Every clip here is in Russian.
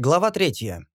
Глава третья.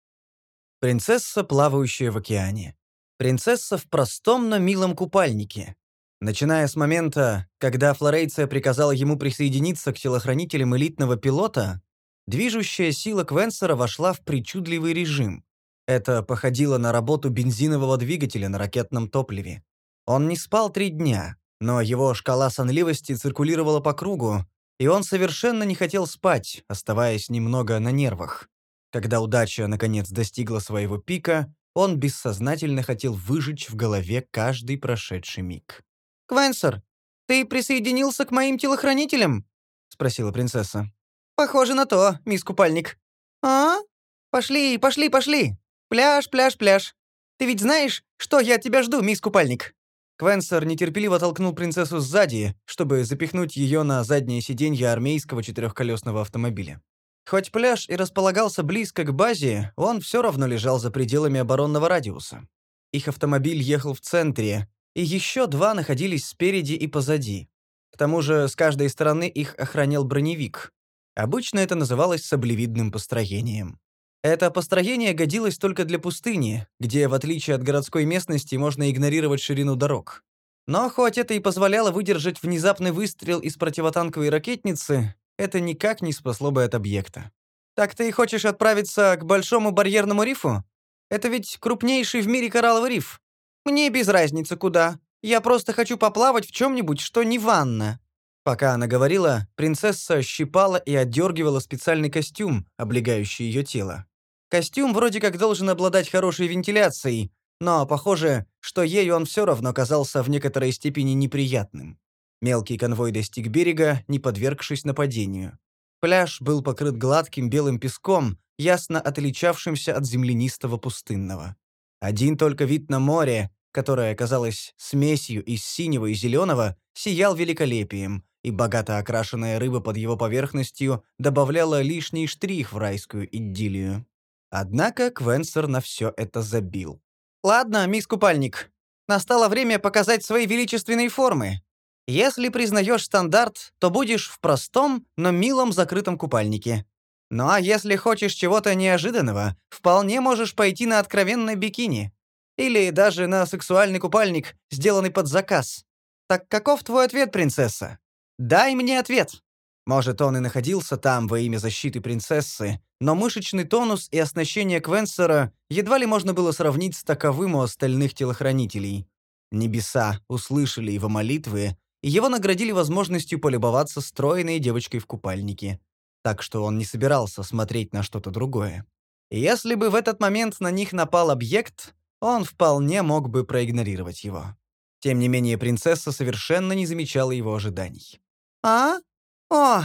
Принцесса, плавающая в океане. Принцесса в простом, но милом купальнике. Начиная с момента, когда Флорейция приказала ему присоединиться к телохранителям элитного пилота, движущая сила Квенсера вошла в причудливый режим. Это походило на работу бензинового двигателя на ракетном топливе. Он не спал три дня, но его шкала сонливости циркулировала по кругу, и он совершенно не хотел спать, оставаясь немного на нервах. Когда удача, наконец, достигла своего пика, он бессознательно хотел выжечь в голове каждый прошедший миг. «Квенсер, ты присоединился к моим телохранителям?» — спросила принцесса. «Похоже на то, мисс Купальник». «А? Пошли, пошли, пошли. Пляж, пляж, пляж. Ты ведь знаешь, что я от тебя жду, мисс Купальник?» Квенсер нетерпеливо толкнул принцессу сзади, чтобы запихнуть ее на заднее сиденье армейского четырехколесного автомобиля. Хоть пляж и располагался близко к базе, он все равно лежал за пределами оборонного радиуса. Их автомобиль ехал в центре, и еще два находились спереди и позади. К тому же с каждой стороны их охранял броневик. Обычно это называлось саблевидным построением. Это построение годилось только для пустыни, где, в отличие от городской местности, можно игнорировать ширину дорог. Но хоть это и позволяло выдержать внезапный выстрел из противотанковой ракетницы, это никак не спасло бы от объекта. «Так ты хочешь отправиться к Большому барьерному рифу? Это ведь крупнейший в мире коралловый риф. Мне без разницы куда. Я просто хочу поплавать в чем-нибудь, что не ванна». Пока она говорила, принцесса щипала и отдергивала специальный костюм, облегающий ее тело. Костюм вроде как должен обладать хорошей вентиляцией, но похоже, что ею он все равно казался в некоторой степени неприятным. Мелкий конвой достиг берега, не подвергшись нападению. Пляж был покрыт гладким белым песком, ясно отличавшимся от землянистого пустынного. Один только вид на море, которое оказалось смесью из синего и зеленого, сиял великолепием, и богато окрашенная рыба под его поверхностью добавляла лишний штрих в райскую идиллию. Однако Квенсер на все это забил. «Ладно, мисс Купальник, настало время показать свои величественные формы. Если признаешь стандарт, то будешь в простом, но милом закрытом купальнике. Ну а если хочешь чего-то неожиданного, вполне можешь пойти на откровенное бикини. Или даже на сексуальный купальник, сделанный под заказ. Так каков твой ответ, принцесса? Дай мне ответ. Может, он и находился там во имя защиты принцессы, но мышечный тонус и оснащение Квенсера едва ли можно было сравнить с таковым у остальных телохранителей. Небеса услышали его молитвы его наградили возможностью полюбоваться стройной девочкой в купальнике. Так что он не собирался смотреть на что-то другое. Если бы в этот момент на них напал объект, он вполне мог бы проигнорировать его. Тем не менее, принцесса совершенно не замечала его ожиданий. «А? О,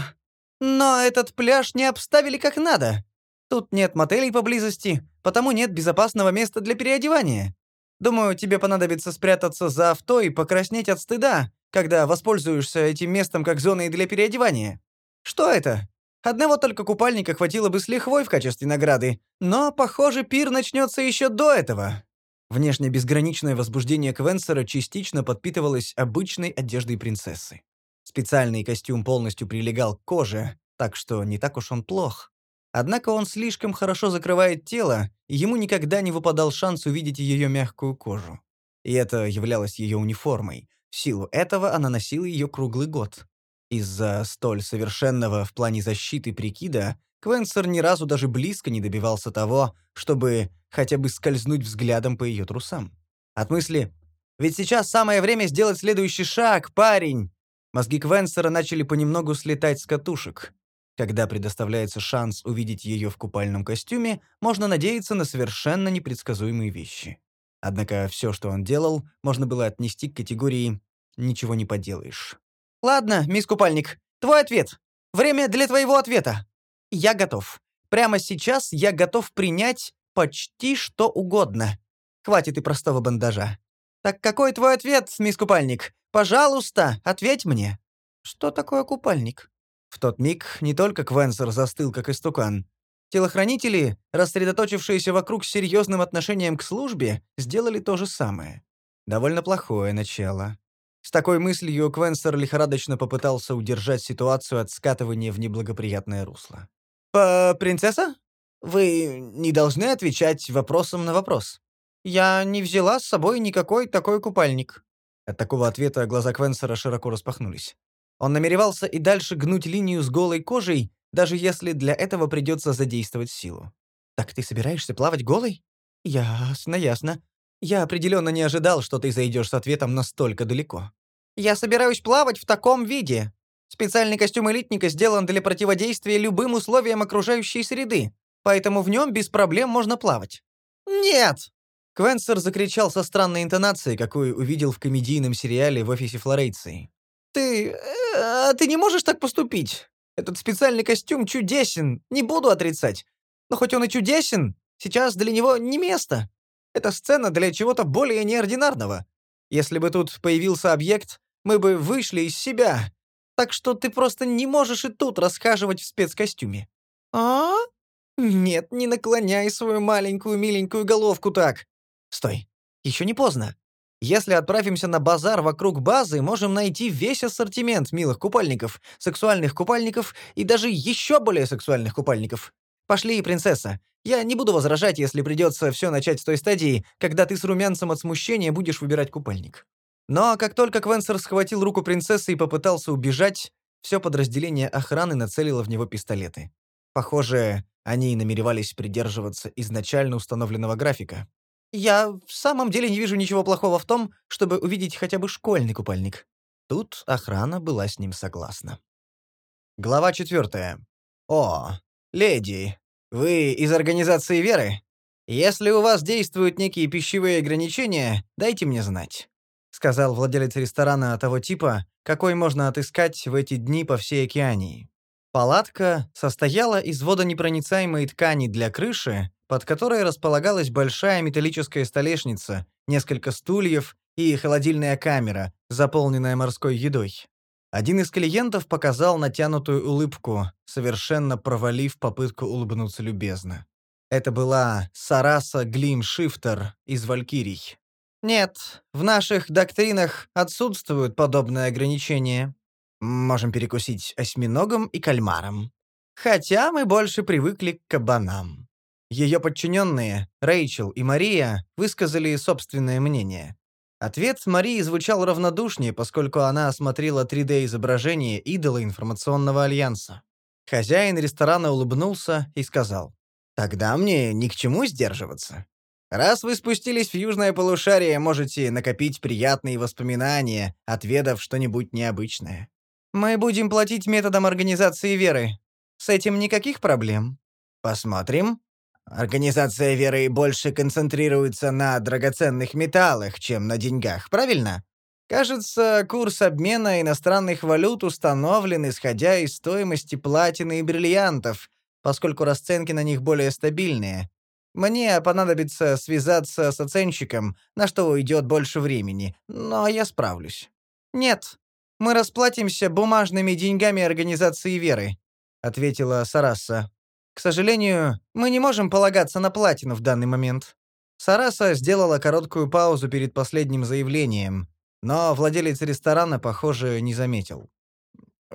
но этот пляж не обставили как надо. Тут нет мотелей поблизости, потому нет безопасного места для переодевания. Думаю, тебе понадобится спрятаться за авто и покраснеть от стыда, когда воспользуешься этим местом как зоной для переодевания. Что это? Одного только купальника хватило бы с лихвой в качестве награды, но, похоже, пир начнется еще до этого. Внешне безграничное возбуждение Квенсера частично подпитывалось обычной одеждой принцессы. Специальный костюм полностью прилегал к коже, так что не так уж он плох. Однако он слишком хорошо закрывает тело, и ему никогда не выпадал шанс увидеть ее мягкую кожу. И это являлось ее униформой, в силу этого она носила ее круглый год. Из-за столь совершенного в плане защиты прикида Квенсер ни разу даже близко не добивался того, чтобы хотя бы скользнуть взглядом по ее трусам. От мысли «Ведь сейчас самое время сделать следующий шаг, парень!» Мозги Квенсера начали понемногу слетать с катушек. Когда предоставляется шанс увидеть ее в купальном костюме, можно надеяться на совершенно непредсказуемые вещи. Однако все, что он делал, можно было отнести к категории «ничего не поделаешь». «Ладно, мисс Купальник, твой ответ. Время для твоего ответа. Я готов. Прямо сейчас я готов принять почти что угодно. Хватит и простого бандажа. Так какой твой ответ, мисс Купальник? Пожалуйста, ответь мне». «Что такое купальник?» В тот миг не только Квенсер застыл, как истукан, Телохранители, рассредоточившиеся вокруг с серьезным отношением к службе, сделали то же самое. Довольно плохое начало. С такой мыслью Квенсер лихорадочно попытался удержать ситуацию от скатывания в неблагоприятное русло. «Принцесса?» Вы не должны отвечать вопросом на вопрос. Я не взяла с собой никакой такой купальник. От такого ответа глаза Квенсера широко распахнулись. Он намеревался и дальше гнуть линию с голой кожей, даже если для этого придется задействовать силу. «Так ты собираешься плавать голой?» «Ясно, ясно. Я определенно не ожидал, что ты зайдешь с ответом настолько далеко. Я собираюсь плавать в таком виде. Специальный костюм элитника сделан для противодействия любым условиям окружающей среды, поэтому в нем без проблем можно плавать». «Нет!» Квенсер закричал со странной интонацией, какую увидел в комедийном сериале в офисе Флорейции. «Ты... Э, ты не можешь так поступить. Этот специальный костюм чудесен, не буду отрицать. Но хоть он и чудесен, сейчас для него не место. Это сцена для чего-то более неординарного. Если бы тут появился объект, мы бы вышли из себя. Так что ты просто не можешь и тут расхаживать в спецкостюме». «А? Нет, не наклоняй свою маленькую миленькую головку так. Стой. Еще не поздно. Если отправимся на базар вокруг базы, можем найти весь ассортимент милых купальников, сексуальных купальников и даже еще более сексуальных купальников. Пошли, принцесса. Я не буду возражать, если придется все начать с той стадии, когда ты с румянцем от смущения будешь выбирать купальник. Но как только Квенсер схватил руку принцессы и попытался убежать, все подразделение охраны нацелило в него пистолеты. Похоже, они намеревались придерживаться изначально установленного графика. Я в самом деле не вижу ничего плохого в том, чтобы увидеть хотя бы школьный купальник. Тут охрана была с ним согласна. Глава четвертая. О, леди, вы из организации Веры? Если у вас действуют некие пищевые ограничения, дайте мне знать, сказал владелец ресторана того типа, какой можно отыскать в эти дни по всей океании. Палатка состояла из водонепроницаемой ткани для крыши, под которой располагалась большая металлическая столешница, несколько стульев и холодильная камера, заполненная морской едой. Один из клиентов показал натянутую улыбку, совершенно провалив попытку улыбнуться любезно. Это была Сараса Глим-Шифтер из «Валькирий». «Нет, в наших доктринах отсутствуют подобные ограничения. Можем перекусить осьминогом и кальмаром. Хотя мы больше привыкли к кабанам». Ее подчиненные, Рэйчел и Мария, высказали собственное мнение. Ответ Марии звучал равнодушнее, поскольку она осмотрела 3D-изображение идола информационного альянса. Хозяин ресторана улыбнулся и сказал, «Тогда мне ни к чему сдерживаться. Раз вы спустились в южное полушарие, можете накопить приятные воспоминания, отведав что-нибудь необычное. Мы будем платить методом организации веры. С этим никаких проблем. Посмотрим». Организация веры больше концентрируется на драгоценных металлах, чем на деньгах, правильно? Кажется, курс обмена иностранных валют установлен, исходя из стоимости платины и бриллиантов, поскольку расценки на них более стабильные. Мне понадобится связаться с оценщиком, на что уйдет больше времени, но я справлюсь. Нет, мы расплатимся бумажными деньгами организации веры, ответила Сараса. К сожалению, мы не можем полагаться на платину в данный момент. Сараса сделала короткую паузу перед последним заявлением, но владелец ресторана, похоже, не заметил.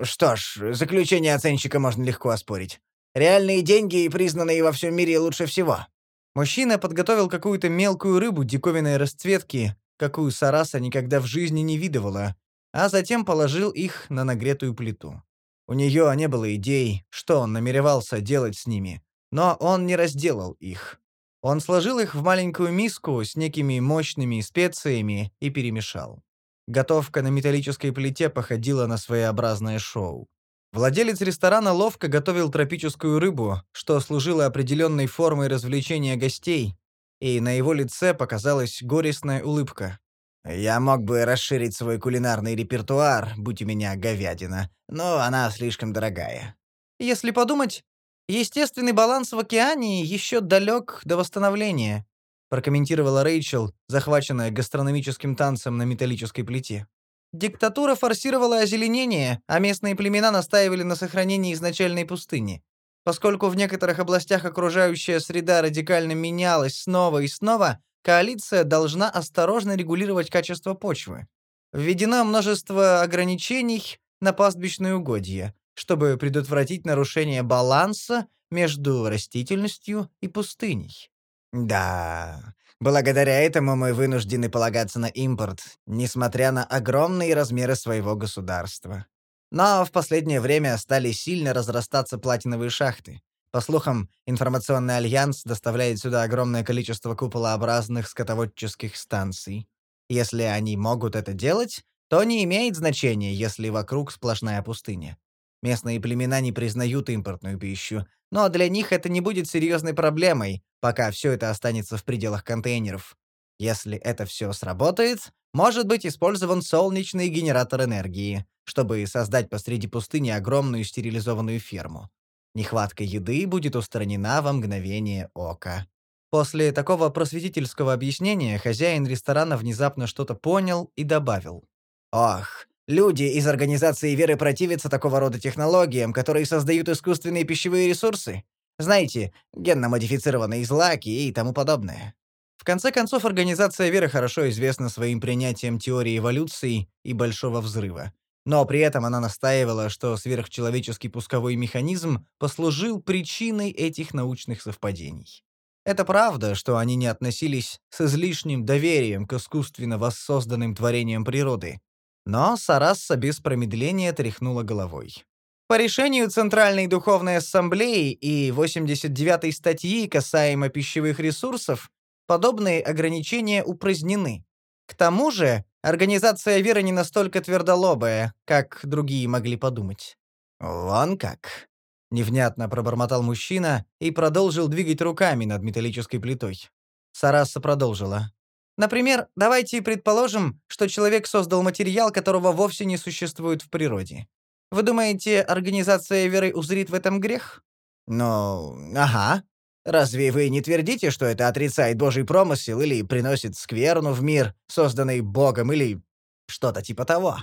Что ж, заключение оценщика можно легко оспорить. Реальные деньги, признанные во всем мире лучше всего. Мужчина подготовил какую-то мелкую рыбу диковинной расцветки, какую Сараса никогда в жизни не видывала, а затем положил их на нагретую плиту. У нее не было идей, что он намеревался делать с ними, но он не разделал их. Он сложил их в маленькую миску с некими мощными специями и перемешал. Готовка на металлической плите походила на своеобразное шоу. Владелец ресторана ловко готовил тропическую рыбу, что служило определенной формой развлечения гостей, и на его лице показалась горестная улыбка. Я мог бы расширить свой кулинарный репертуар, будь у меня говядина, но она слишком дорогая. Если подумать, естественный баланс в океане еще далек до восстановления, прокомментировала Рэйчел, захваченная гастрономическим танцем на металлической плите. Диктатура форсировала озеленение, а местные племена настаивали на сохранении изначальной пустыни. Поскольку в некоторых областях окружающая среда радикально менялась снова и снова, коалиция должна осторожно регулировать качество почвы. Введено множество ограничений на пастбищные угодья, чтобы предотвратить нарушение баланса между растительностью и пустыней. Да, благодаря этому мы вынуждены полагаться на импорт, несмотря на огромные размеры своего государства. Но в последнее время стали сильно разрастаться платиновые шахты. По слухам, информационный альянс доставляет сюда огромное количество куполообразных скотоводческих станций. Если они могут это делать, то не имеет значения, если вокруг сплошная пустыня. Местные племена не признают импортную пищу, но для них это не будет серьезной проблемой, пока все это останется в пределах контейнеров. Если это все сработает, может быть использован солнечный генератор энергии, чтобы создать посреди пустыни огромную стерилизованную ферму. Нехватка еды будет устранена во мгновение ока. После такого просветительского объяснения хозяин ресторана внезапно что-то понял и добавил. «Ох, люди из организации веры противятся такого рода технологиям, которые создают искусственные пищевые ресурсы. Знаете, генно-модифицированные злаки и тому подобное». В конце концов, организация веры хорошо известна своим принятием теории эволюции и Большого Взрыва. Но при этом она настаивала, что сверхчеловеческий пусковой механизм послужил причиной этих научных совпадений. Это правда, что они не относились с излишним доверием к искусственно воссозданным творениям природы. Но Сарасса без промедления тряхнула головой. По решению Центральной Духовной Ассамблеи и 89-й статьи касаемо пищевых ресурсов, подобные ограничения упразднены. К тому же, Организация веры не настолько твердолобая, как другие могли подумать. «Вон как!» — невнятно пробормотал мужчина и продолжил двигать руками над металлической плитой. Сараса продолжила. «Например, давайте предположим, что человек создал материал, которого вовсе не существует в природе. Вы думаете, организация веры узрит в этом грех?» «Ну, ага», Разве вы не твердите, что это отрицает Божий промысел или приносит скверну в мир, созданный Богом, или что-то типа того?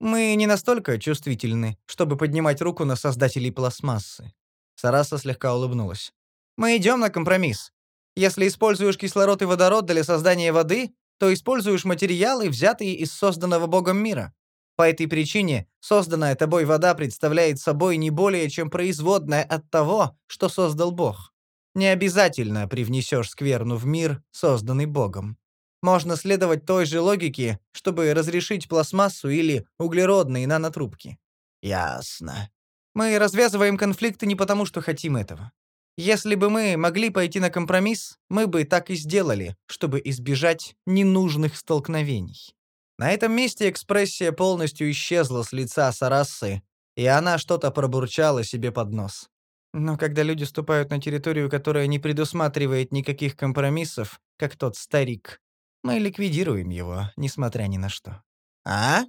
Мы не настолько чувствительны, чтобы поднимать руку на создателей пластмассы. Сараса слегка улыбнулась. Мы идем на компромисс. Если используешь кислород и водород для создания воды, то используешь материалы, взятые из созданного Богом мира. По этой причине созданная тобой вода представляет собой не более чем производная от того, что создал Бог. Не обязательно привнесешь скверну в мир, созданный Богом. Можно следовать той же логике, чтобы разрешить пластмассу или углеродные нанотрубки. Ясно. Мы развязываем конфликты не потому, что хотим этого. Если бы мы могли пойти на компромисс, мы бы так и сделали, чтобы избежать ненужных столкновений. На этом месте экспрессия полностью исчезла с лица Сарассы, и она что-то пробурчала себе под нос. Но когда люди ступают на территорию, которая не предусматривает никаких компромиссов, как тот старик, мы ликвидируем его, несмотря ни на что. А?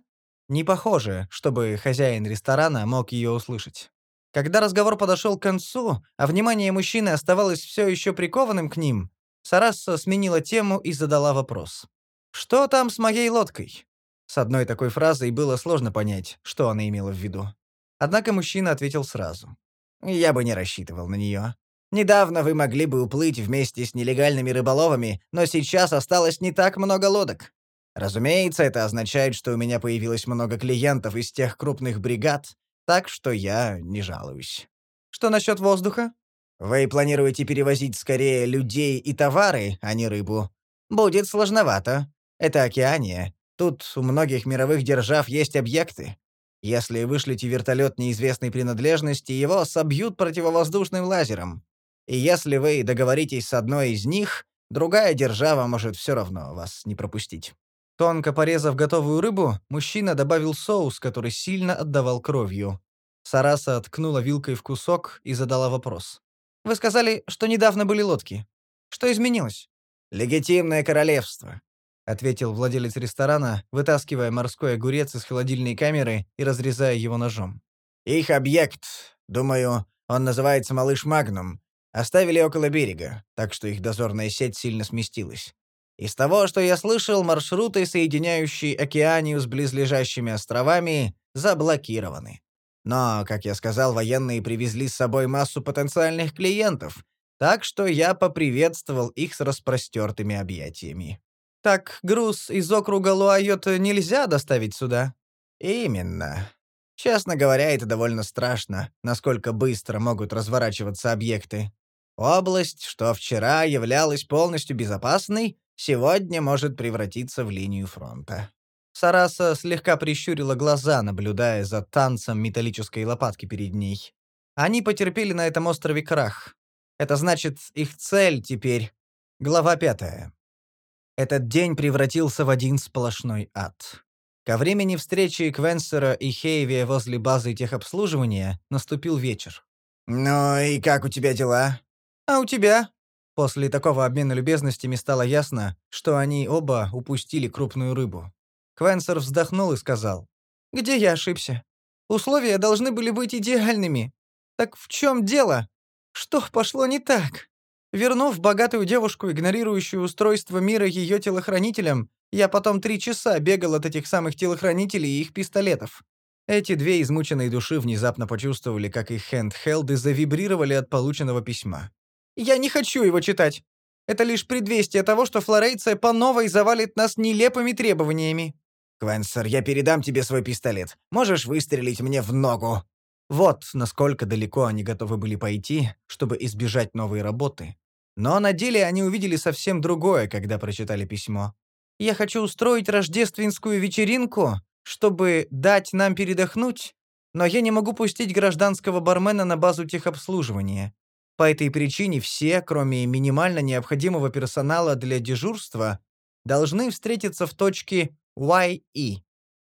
Не похоже, чтобы хозяин ресторана мог ее услышать. Когда разговор подошел к концу, а внимание мужчины оставалось все еще прикованным к ним, Сарасса сменила тему и задала вопрос. «Что там с моей лодкой?» С одной такой фразой было сложно понять, что она имела в виду. Однако мужчина ответил сразу. Я бы не рассчитывал на нее. Недавно вы могли бы уплыть вместе с нелегальными рыболовами, но сейчас осталось не так много лодок. Разумеется, это означает, что у меня появилось много клиентов из тех крупных бригад, так что я не жалуюсь. Что насчет воздуха? Вы планируете перевозить скорее людей и товары, а не рыбу. Будет сложновато. Это океания. Тут у многих мировых держав есть объекты. Если вышлете вертолет неизвестной принадлежности, его собьют противовоздушным лазером. И если вы договоритесь с одной из них, другая держава может все равно вас не пропустить». Тонко порезав готовую рыбу, мужчина добавил соус, который сильно отдавал кровью. Сараса ткнула вилкой в кусок и задала вопрос. «Вы сказали, что недавно были лодки. Что изменилось?» «Легитимное королевство. — ответил владелец ресторана, вытаскивая морской огурец из холодильной камеры и разрезая его ножом. «Их объект, думаю, он называется «Малыш Магнум», оставили около берега, так что их дозорная сеть сильно сместилась. Из того, что я слышал, маршруты, соединяющие Океанию с близлежащими островами, заблокированы. Но, как я сказал, военные привезли с собой массу потенциальных клиентов, так что я поприветствовал их с распростертыми объятиями. Так груз из округа Луайот нельзя доставить сюда? Именно. Честно говоря, это довольно страшно, насколько быстро могут разворачиваться объекты. Область, что вчера являлась полностью безопасной, сегодня может превратиться в линию фронта. Сараса слегка прищурила глаза, наблюдая за танцем металлической лопатки перед ней. Они потерпели на этом острове крах. Это значит, их цель теперь... Глава пятая. Этот день превратился в один сплошной ад. Ко времени встречи Квенсера и Хейви возле базы техобслуживания наступил вечер. «Ну и как у тебя дела?» «А у тебя?» После такого обмена любезностями стало ясно, что они оба упустили крупную рыбу. Квенсер вздохнул и сказал. «Где я ошибся? Условия должны были быть идеальными. Так в чем дело? Что пошло не так? Вернув богатую девушку, игнорирующую устройство мира ее телохранителям, я потом три часа бегал от этих самых телохранителей и их пистолетов. Эти две измученные души внезапно почувствовали, как их хендхелды завибрировали от полученного письма. «Я не хочу его читать. Это лишь предвестие того, что Флорейция по новой завалит нас нелепыми требованиями». «Квенсер, я передам тебе свой пистолет. Можешь выстрелить мне в ногу?» Вот насколько далеко они готовы были пойти, чтобы избежать новой работы. Но на деле они увидели совсем другое, когда прочитали письмо. «Я хочу устроить рождественскую вечеринку, чтобы дать нам передохнуть, но я не могу пустить гражданского бармена на базу техобслуживания. По этой причине все, кроме минимально необходимого персонала для дежурства, должны встретиться в точке YE.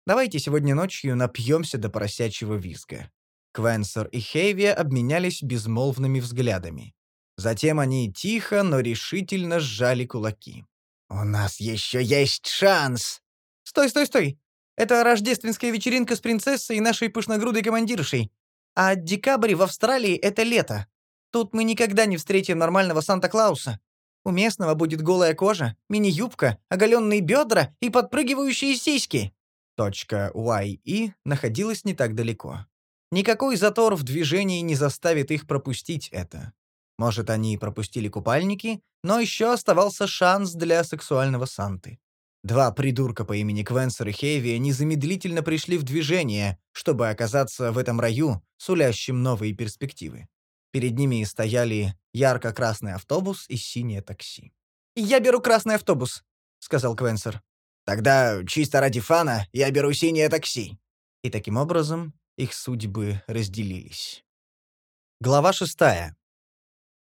Давайте сегодня ночью напьемся до поросячьего визга». Квенсер и Хейвия обменялись безмолвными взглядами. Затем они тихо, но решительно сжали кулаки. «У нас еще есть шанс!» «Стой, стой, стой! Это рождественская вечеринка с принцессой и нашей пышногрудой командиршей. А декабрь в Австралии — это лето. Тут мы никогда не встретим нормального Санта-Клауса. У местного будет голая кожа, мини-юбка, оголенные бедра и подпрыгивающие сиськи». Точка YE находилась не так далеко. Никакой затор в движении не заставит их пропустить это. Может, они и пропустили купальники, но еще оставался шанс для сексуального Санты. Два придурка по имени Квенсер и Хейви незамедлительно пришли в движение, чтобы оказаться в этом раю, сулящим новые перспективы. Перед ними стояли ярко-красный автобус и синее такси. «Я беру красный автобус», — сказал Квенсер. «Тогда, чисто ради фана, я беру синее такси». И таким образом их судьбы разделились. Глава шестая.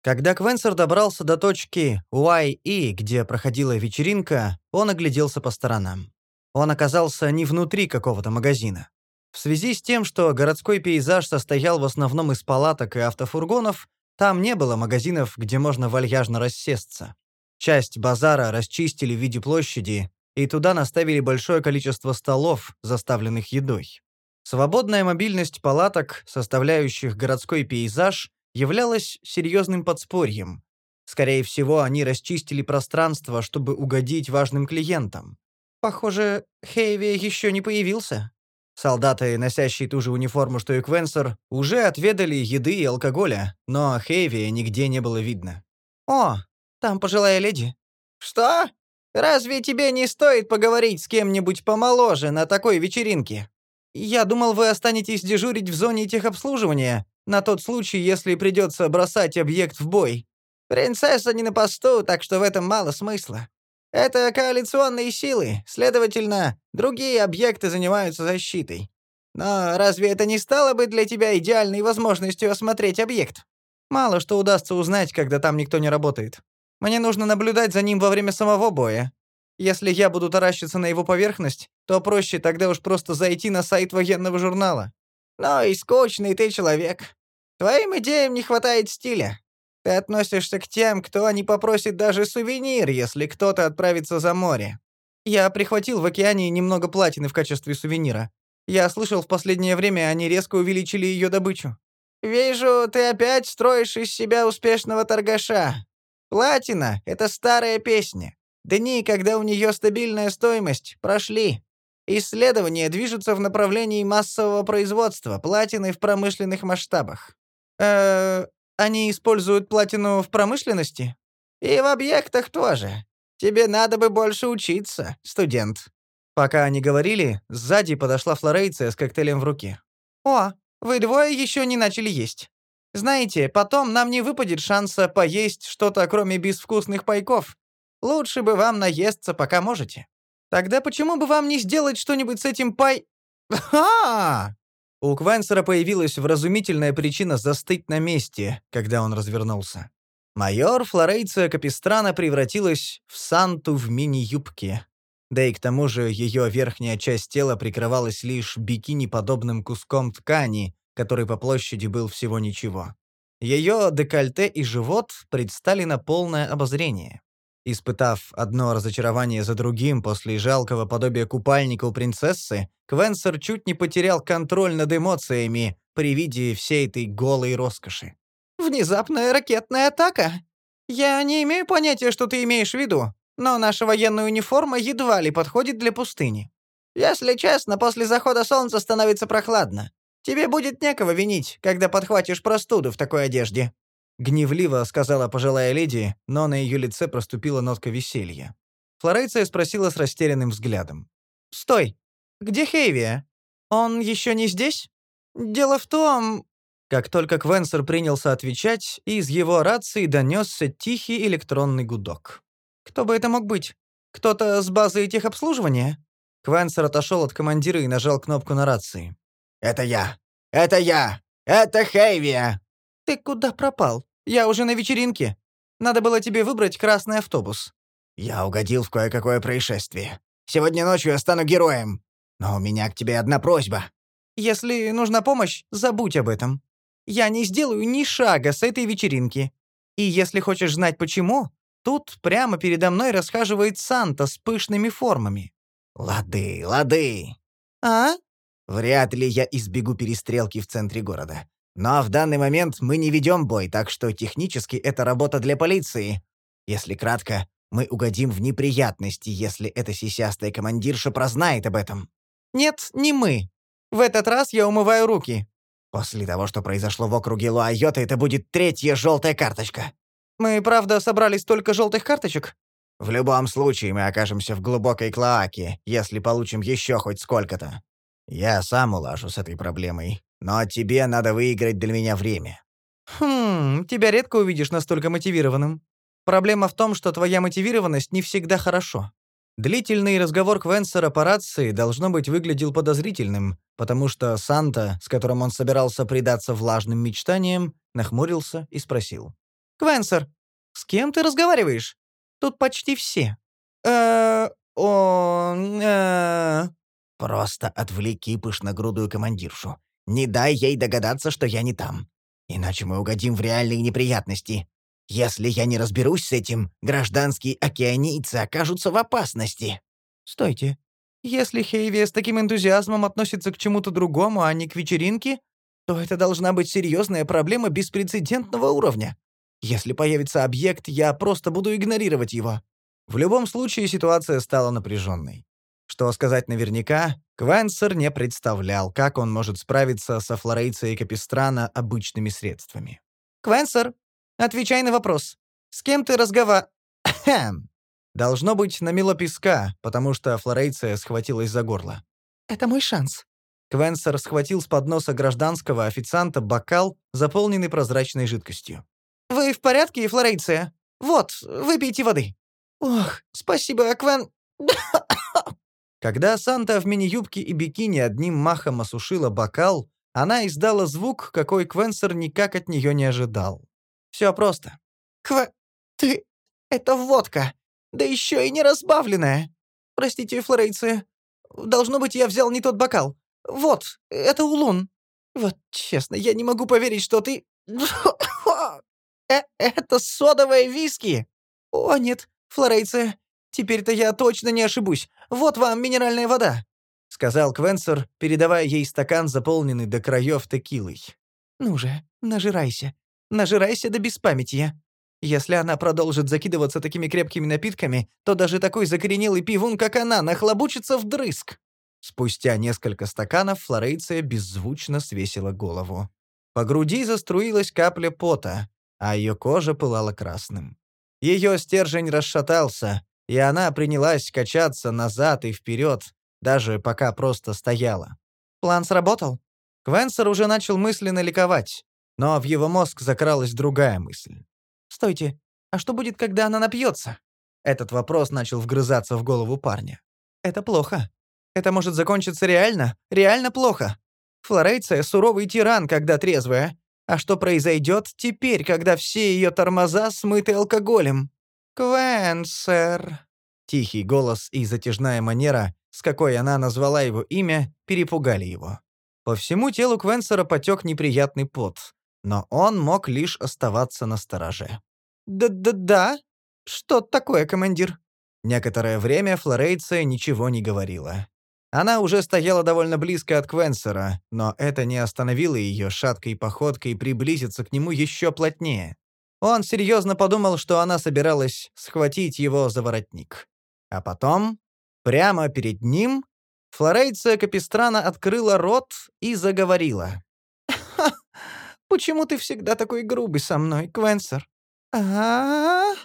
Когда Квенсер добрался до точки YE, где проходила вечеринка, он огляделся по сторонам. Он оказался не внутри какого-то магазина. В связи с тем, что городской пейзаж состоял в основном из палаток и автофургонов, там не было магазинов, где можно вальяжно рассесться. Часть базара расчистили в виде площади, и туда наставили большое количество столов, заставленных едой. Свободная мобильность палаток, составляющих городской пейзаж, являлась серьезным подспорьем. Скорее всего, они расчистили пространство, чтобы угодить важным клиентам. Похоже, Хейви еще не появился. Солдаты, носящие ту же униформу, что и Квенсер, уже отведали еды и алкоголя, но Хейви нигде не было видно. «О, там пожилая леди». «Что? Разве тебе не стоит поговорить с кем-нибудь помоложе на такой вечеринке?» «Я думал, вы останетесь дежурить в зоне техобслуживания, на тот случай, если придется бросать объект в бой. Принцесса не на посту, так что в этом мало смысла. Это коалиционные силы, следовательно, другие объекты занимаются защитой. Но разве это не стало бы для тебя идеальной возможностью осмотреть объект? Мало что удастся узнать, когда там никто не работает. Мне нужно наблюдать за ним во время самого боя. Если я буду таращиться на его поверхность, то проще тогда уж просто зайти на сайт военного журнала. Но и скучный ты человек. Твоим идеям не хватает стиля. Ты относишься к тем, кто не попросит даже сувенир, если кто-то отправится за море. Я прихватил в океане немного платины в качестве сувенира. Я слышал, в последнее время они резко увеличили ее добычу. Вижу, ты опять строишь из себя успешного торгаша. Платина — это старая песня. Дни, когда у нее стабильная стоимость, прошли. Исследования движутся в направлении массового производства платины в промышленных масштабах. Э, они используют платину в промышленности? И в объектах тоже. Тебе надо бы больше учиться, студент. Пока они говорили, сзади подошла Флорейция с коктейлем в руке. «О, вы двое еще не начали есть. Знаете, потом нам не выпадет шанса поесть что-то, кроме безвкусных пайков. Лучше бы вам наесться, пока можете. Тогда почему бы вам не сделать что-нибудь с этим пай...» «Ха!» У Квенсера появилась вразумительная причина застыть на месте, когда он развернулся. Майор Флорейция Капистрана превратилась в Санту в мини-юбке. Да и к тому же ее верхняя часть тела прикрывалась лишь бикини-подобным куском ткани, который по площади был всего ничего. Ее декольте и живот предстали на полное обозрение. Испытав одно разочарование за другим после жалкого подобия купальника у принцессы, Квенсер чуть не потерял контроль над эмоциями при виде всей этой голой роскоши. «Внезапная ракетная атака? Я не имею понятия, что ты имеешь в виду, но наша военная униформа едва ли подходит для пустыни. Если честно, после захода солнца становится прохладно. Тебе будет некого винить, когда подхватишь простуду в такой одежде». Гневливо сказала пожилая леди, но на ее лице проступила нотка веселья. Флорейция спросила с растерянным взглядом. «Стой! Где Хейвия? Он еще не здесь? Дело в том...» Как только Квенсер принялся отвечать, из его рации донесся тихий электронный гудок. «Кто бы это мог быть? Кто-то с базы техобслуживания?» Квенсер отошел от командира и нажал кнопку на рации. «Это я! Это я! Это Хейвия!» «Ты куда пропал? Я уже на вечеринке. Надо было тебе выбрать красный автобус». «Я угодил в кое-какое происшествие. Сегодня ночью я стану героем. Но у меня к тебе одна просьба». «Если нужна помощь, забудь об этом. Я не сделаю ни шага с этой вечеринки. И если хочешь знать почему, тут прямо передо мной расхаживает Санта с пышными формами». «Лады, лады». «А?» Вряд ли я избегу перестрелки в центре города. Но в данный момент мы не ведем бой, так что технически это работа для полиции. Если кратко, мы угодим в неприятности, если эта сисястая командирша прознает об этом. Нет, не мы. В этот раз я умываю руки. После того, что произошло в округе Луайота, это будет третья желтая карточка. Мы, правда, собрали столько желтых карточек? В любом случае мы окажемся в глубокой клоаке, если получим еще хоть сколько-то. Я сам улажу с этой проблемой, но тебе надо выиграть для меня время». «Хм, тебя редко увидишь настолько мотивированным. Проблема в том, что твоя мотивированность не всегда хорошо». Длительный разговор Квенсера по рации, должно быть, выглядел подозрительным, потому что Санта, с которым он собирался предаться влажным мечтаниям, нахмурился и спросил. «Квенсер, с кем ты разговариваешь? Тут почти все». «Э, о, э, Просто отвлеки пышногрудую командиршу. Не дай ей догадаться, что я не там. Иначе мы угодим в реальные неприятности. Если я не разберусь с этим, гражданские океанийцы окажутся в опасности». «Стойте. Если Хейви с таким энтузиазмом относится к чему-то другому, а не к вечеринке, то это должна быть серьезная проблема беспрецедентного уровня. Если появится объект, я просто буду игнорировать его». В любом случае ситуация стала напряженной. Что сказать наверняка, Квенсер не представлял, как он может справиться со Флорейцией Капистрана обычными средствами. «Квенсер, отвечай на вопрос. С кем ты разгова...» Должно быть, намело песка, потому что Флорейция схватилась за горло. «Это мой шанс». Квенсер схватил с подноса гражданского официанта бокал, заполненный прозрачной жидкостью. «Вы в порядке, Флорейция? Вот, выпейте воды». «Ох, спасибо, Квен...» Когда Санта в мини-юбке и бикини одним махом осушила бокал, она издала звук, какой Квенсер никак от нее не ожидал. Все просто. «Ква... ты... это водка. Да еще и не разбавленная. Простите, Флорейция. Должно быть, я взял не тот бокал. Вот, это улун. Вот честно, я не могу поверить, что ты... э, это содовое виски. О, нет, Флорейция, Теперь-то я точно не ошибусь. Вот вам минеральная вода», — сказал Квенсер, передавая ей стакан, заполненный до краев текилой. «Ну же, нажирайся. Нажирайся до беспамятия. Если она продолжит закидываться такими крепкими напитками, то даже такой закоренелый пивун, как она, нахлобучится вдрызг». Спустя несколько стаканов Флорейция беззвучно свесила голову. По груди заструилась капля пота, а ее кожа пылала красным. Ее стержень расшатался, и она принялась качаться назад и вперед, даже пока просто стояла. «План сработал?» Квенсер уже начал мысленно ликовать, но в его мозг закралась другая мысль. «Стойте, а что будет, когда она напьется?» Этот вопрос начал вгрызаться в голову парня. «Это плохо. Это может закончиться реально, реально плохо. Флорейция — суровый тиран, когда трезвая. А что произойдет теперь, когда все ее тормоза смыты алкоголем? Квенсер. Тихий голос и затяжная манера, с какой она назвала его имя, перепугали его. По всему телу Квенсера потек неприятный пот, но он мог лишь оставаться на стороже. «Да-да-да? Что такое, командир?» Некоторое время Флорейция ничего не говорила. Она уже стояла довольно близко от Квенсера, но это не остановило ее шаткой походкой приблизиться к нему еще плотнее. Он серьезно подумал, что она собиралась схватить его за воротник. А потом, прямо перед ним, Флорейция Капистрана открыла рот и заговорила. «Ха! Почему ты всегда такой грубый со мной, Квенсер? -а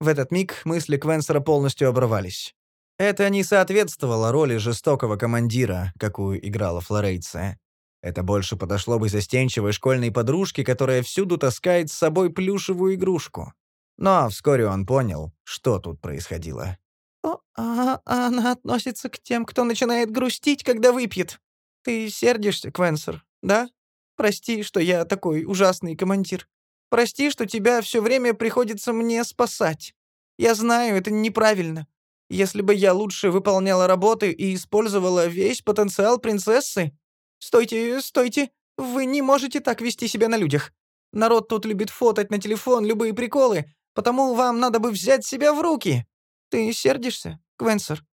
В этот миг мысли Квенсера полностью оборвались. Это не соответствовало роли жестокого командира, какую играла Флорейция. Это больше подошло бы застенчивой школьной подружке, которая всюду таскает с собой плюшевую игрушку. Но вскоре он понял, что тут происходило. «О, а, она относится к тем, кто начинает грустить, когда выпьет. Ты сердишься, Квенсер, да? Прости, что я такой ужасный командир. Прости, что тебя все время приходится мне спасать. Я знаю, это неправильно. Если бы я лучше выполняла работы и использовала весь потенциал принцессы... Стойте, стойте, вы не можете так вести себя на людях. Народ тут любит фотать на телефон любые приколы, потому вам надо бы взять себя в руки. Ты сердишься, Квенсер?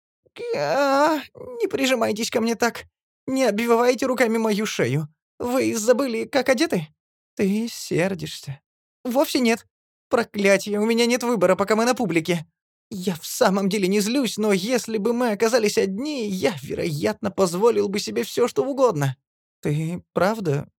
А, не прижимайтесь ко мне так. Не обвивайте руками мою шею. Вы забыли, как одеты? Ты сердишься. Вовсе нет. Проклятие, у меня нет выбора, пока мы на публике. Я в самом деле не злюсь, но если бы мы оказались одни, я, вероятно, позволил бы себе все, что угодно. Ты правда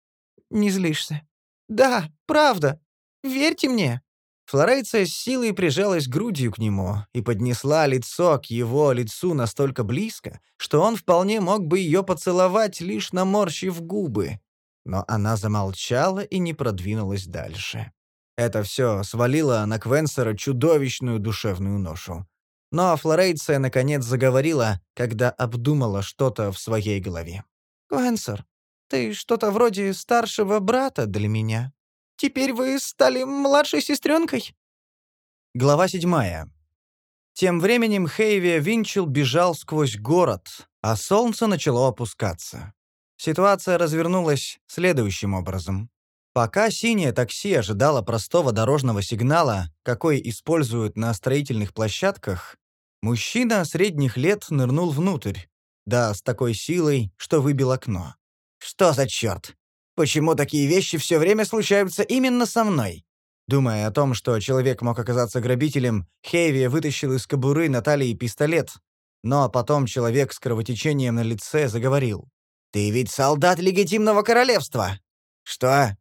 не злишься? Да, правда. Верьте мне. Флорейция с силой прижалась грудью к нему и поднесла лицо к его лицу настолько близко, что он вполне мог бы ее поцеловать, лишь наморщив губы. Но она замолчала и не продвинулась дальше. Это все свалило на Квенсера чудовищную душевную ношу. Но Флорейция наконец заговорила, когда обдумала что-то в своей голове. «Квенсер, ты что-то вроде старшего брата для меня. Теперь вы стали младшей сестренкой?» Глава седьмая. Тем временем Хейви Винчел бежал сквозь город, а солнце начало опускаться. Ситуация развернулась следующим образом. Пока синее такси ожидало простого дорожного сигнала, какой используют на строительных площадках, мужчина средних лет нырнул внутрь, да с такой силой, что выбил окно. «Что за черт? Почему такие вещи все время случаются именно со мной?» Думая о том, что человек мог оказаться грабителем, Хейви вытащил из кобуры Натальи пистолет. Но потом человек с кровотечением на лице заговорил. «Ты ведь солдат легитимного королевства!» «Что?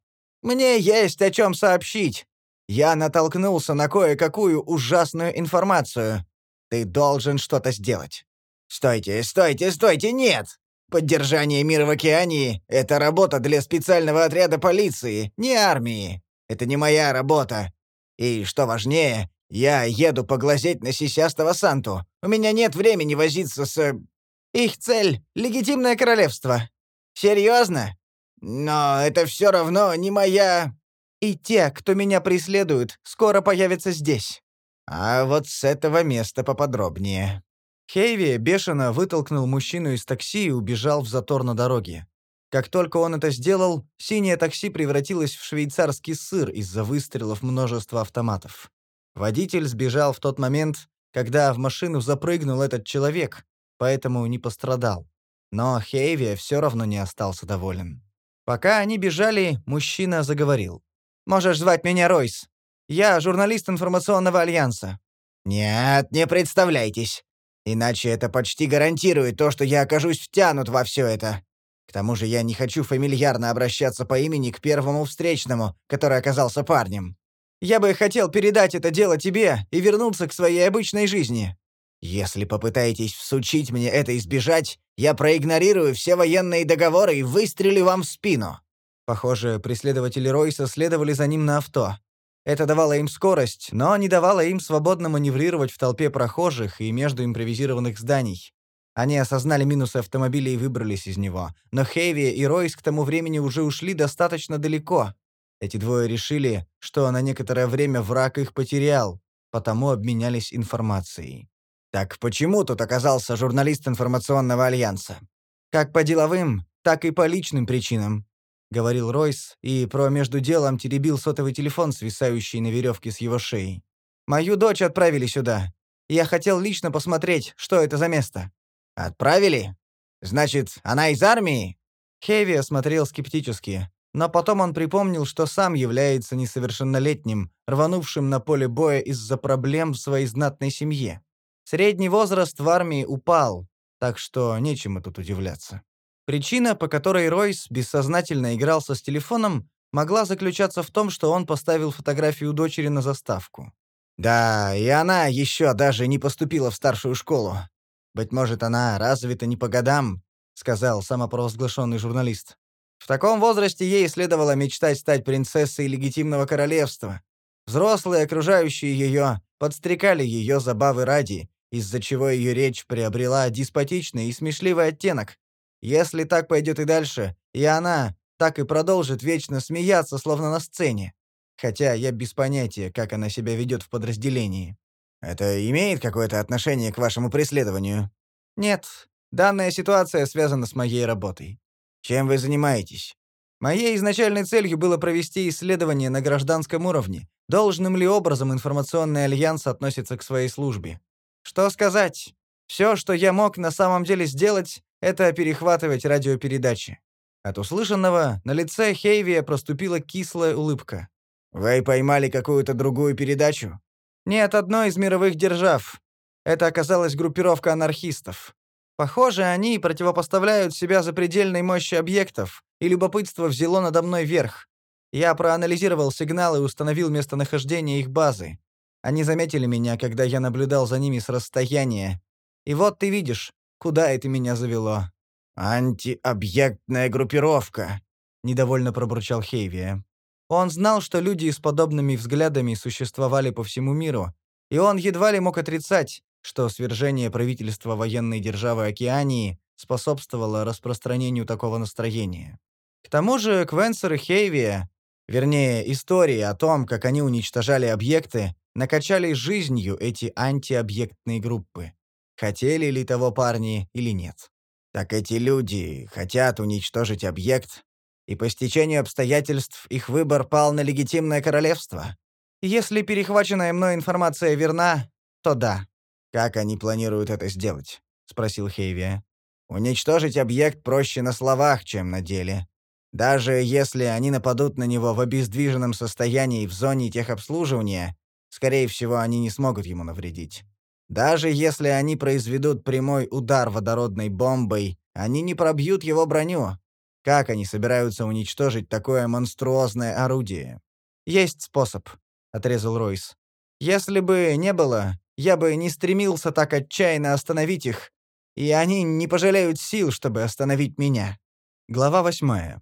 Мне есть о чем сообщить. Я натолкнулся на кое-какую ужасную информацию. Ты должен что-то сделать. Стойте, стойте, стойте, нет! Поддержание мира в океане — это работа для специального отряда полиции, не армии. Это не моя работа. И, что важнее, я еду поглазеть на сисястого Санту. У меня нет времени возиться с... Их цель — легитимное королевство. Серьезно? Но это все равно не моя... И те, кто меня преследует, скоро появятся здесь. А вот с этого места поподробнее. Хейви бешено вытолкнул мужчину из такси и убежал в затор на дороге. Как только он это сделал, синее такси превратилось в швейцарский сыр из-за выстрелов множества автоматов. Водитель сбежал в тот момент, когда в машину запрыгнул этот человек, поэтому не пострадал. Но Хейви все равно не остался доволен. Пока они бежали, мужчина заговорил. «Можешь звать меня Ройс. Я журналист информационного альянса». «Нет, не представляйтесь. Иначе это почти гарантирует то, что я окажусь втянут во все это. К тому же я не хочу фамильярно обращаться по имени к первому встречному, который оказался парнем. Я бы хотел передать это дело тебе и вернуться к своей обычной жизни. Если попытаетесь всучить мне это избежать, я проигнорирую все военные договоры и выстрелю вам в спину». Похоже, преследователи Ройса следовали за ним на авто. Это давало им скорость, но не давало им свободно маневрировать в толпе прохожих и между импровизированных зданий. Они осознали минусы автомобиля и выбрались из него, но Хейви и Ройс к тому времени уже ушли достаточно далеко. Эти двое решили, что на некоторое время враг их потерял, потому обменялись информацией. Так почему тут оказался журналист информационного альянса? Как по деловым, так и по личным причинам, говорил Ройс и про между делом теребил сотовый телефон, свисающий на веревке с его шеи. Мою дочь отправили сюда. Я хотел лично посмотреть, что это за место. Отправили? Значит, она из армии? Хеви осмотрел скептически, но потом он припомнил, что сам является несовершеннолетним, рванувшим на поле боя из-за проблем в своей знатной семье. Средний возраст в армии упал, так что нечему тут удивляться. Причина, по которой Ройс бессознательно игрался с телефоном, могла заключаться в том, что он поставил фотографию дочери на заставку. Да, и она еще даже не поступила в старшую школу. Быть может, она развита не по годам, сказал самопровозглашенный журналист. В таком возрасте ей следовало мечтать стать принцессой легитимного королевства. Взрослые, окружающие ее, подстрекали ее забавы ради, из-за чего ее речь приобрела деспотичный и смешливый оттенок. Если так пойдет и дальше, и она так и продолжит вечно смеяться, словно на сцене. Хотя я без понятия, как она себя ведет в подразделении. Это имеет какое-то отношение к вашему преследованию? Нет. Данная ситуация связана с моей работой. Чем вы занимаетесь? Моей изначальной целью было провести исследование на гражданском уровне, должным ли образом информационный альянс относится к своей службе. Что сказать? Все, что я мог на самом деле сделать, это перехватывать радиопередачи. От услышанного на лице Хейвия проступила кислая улыбка. «Вы поймали какую-то другую передачу?» «Нет, одной из мировых держав. Это оказалась группировка анархистов. Похоже, они противопоставляют себя запредельной мощи объектов, и любопытство взяло надо мной верх. Я проанализировал сигналы и установил местонахождение их базы. Они заметили меня, когда я наблюдал за ними с расстояния. И вот ты видишь, куда это меня завело. «Антиобъектная группировка», — недовольно пробурчал Хейвия. Он знал, что люди с подобными взглядами существовали по всему миру, и он едва ли мог отрицать, что свержение правительства военной державы Океании способствовало распространению такого настроения. К тому же Квенсер и Хейвия, вернее, истории о том, как они уничтожали объекты, накачали жизнью эти антиобъектные группы. Хотели ли того парни или нет. Так эти люди хотят уничтожить объект, и по стечению обстоятельств их выбор пал на легитимное королевство. Если перехваченная мной информация верна, то да. «Как они планируют это сделать?» — спросил Хейвия. «Уничтожить объект проще на словах, чем на деле. Даже если они нападут на него в обездвиженном состоянии в зоне техобслуживания, скорее всего, они не смогут ему навредить. Даже если они произведут прямой удар водородной бомбой, они не пробьют его броню. Как они собираются уничтожить такое монструозное орудие? «Есть способ», — отрезал Ройс. «Если бы не было, я бы не стремился так отчаянно остановить их, и они не пожалеют сил, чтобы остановить меня. Глава восьмая.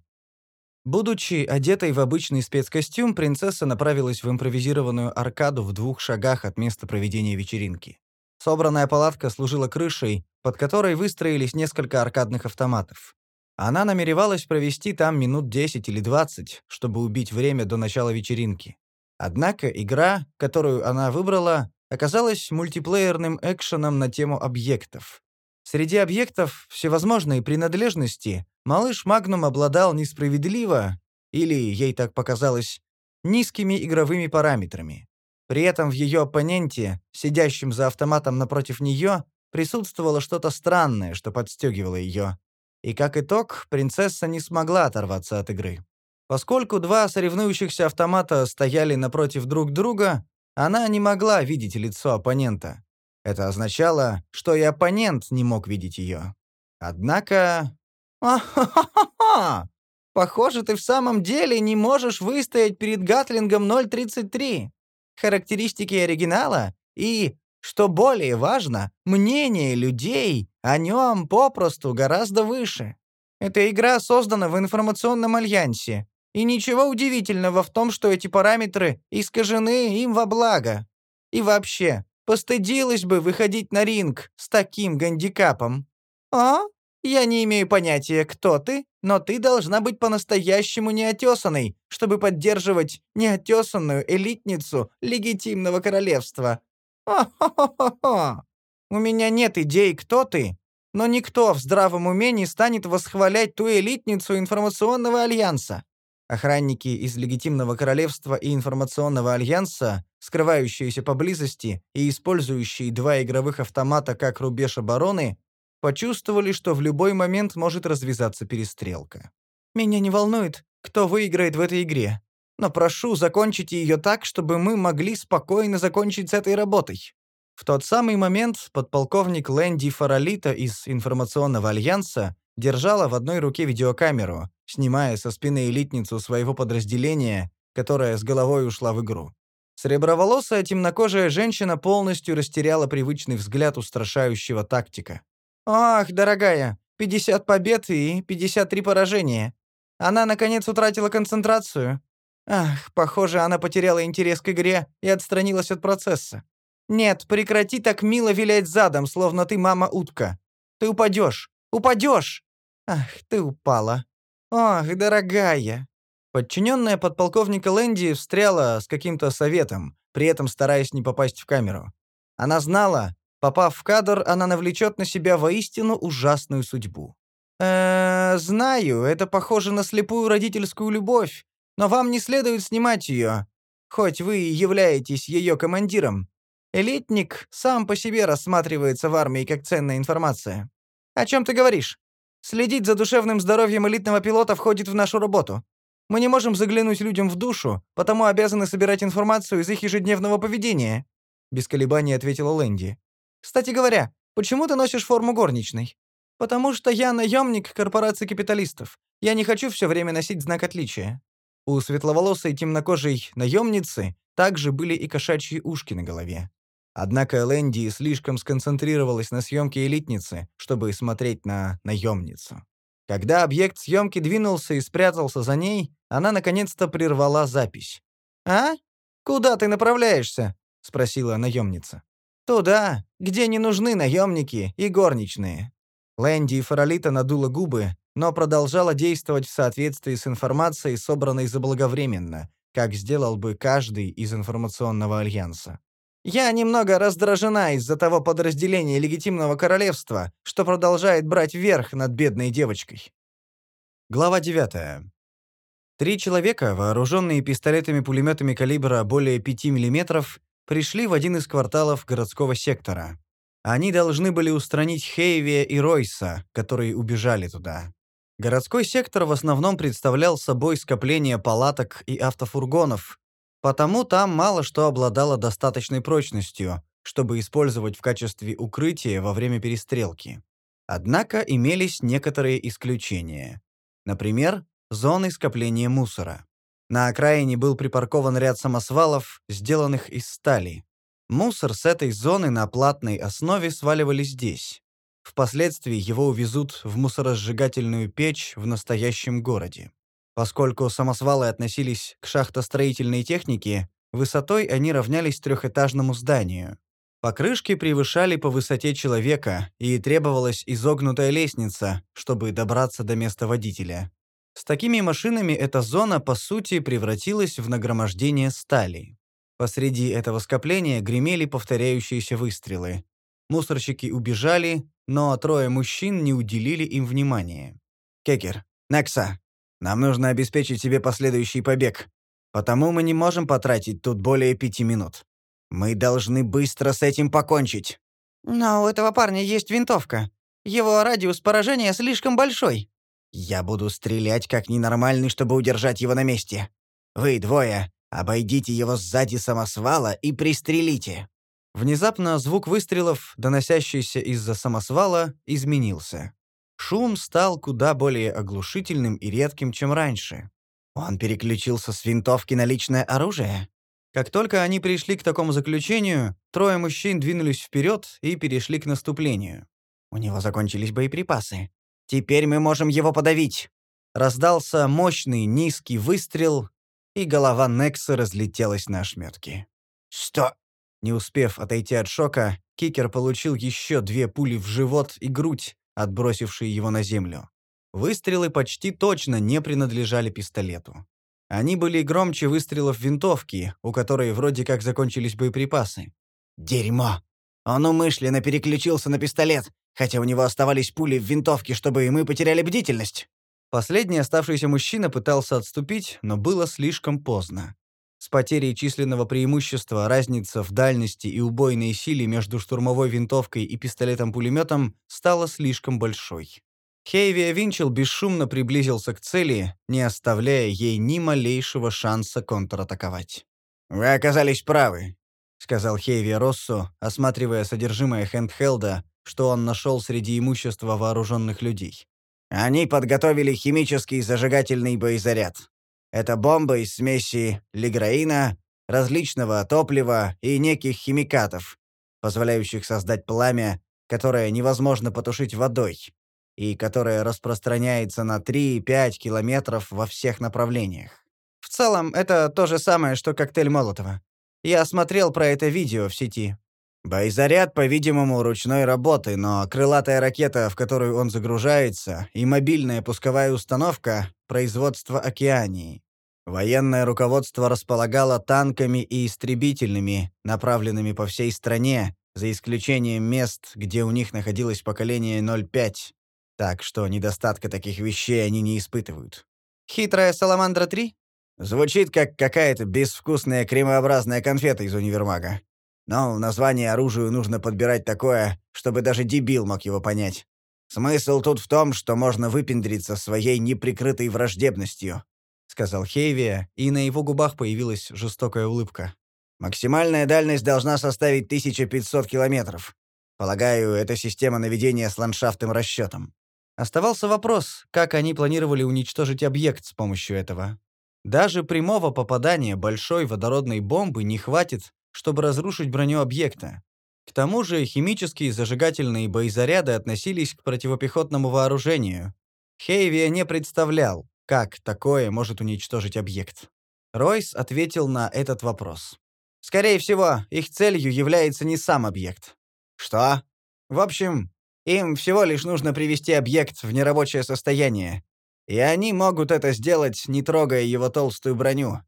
Будучи одетой в обычный спецкостюм, принцесса направилась в импровизированную аркаду в двух шагах от места проведения вечеринки. Собранная палатка служила крышей, под которой выстроились несколько аркадных автоматов. Она намеревалась провести там минут 10 или 20, чтобы убить время до начала вечеринки. Однако игра, которую она выбрала, оказалась мультиплеерным экшеном на тему объектов. Среди объектов всевозможной принадлежности малыш Магнум обладал несправедливо, или ей так показалось, низкими игровыми параметрами. При этом в ее оппоненте, сидящем за автоматом напротив нее, присутствовало что-то странное, что подстегивало ее. И как итог, принцесса не смогла оторваться от игры. Поскольку два соревнующихся автомата стояли напротив друг друга, она не могла видеть лицо оппонента. Это означало, что и оппонент не мог видеть ее. Однако... «А-ха-ха-ха! Похоже, ты в самом деле не можешь выстоять перед Гатлингом 033. Характеристики оригинала и Что более важно, мнение людей о нем попросту гораздо выше. Эта игра создана в информационном альянсе, и ничего удивительного в том, что эти параметры искажены им во благо. И вообще, постыдилась бы выходить на ринг с таким гандикапом. А? Я не имею понятия, кто ты, но ты должна быть по-настоящему неотесанной, чтобы поддерживать неотесанную элитницу легитимного королевства. Хо-хо-хо-хо! У меня нет идей, кто ты, но никто в здравом уме не станет восхвалять ту элитницу информационного альянса. Охранники из легитимного королевства и информационного альянса, скрывающиеся поблизости и использующие два игровых автомата как рубеж обороны, почувствовали, что в любой момент может развязаться перестрелка. Меня не волнует, кто выиграет в этой игре, но прошу, закончите ее так, чтобы мы могли спокойно закончить с этой работой. В тот самый момент подполковник Лэнди Фаралита из информационного альянса держала в одной руке видеокамеру, снимая со спины элитницу своего подразделения, которая с головой ушла в игру. Среброволосая темнокожая женщина полностью растеряла привычный взгляд устрашающего тактика. «Ах, дорогая, 50 побед и 53 поражения. Она, наконец, утратила концентрацию. Ах, похоже, она потеряла интерес к игре и отстранилась от процесса. Нет, прекрати так мило вилять задом, словно ты мама-утка. Ты упадешь, упадешь. Ах, ты упала. Ах, дорогая. Подчиненная подполковника Лэнди встряла с каким-то советом, при этом стараясь не попасть в камеру. Она знала, попав в кадр, она навлечет на себя воистину ужасную судьбу. э знаю, это похоже на слепую родительскую любовь, но вам не следует снимать ее, хоть вы и являетесь ее командиром. Элитник сам по себе рассматривается в армии как ценная информация. О чем ты говоришь? Следить за душевным здоровьем элитного пилота входит в нашу работу. Мы не можем заглянуть людям в душу, потому обязаны собирать информацию из их ежедневного поведения», — без колебаний ответила Лэнди. «Кстати говоря, почему ты носишь форму горничной?» «Потому что я наемник корпорации капиталистов. Я не хочу все время носить знак отличия». У светловолосой темнокожей наемницы также были и кошачьи ушки на голове. Однако Лэнди слишком сконцентрировалась на съемке элитницы, чтобы смотреть на наемницу. Когда объект съемки двинулся и спрятался за ней, она наконец-то прервала запись. «А? Куда ты направляешься?» — спросила наемница. «Туда, где не нужны наемники и горничные». Лэнди и Фаралита надула губы, но продолжала действовать в соответствии с информацией, собранной заблаговременно, как сделал бы каждый из информационного альянса. «Я немного раздражена из-за того подразделения легитимного королевства, что продолжает брать верх над бедной девочкой». Глава 9. Три человека, вооруженные пистолетами-пулеметами калибра более 5 мм, пришли в один из кварталов городского сектора. Они должны были устранить Хейвия и Ройса, которые убежали туда. Городской сектор в основном представлял собой скопление палаток и автофургонов, потому там мало что обладало достаточной прочностью, чтобы использовать в качестве укрытия во время перестрелки. Однако имелись некоторые исключения. Например, зоны скопления мусора. На окраине был припаркован ряд самосвалов, сделанных из стали. Мусор с этой зоны на платной основе сваливали здесь. Впоследствии его увезут в мусоросжигательную печь в настоящем городе. Поскольку самосвалы относились к шахтостроительной технике, высотой они равнялись трехэтажному зданию. Покрышки превышали по высоте человека, и требовалась изогнутая лестница, чтобы добраться до места водителя. С такими машинами эта зона, по сути, превратилась в нагромождение стали. Посреди этого скопления гремели повторяющиеся выстрелы. Мусорщики убежали, но трое мужчин не уделили им внимания. «Кекер, Некса, нам нужно обеспечить себе последующий побег. Потому мы не можем потратить тут более пяти минут. Мы должны быстро с этим покончить». «Но у этого парня есть винтовка. Его радиус поражения слишком большой». «Я буду стрелять как ненормальный, чтобы удержать его на месте. Вы двое, обойдите его сзади самосвала и пристрелите». Внезапно звук выстрелов, доносящийся из-за самосвала, изменился. Шум стал куда более оглушительным и редким, чем раньше. Он переключился с винтовки на личное оружие? Как только они пришли к такому заключению, трое мужчин двинулись вперед и перешли к наступлению. «У него закончились боеприпасы. Теперь мы можем его подавить!» Раздался мощный низкий выстрел, и голова Некса разлетелась на ошметки. «Что?» Не успев отойти от шока, Кикер получил еще две пули в живот и грудь, отбросившие его на землю. Выстрелы почти точно не принадлежали пистолету. Они были громче выстрелов винтовки, у которой вроде как закончились боеприпасы. «Дерьмо! Он умышленно переключился на пистолет, хотя у него оставались пули в винтовке, чтобы мы потеряли бдительность». Последний оставшийся мужчина пытался отступить, но было слишком поздно. С потерей численного преимущества разница в дальности и убойной силе между штурмовой винтовкой и пистолетом-пулеметом стала слишком большой. Хейвия Винчел бесшумно приблизился к цели, не оставляя ей ни малейшего шанса контратаковать. «Вы оказались правы», — сказал Хейвия Россу, осматривая содержимое хендхелда, что он нашел среди имущества вооруженных людей. «Они подготовили химический зажигательный боезаряд. Это бомба из смеси лиграина, различного топлива и неких химикатов, позволяющих создать пламя, которое невозможно потушить водой, и которое распространяется на 3-5 километров во всех направлениях. В целом, это то же самое, что коктейль Молотова. Я смотрел про это видео в сети. Боезаряд, по-видимому, ручной работы, но крылатая ракета, в которую он загружается, и мобильная пусковая установка — производство Океании. Военное руководство располагало танками и истребительными, направленными по всей стране, за исключением мест, где у них находилось поколение 05. Так что недостатка таких вещей они не испытывают. «Хитрая Саламандра-3?» Звучит как какая-то безвкусная кремообразная конфета из универмага. Но в названии оружию нужно подбирать такое, чтобы даже дебил мог его понять. Смысл тут в том, что можно выпендриться своей неприкрытой враждебностью», — сказал Хейвия, и на его губах появилась жестокая улыбка. «Максимальная дальность должна составить 1500 километров. Полагаю, это система наведения с ландшафтным расчетом. Оставался вопрос, как они планировали уничтожить объект с помощью этого. Даже прямого попадания большой водородной бомбы не хватит, чтобы разрушить броню объекта. К тому же химические зажигательные боезаряды относились к противопехотному вооружению. Хейвия не представлял, как такое может уничтожить объект. Ройс ответил на этот вопрос. Скорее всего, их целью является не сам объект. Что? В общем, им всего лишь нужно привести объект в нерабочее состояние. И они могут это сделать, не трогая его толстую броню.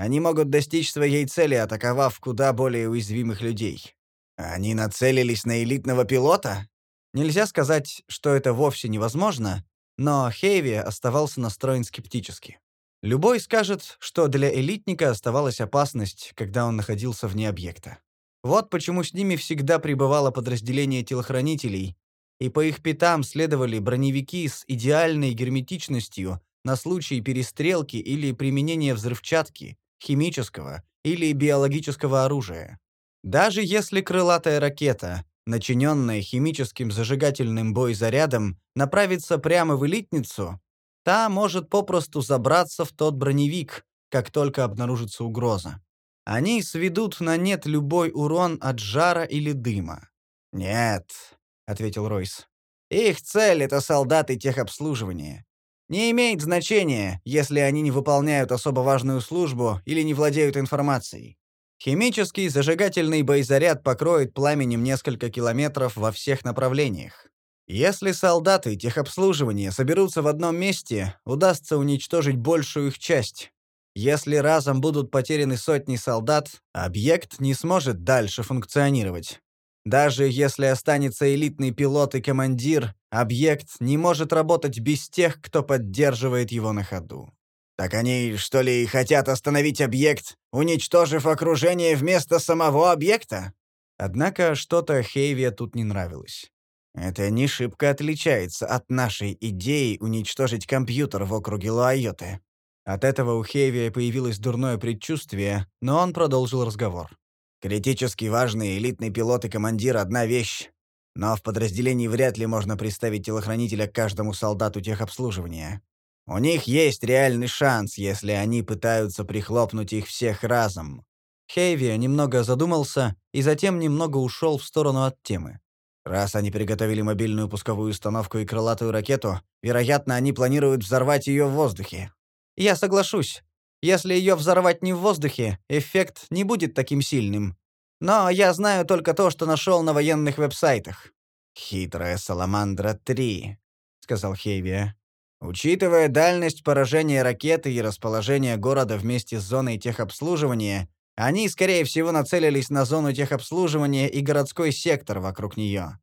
Они могут достичь своей цели, атаковав куда более уязвимых людей. Они нацелились на элитного пилота? Нельзя сказать, что это вовсе невозможно, но Хейви оставался настроен скептически. Любой скажет, что для элитника оставалась опасность, когда он находился вне объекта. Вот почему с ними всегда пребывало подразделение телохранителей, и по их пятам следовали броневики с идеальной герметичностью на случай перестрелки или применения взрывчатки, химического или биологического оружия. Даже если крылатая ракета, начиненная химическим зажигательным боезарядом, направится прямо в элитницу, та может попросту забраться в тот броневик, как только обнаружится угроза. Они сведут на нет любой урон от жара или дыма. «Нет», — ответил Ройс. «Их цель — это солдаты техобслуживания. Не имеет значения, если они не выполняют особо важную службу или не владеют информацией. Химический зажигательный боезаряд покроет пламенем несколько километров во всех направлениях. Если солдаты техобслуживания соберутся в одном месте, удастся уничтожить большую их часть. Если разом будут потеряны сотни солдат, объект не сможет дальше функционировать. Даже если останется элитный пилот и командир, объект не может работать без тех, кто поддерживает его на ходу. Так они, что ли, хотят остановить объект, уничтожив окружение вместо самого объекта? Однако что-то Хейве тут не нравилось. Это не шибко отличается от нашей идеи уничтожить компьютер в округе Луайоты. От этого у Хейвия появилось дурное предчувствие, но он продолжил разговор. Критически важный элитный пилот и командир — одна вещь. Но в подразделении вряд ли можно представить телохранителя каждому солдату техобслуживания. У них есть реальный шанс, если они пытаются прихлопнуть их всех разом. Хейви немного задумался и затем немного ушел в сторону от темы. Раз они приготовили мобильную пусковую установку и крылатую ракету, вероятно, они планируют взорвать ее в воздухе. Я соглашусь. Если ее взорвать не в воздухе, эффект не будет таким сильным. Но я знаю только то, что нашел на военных веб-сайтах. «Хитрая Саламандра-3», — сказал Хейвия. «Учитывая дальность поражения ракеты и расположение города вместе с зоной техобслуживания, они, скорее всего, нацелились на зону техобслуживания и городской сектор вокруг нее.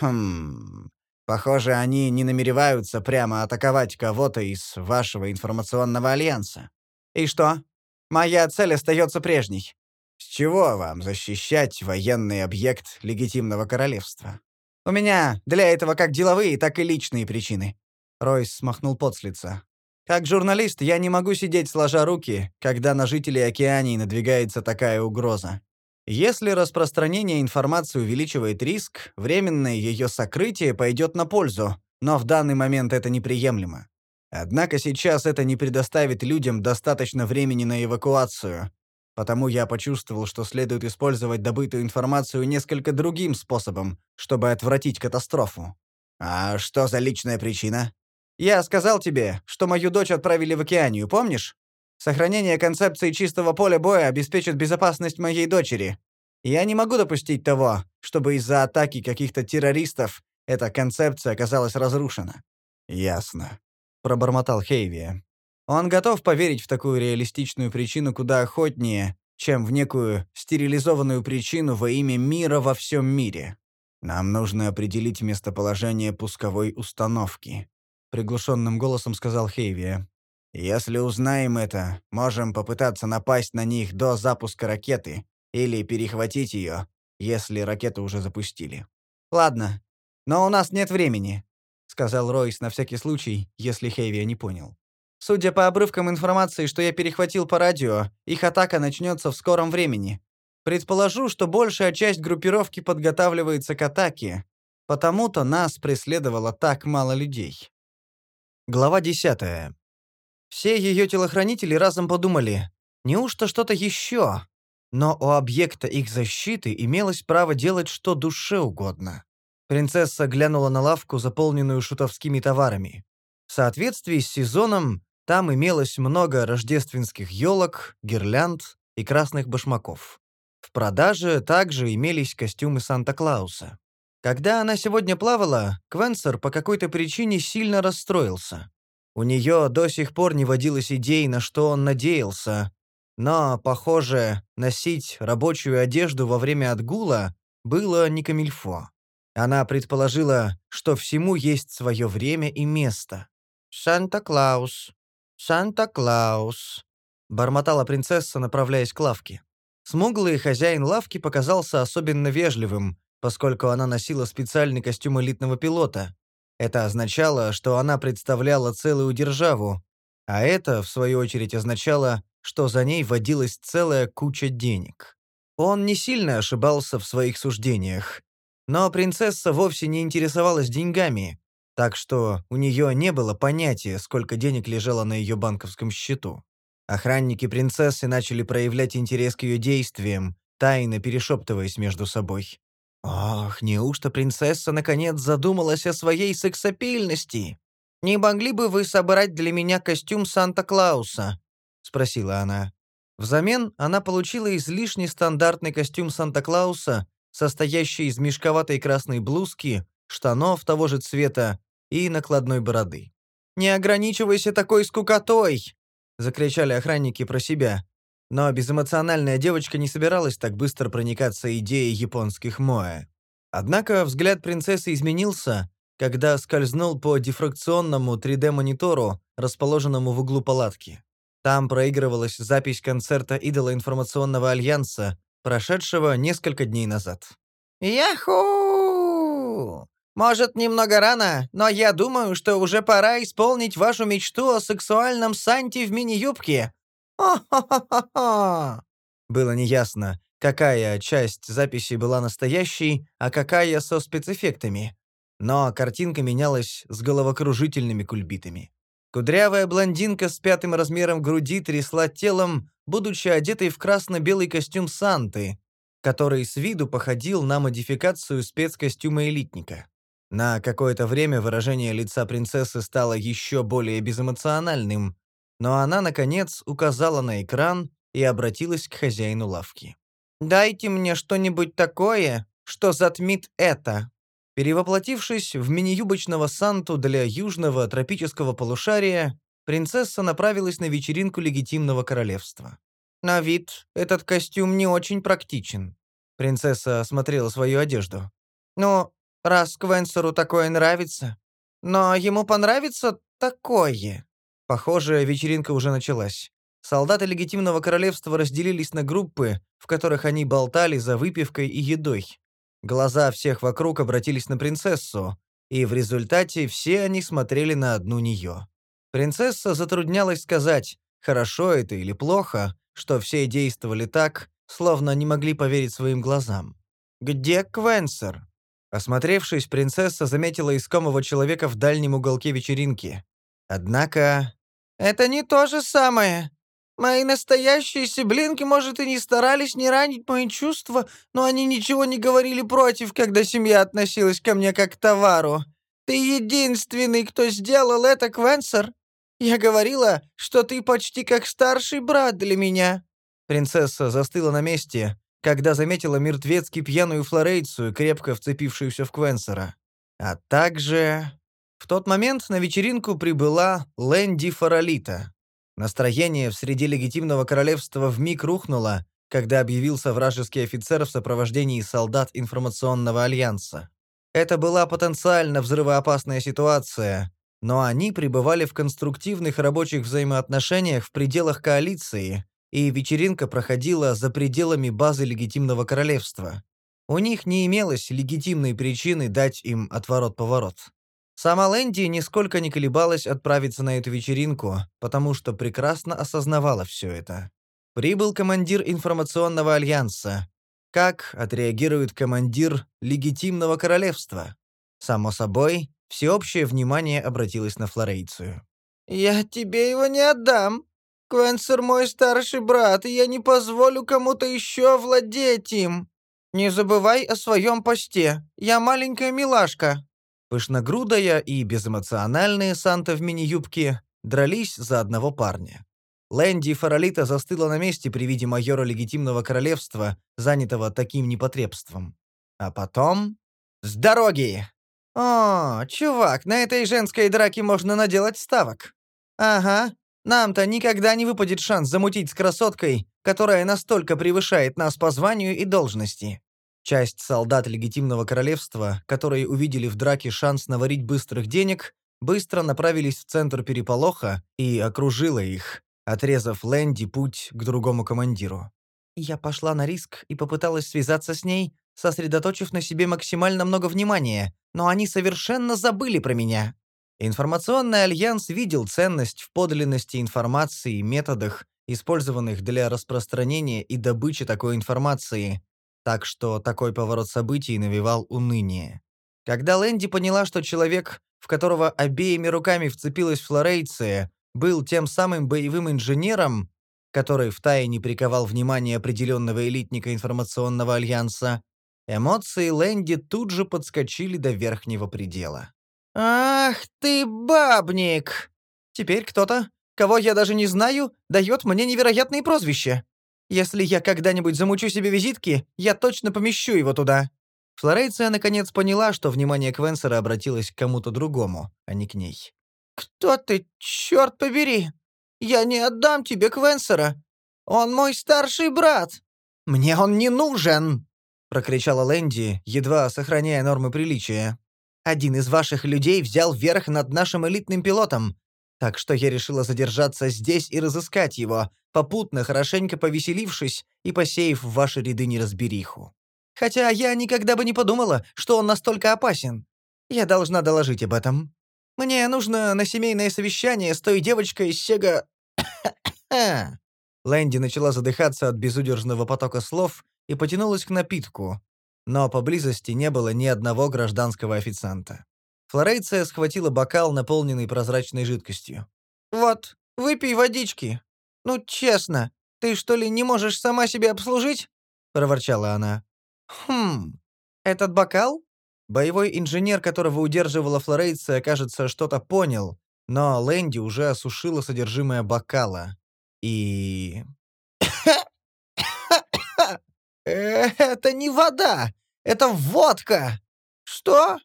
Хм... Похоже, они не намереваются прямо атаковать кого-то из вашего информационного альянса. И что? Моя цель остается прежней. С чего вам защищать военный объект легитимного королевства? У меня для этого как деловые, так и личные причины. Ройс смахнул пот с лица. Как журналист я не могу сидеть сложа руки, когда на жителей океании надвигается такая угроза. Если распространение информации увеличивает риск, временное ее сокрытие пойдет на пользу, но в данный момент это неприемлемо. Однако сейчас это не предоставит людям достаточно времени на эвакуацию, потому я почувствовал, что следует использовать добытую информацию несколько другим способом, чтобы отвратить катастрофу. А что за личная причина? Я сказал тебе, что мою дочь отправили в океанию, помнишь? Сохранение концепции чистого поля боя обеспечит безопасность моей дочери. Я не могу допустить того, чтобы из-за атаки каких-то террористов эта концепция оказалась разрушена. Ясно, пробормотал Хейви. Он готов поверить в такую реалистичную причину куда охотнее, чем в некую стерилизованную причину во имя мира во всем мире. Нам нужно определить местоположение пусковой установки, приглушенным голосом сказал Хейвия. Если узнаем это, можем попытаться напасть на них до запуска ракеты или перехватить ее, если ракету уже запустили. Ладно, но у нас нет времени, сказал Ройс на всякий случай, если Хейвия не понял. Судя по обрывкам информации, что я перехватил по радио, их атака начнется в скором времени. Предположу, что большая часть группировки подготавливается к атаке, потому-то нас преследовало так мало людей. Глава 10. Все ее телохранители разом подумали, неужто что-то еще? Но у объекта их защиты имелось право делать что душе угодно. Принцесса глянула на лавку, заполненную шутовскими товарами. В соответствии с сезоном там имелось много рождественских елок, гирлянд и красных башмаков. В продаже также имелись костюмы Санта-Клауса. Когда она сегодня плавала, Квенсер по какой-то причине сильно расстроился. У нее до сих пор не водилось идей, на что он надеялся, но, похоже, носить рабочую одежду во время отгула было не камильфо. Она предположила, что всему есть свое время и место. «Санта-Клаус», «Санта-Клаус», — бормотала принцесса, направляясь к лавке. Смуглый хозяин лавки показался особенно вежливым, поскольку она носила специальный костюм элитного пилота. Это означало, что она представляла целую державу, а это, в свою очередь, означало, что за ней водилась целая куча денег. Он не сильно ошибался в своих суждениях. Но принцесса вовсе не интересовалась деньгами, так что у нее не было понятия, сколько денег лежало на ее банковском счету. Охранники принцессы начали проявлять интерес к ее действиям, тайно перешептываясь между собой. «Ох, неужто принцесса наконец задумалась о своей сексапильности? Не могли бы вы собрать для меня костюм Санта-Клауса?» — спросила она. Взамен она получила излишне стандартный костюм Санта-Клауса, состоящий из мешковатой красной блузки, штанов того же цвета и накладной бороды. «Не ограничивайся такой скукотой!» — закричали охранники про себя. Но безэмоциональная девочка не собиралась так быстро проникаться идеей японских моэ. Однако взгляд принцессы изменился, когда скользнул по дифракционному 3D-монитору, расположенному в углу палатки. Там проигрывалась запись концерта идола информационного альянса, прошедшего несколько дней назад. «Яху! Может, немного рано, но я думаю, что уже пора исполнить вашу мечту о сексуальном Санте в мини-юбке. О-хо-хо-хо-хо!» Было неясно, какая часть записи была настоящей, а какая со спецэффектами. Но картинка менялась с головокружительными кульбитами. Кудрявая блондинка с пятым размером груди трясла телом, будучи одетой в красно-белый костюм Санты, который с виду походил на модификацию спецкостюма элитника. На какое-то время выражение лица принцессы стало еще более безэмоциональным, но она, наконец, указала на экран и обратилась к хозяину лавки. «Дайте мне что-нибудь такое, что затмит это». Перевоплотившись в мини-юбочного Санту для южного тропического полушария, принцесса направилась на вечеринку легитимного королевства. «На вид этот костюм не очень практичен». Принцесса осмотрела свою одежду. «Ну, раз Квенсеру такое нравится. Но ему понравится такое». Похоже, вечеринка уже началась. Солдаты легитимного королевства разделились на группы, в которых они болтали за выпивкой и едой. Глаза всех вокруг обратились на принцессу, и в результате все они смотрели на одну нее. Принцесса затруднялась сказать, хорошо это или плохо, что все действовали так, словно не могли поверить своим глазам. «Где Квенсер?» Осмотревшись, принцесса заметила искомого человека в дальнем уголке вечеринки. Однако... «Это не то же самое. Мои настоящие сиблинки, может, и не старались не ранить мои чувства, но они ничего не говорили против, когда семья относилась ко мне как к товару. Ты единственный, кто сделал это, Квенсер. Я говорила, что ты почти как старший брат для меня». Принцесса застыла на месте, когда заметила мертвецки пьяную флорейцию, крепко вцепившуюся в Квенсера. А также... В тот момент на вечеринку прибыла Лэнди Фаралита. Настроение в среде легитимного королевства вмиг рухнуло, когда объявился вражеский офицер в сопровождении солдат информационного альянса. Это была потенциально взрывоопасная ситуация, но они пребывали в конструктивных рабочих взаимоотношениях в пределах коалиции, и вечеринка проходила за пределами базы легитимного королевства. У них не имелось легитимной причины дать им отворот-поворот. Сама Лэнди нисколько не колебалась отправиться на эту вечеринку, потому что прекрасно осознавала все это. Прибыл командир информационного альянса. Как отреагирует командир легитимного королевства? Само собой, всеобщее внимание обратилось на Флорейцию. «Я тебе его не отдам. Квенсер мой старший брат, и я не позволю кому-то еще владеть им. Не забывай о своем посте. Я маленькая милашка». Пышногрудая и безэмоциональная Санта в мини-юбке дрались за одного парня. Лэнди Фаралита застыла на месте при виде майора легитимного королевства, занятого таким непотребством. А потом... «С дороги!» «О, чувак, на этой женской драке можно наделать ставок». «Ага, нам-то никогда не выпадет шанс замутить с красоткой, которая настолько превышает нас по званию и должности». Часть солдат легитимного королевства, которые увидели в драке шанс наварить быстрых денег, быстро направились в центр переполоха и окружила их, отрезав Лэнди путь к другому командиру. Я пошла на риск и попыталась связаться с ней, сосредоточив на себе максимально много внимания, но они совершенно забыли про меня. Информационный альянс видел ценность в подлинности информации и методах, использованных для распространения и добычи такой информации, так что такой поворот событий навевал уныние. Когда Лэнди поняла, что человек, в которого обеими руками вцепилась Флорейция, был тем самым боевым инженером, который втайне приковал внимание определенного элитника информационного альянса, эмоции Лэнди тут же подскочили до верхнего предела. «Ах ты, бабник! Теперь кто-то, кого я даже не знаю, дает мне невероятные прозвища. Если я когда-нибудь замучу себе визитки, я точно помещу его туда». Флорейция наконец поняла, что внимание Квенсера обратилось к кому-то другому, а не к ней. «Кто ты, черт побери? Я не отдам тебе Квенсера. Он мой старший брат. Мне он не нужен!» — прокричала Лэнди, едва сохраняя нормы приличия. «Один из ваших людей взял верх над нашим элитным пилотом, так что я решила задержаться здесь и разыскать его, попутно хорошенько повеселившись и посеяв в ваши ряды неразбериху. Хотя я никогда бы не подумала, что он настолько опасен. Я должна доложить об этом. Мне нужно на семейное совещание с той девочкой из Сега...» Лэнди начала задыхаться от безудержного потока слов и потянулась к напитку, но поблизости не было ни одного гражданского официанта. Флорейция схватила бокал, наполненный прозрачной жидкостью. «Вот, выпей водички. Ну, честно, Ты что ли не можешь сама себя обслужить?» — проворчала она. «Хм, этот бокал?» Боевой инженер, которого удерживала Флорейция, кажется, что-то понял, но Лэнди уже осушила содержимое бокала. И... «Это не вода! Это водка!» «Что?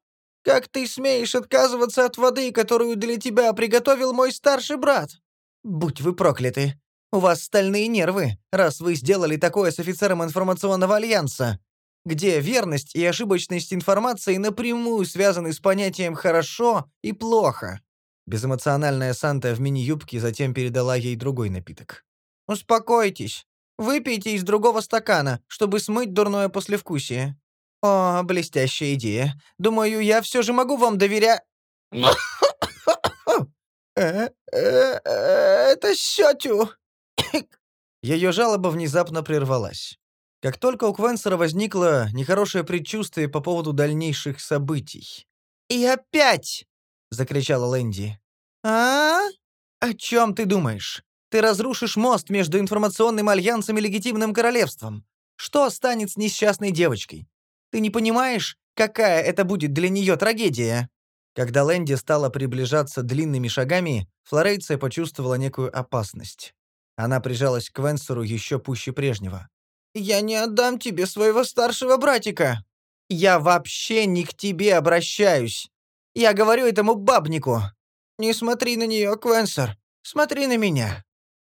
Как ты смеешь отказываться от воды, которую для тебя приготовил мой старший брат?» «Будь вы прокляты! У вас стальные нервы, раз вы сделали такое с офицером информационного альянса, где верность и ошибочность информации напрямую связаны с понятием «хорошо» и «плохо». Безэмоциональная Санта в мини-юбке затем передала ей другой напиток. «Успокойтесь. Выпейте из другого стакана, чтобы смыть дурное послевкусие. О, блестящая идея. Думаю, я все же могу вам доверять...» э, э, «Это Сётю!» Ее жалоба внезапно прервалась. Как только у Квенсера возникло нехорошее предчувствие по поводу дальнейших событий. «И опять!» — закричала Лэнди. «А? О чем ты думаешь? Ты разрушишь мост между информационным альянсом и легитимным королевством. Что станет с несчастной девочкой? Ты не понимаешь, какая это будет для нее трагедия?» Когда Лэнди стала приближаться длинными шагами, Флорейция почувствовала некую опасность. Она прижалась к Венсеру еще пуще прежнего. «Я не отдам тебе своего старшего братика. Я вообще не к тебе обращаюсь. Я говорю этому бабнику. Не смотри на нее, Квенсер. Смотри на меня.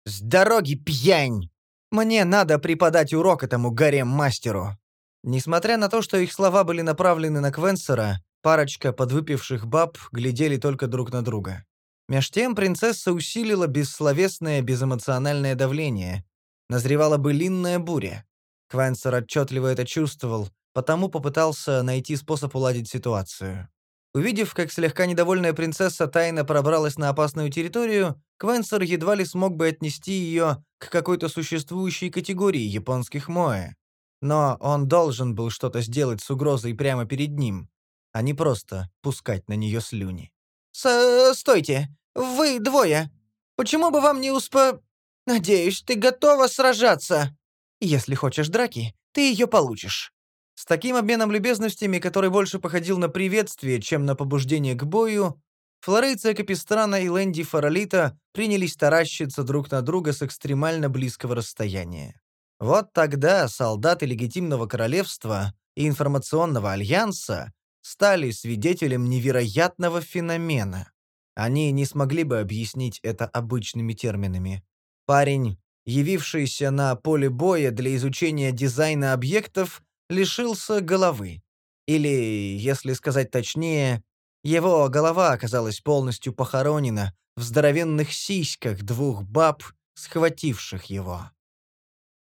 С дороги, пьянь! Мне надо преподать урок этому гарем-мастеру». Несмотря на то, что их слова были направлены на Квенсера, парочка подвыпивших баб глядели только друг на друга. Меж тем принцесса усилила бессловесное, безэмоциональное давление. Назревала былинная буря. Квенсер отчетливо это чувствовал, потому попытался найти способ уладить ситуацию. Увидев, как слегка недовольная принцесса тайно пробралась на опасную территорию, Квенсер едва ли смог бы отнести ее к какой-то существующей категории японских моэ. Но он должен был что-то сделать с угрозой прямо перед ним, а не просто пускать на нее слюни. С «Стойте! Вы двое! Почему бы вам не успо... Надеюсь, ты готова сражаться? Если хочешь драки, ты ее получишь». С таким обменом любезностями, который больше походил на приветствие, чем на побуждение к бою, Флорейция Капистрана и Лэнди Фаралита принялись таращиться друг на друга с экстремально близкого расстояния. Вот тогда солдаты легитимного королевства и информационного альянса стали свидетелем невероятного феномена. Они не смогли бы объяснить это обычными терминами. Парень, явившийся на поле боя для изучения дизайна объектов, лишился головы. Или, если сказать точнее, его голова оказалась полностью похоронена в здоровенных сиськах двух баб, схвативших его.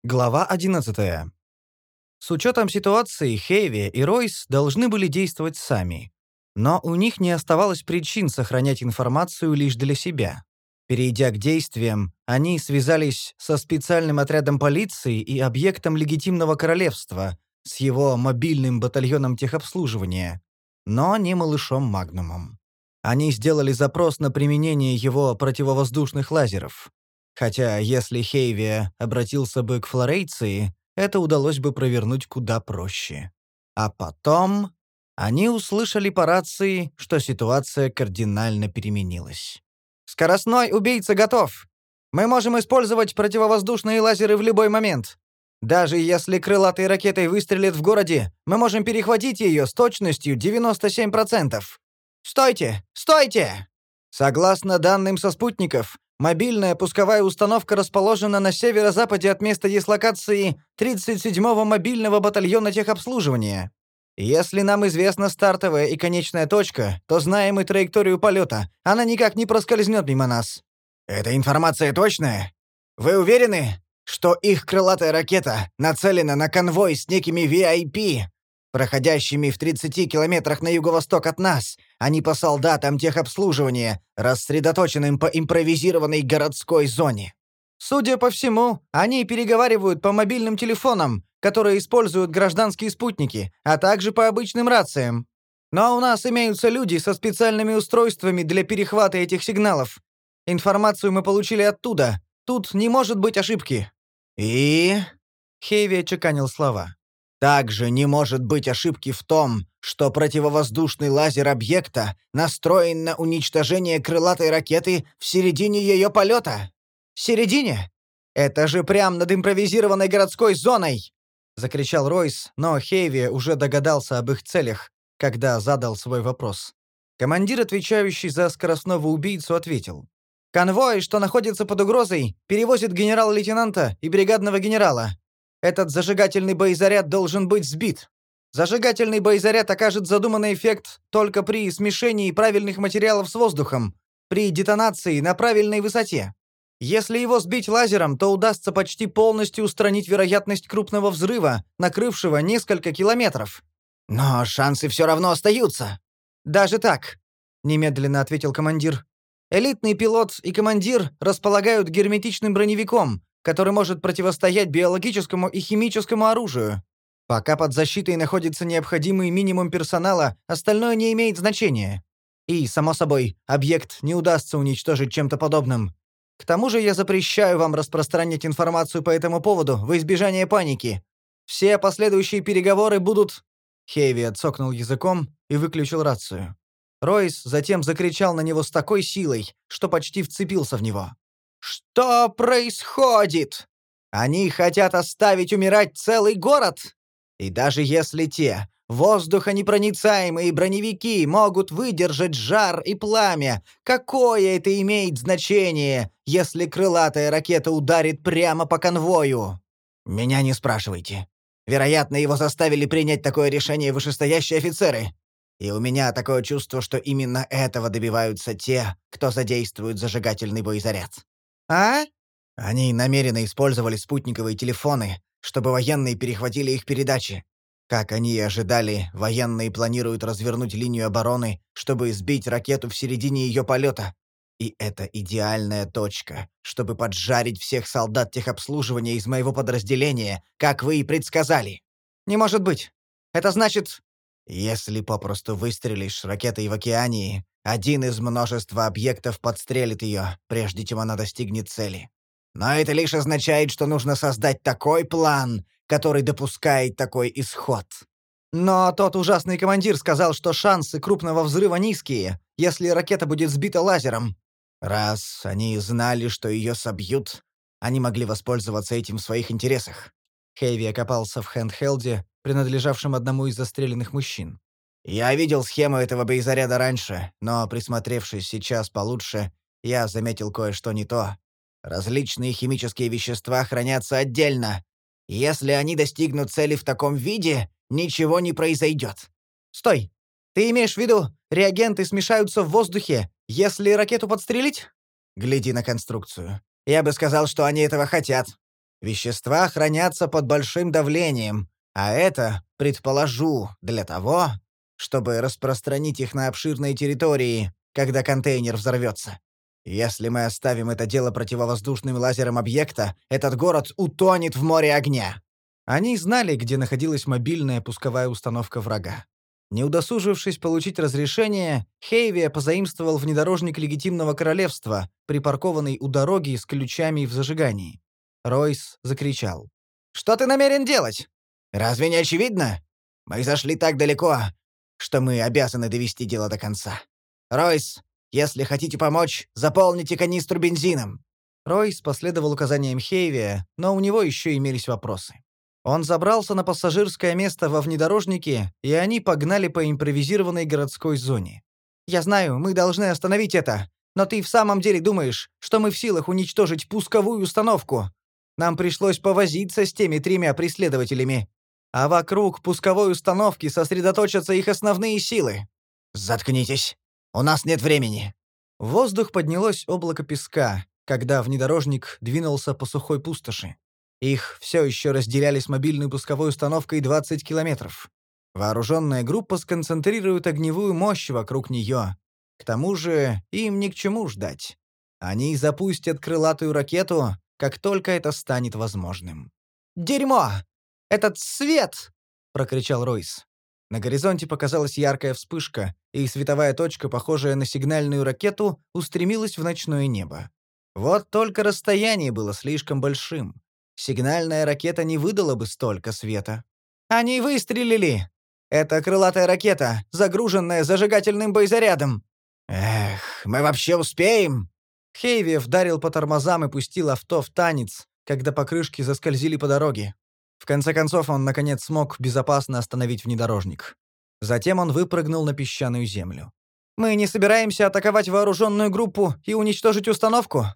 Глава 11. С учетом ситуации, Хейви и Ройс должны были действовать сами. Но у них не оставалось причин сохранять информацию лишь для себя. Перейдя к действиям, они связались со специальным отрядом полиции и объектом легитимного королевства, с его мобильным батальоном техобслуживания, но не малышом Магнумом. Они сделали запрос на применение его противовоздушных лазеров. Хотя, если Хейвия обратился бы к Флорейции, это удалось бы провернуть куда проще. А потом они услышали по рации, что ситуация кардинально переменилась. «Скоростной убийца готов. Мы можем использовать противовоздушные лазеры в любой момент. Даже если крылатой ракетой выстрелит в городе, мы можем перехватить ее с точностью 97%. Стойте! Стойте! Согласно данным со спутников, мобильная пусковая установка расположена на северо-западе от места дислокации 37-го мобильного батальона техобслуживания. Если нам известна стартовая и конечная точка, то знаем и траекторию полета. Она никак не проскользнет мимо нас. Эта информация точная? Вы уверены, что их крылатая ракета нацелена на конвой с некими VIP, проходящими в 30 километрах на юго-восток от нас, а не по солдатам техобслуживания, рассредоточенным по импровизированной городской зоне? Судя по всему, они переговаривают по мобильным телефонам, которые используют гражданские спутники, а также по обычным рациям. Но у нас имеются люди со специальными устройствами для перехвата этих сигналов. Информацию мы получили оттуда. Тут не может быть ошибки. «И...» — Хейви чеканил слова. «Также не может быть ошибки в том, что противовоздушный лазер объекта настроен на уничтожение крылатой ракеты в середине ее полета». «Середине? Это же прямо над импровизированной городской зоной!» — закричал Ройс, но Хейви уже догадался об их целях, когда задал свой вопрос. Командир, отвечающий за скоростного убийцу, ответил. «Конвой, что находится под угрозой, перевозит генерал-лейтенанта и бригадного генерала. Этот зажигательный боезаряд должен быть сбит. Зажигательный боезаряд окажет задуманный эффект только при смешении правильных материалов с воздухом, при детонации на правильной высоте. Если его сбить лазером, то удастся почти полностью устранить вероятность крупного взрыва, накрывшего несколько километров. Но шансы все равно остаются. Даже так, немедленно ответил командир. Элитный пилот и командир располагают герметичным броневиком, который может противостоять биологическому и химическому оружию. Пока под защитой находится необходимый минимум персонала, остальное не имеет значения. И, само собой, объект не удастся уничтожить чем-то подобным. К тому же я запрещаю вам распространять информацию по этому поводу в избежание паники. Все последующие переговоры будут...» Хейви отсокнул языком и выключил рацию. Ройс затем закричал на него с такой силой, что почти вцепился в него. «Что происходит? Они хотят оставить умирать целый город? И даже если те, Воздухонепроницаемые броневики могут выдержать жар и пламя. Какое это имеет значение, если крылатая ракета ударит прямо по конвою? Меня не спрашивайте. Вероятно, его заставили принять такое решение вышестоящие офицеры. И у меня такое чувство, что именно этого добиваются те, кто задействует зажигательный боезаряд. А? Они намеренно использовали спутниковые телефоны, чтобы военные перехватили их передачи. Как они и ожидали, военные планируют развернуть линию обороны, чтобы сбить ракету в середине ее полета. И это идеальная точка, чтобы поджарить всех солдат техобслуживания из моего подразделения, как вы и предсказали. Не может быть. Это значит... Если попросту выстрелишь ракетой в океании, один из множества объектов подстрелит ее, прежде чем она достигнет цели. Но это лишь означает, что нужно создать такой план, который допускает такой исход. Но тот ужасный командир сказал, что шансы крупного взрыва низкие, если ракета будет сбита лазером. Раз они знали, что ее собьют, они могли воспользоваться этим в своих интересах. Хейви окопался в хендхелде, принадлежавшем одному из застреленных мужчин. Я видел схему этого боезаряда раньше, но, присмотревшись сейчас получше, я заметил кое-что не то. Различные химические вещества хранятся отдельно, если они достигнут цели в таком виде, ничего не произойдет. Стой! Ты имеешь в виду, реагенты смешаются в воздухе, если ракету подстрелить? Гляди на конструкцию. Я бы сказал, что они этого хотят. Вещества хранятся под большим давлением, а это, предположу, для того, чтобы распространить их на обширные территории, когда контейнер взорвется. Если мы оставим это дело противовоздушным лазером объекта, этот город утонет в море огня. Они знали, где находилась мобильная пусковая установка врага. Не удосужившись получить разрешение, Хейви позаимствовал внедорожник легитимного королевства, припаркованный у дороги с ключами в зажигании. Ройс закричал. «Что ты намерен делать?» «Разве не очевидно? Мы зашли так далеко, что мы обязаны довести дело до конца. Ройс, если хотите помочь, заполните канистру бензином». Ройс последовал указаниям Хейви, но у него еще имелись вопросы. Он забрался на пассажирское место во внедорожнике, и они погнали по импровизированной городской зоне. «Я знаю, мы должны остановить это, но ты в самом деле думаешь, что мы в силах уничтожить пусковую установку? Нам пришлось повозиться с теми тремя преследователями, а вокруг пусковой установки сосредоточатся их основные силы». «Заткнитесь», у нас нет времени». В воздух поднялось облако песка, когда внедорожник двинулся по сухой пустоши. Их все еще разделяли с мобильной пусковой установкой 20 километров. Вооруженная группа сконцентрирует огневую мощь вокруг нее. К тому же им ни к чему ждать. Они запустят крылатую ракету, как только это станет возможным. «Дерьмо! Этот свет!» — прокричал Ройс. На горизонте показалась яркая вспышка, и световая точка, похожая на сигнальную ракету, устремилась в ночное небо. Вот только расстояние было слишком большим. Сигнальная ракета не выдала бы столько света. «Они выстрелили! Это крылатая ракета, загруженная зажигательным боезарядом!» «Эх, мы вообще успеем?» Хейви вдарил по тормозам и пустил авто в танец, когда покрышки заскользили по дороге. В конце концов он, наконец, смог безопасно остановить внедорожник. Затем он выпрыгнул на песчаную землю. «Мы не собираемся атаковать вооруженную группу и уничтожить установку?»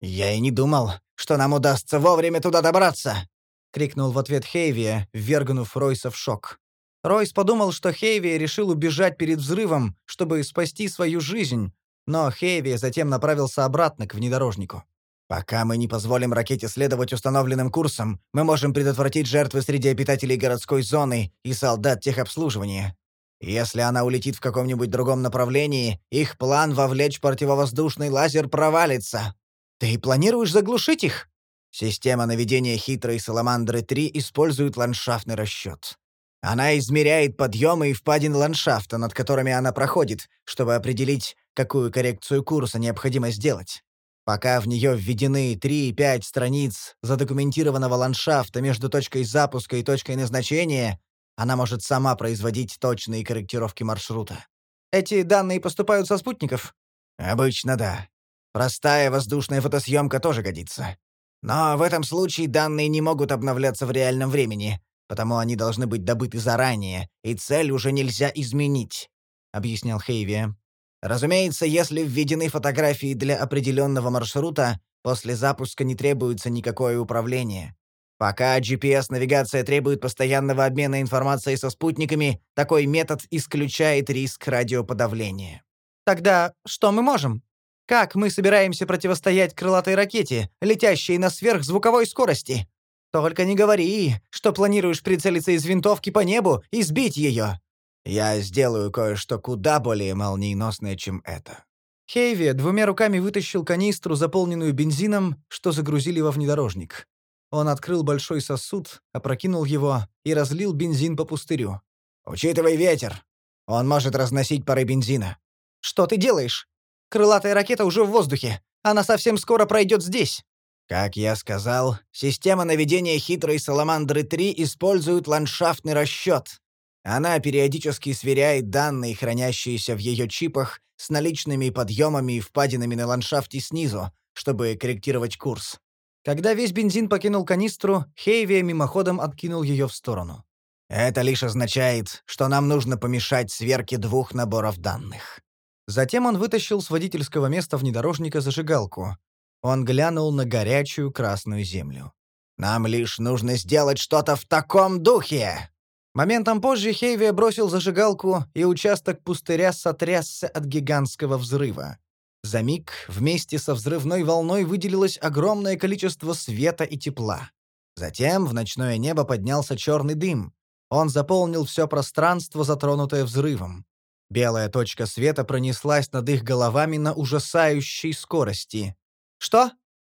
«Я и не думал, что нам удастся вовремя туда добраться!» — крикнул в ответ Хейви, ввергнув Ройса в шок. Ройс подумал, что Хейви решил убежать перед взрывом, чтобы спасти свою жизнь, но Хейви затем направился обратно к внедорожнику. «Пока мы не позволим ракете следовать установленным курсом, мы можем предотвратить жертвы среди обитателей городской зоны и солдат техобслуживания. Если она улетит в каком-нибудь другом направлении, их план вовлечь противовоздушный лазер провалится. Ты планируешь заглушить их?» Система наведения хитрой Саламандры-3 использует ландшафтный расчет. Она измеряет подъемы и впадины ландшафта, над которыми она проходит, чтобы определить, какую коррекцию курса необходимо сделать. Пока в нее введены 3-5 страниц задокументированного ландшафта между точкой запуска и точкой назначения, она может сама производить точные корректировки маршрута. Эти данные поступают со спутников? Обычно да. Простая воздушная фотосъемка тоже годится. Но в этом случае данные не могут обновляться в реальном времени, потому они должны быть добыты заранее, и цель уже нельзя изменить», — объяснял Хейви. «Разумеется, если введены фотографии для определенного маршрута, после запуска не требуется никакое управление. Пока GPS-навигация требует постоянного обмена информацией со спутниками, такой метод исключает риск радиоподавления». «Тогда что мы можем? Как мы собираемся противостоять крылатой ракете, летящей на сверхзвуковой скорости?» Только не говори, что планируешь прицелиться из винтовки по небу и сбить ее. Я сделаю кое-что куда более молниеносное, чем это. Хейви двумя руками вытащил канистру, заполненную бензином, что загрузили во внедорожник. Он открыл большой сосуд, опрокинул его и разлил бензин по пустырю. «Учитывай ветер. Он может разносить пары бензина». «Что ты делаешь? Крылатая ракета уже в воздухе. Она совсем скоро пройдет здесь». Как я сказал, система наведения хитрой Саламандры-3 использует ландшафтный расчет. Она периодически сверяет данные, хранящиеся в ее чипах, с наличными подъемами и впадинами на ландшафте снизу, чтобы корректировать курс. Когда весь бензин покинул канистру, Хейви мимоходом откинул ее в сторону. Это лишь означает, что нам нужно помешать сверке двух наборов данных. Затем он вытащил с водительского места внедорожника зажигалку, он глянул на горячую красную землю. «Нам лишь нужно сделать что-то в таком духе!» Моментом позже Хейви бросил зажигалку, и участок пустыря сотрясся от гигантского взрыва. За миг вместе со взрывной волной выделилось огромное количество света и тепла. Затем в ночное небо поднялся черный дым. Он заполнил все пространство, затронутое взрывом. Белая точка света пронеслась над их головами на ужасающей скорости. «Что?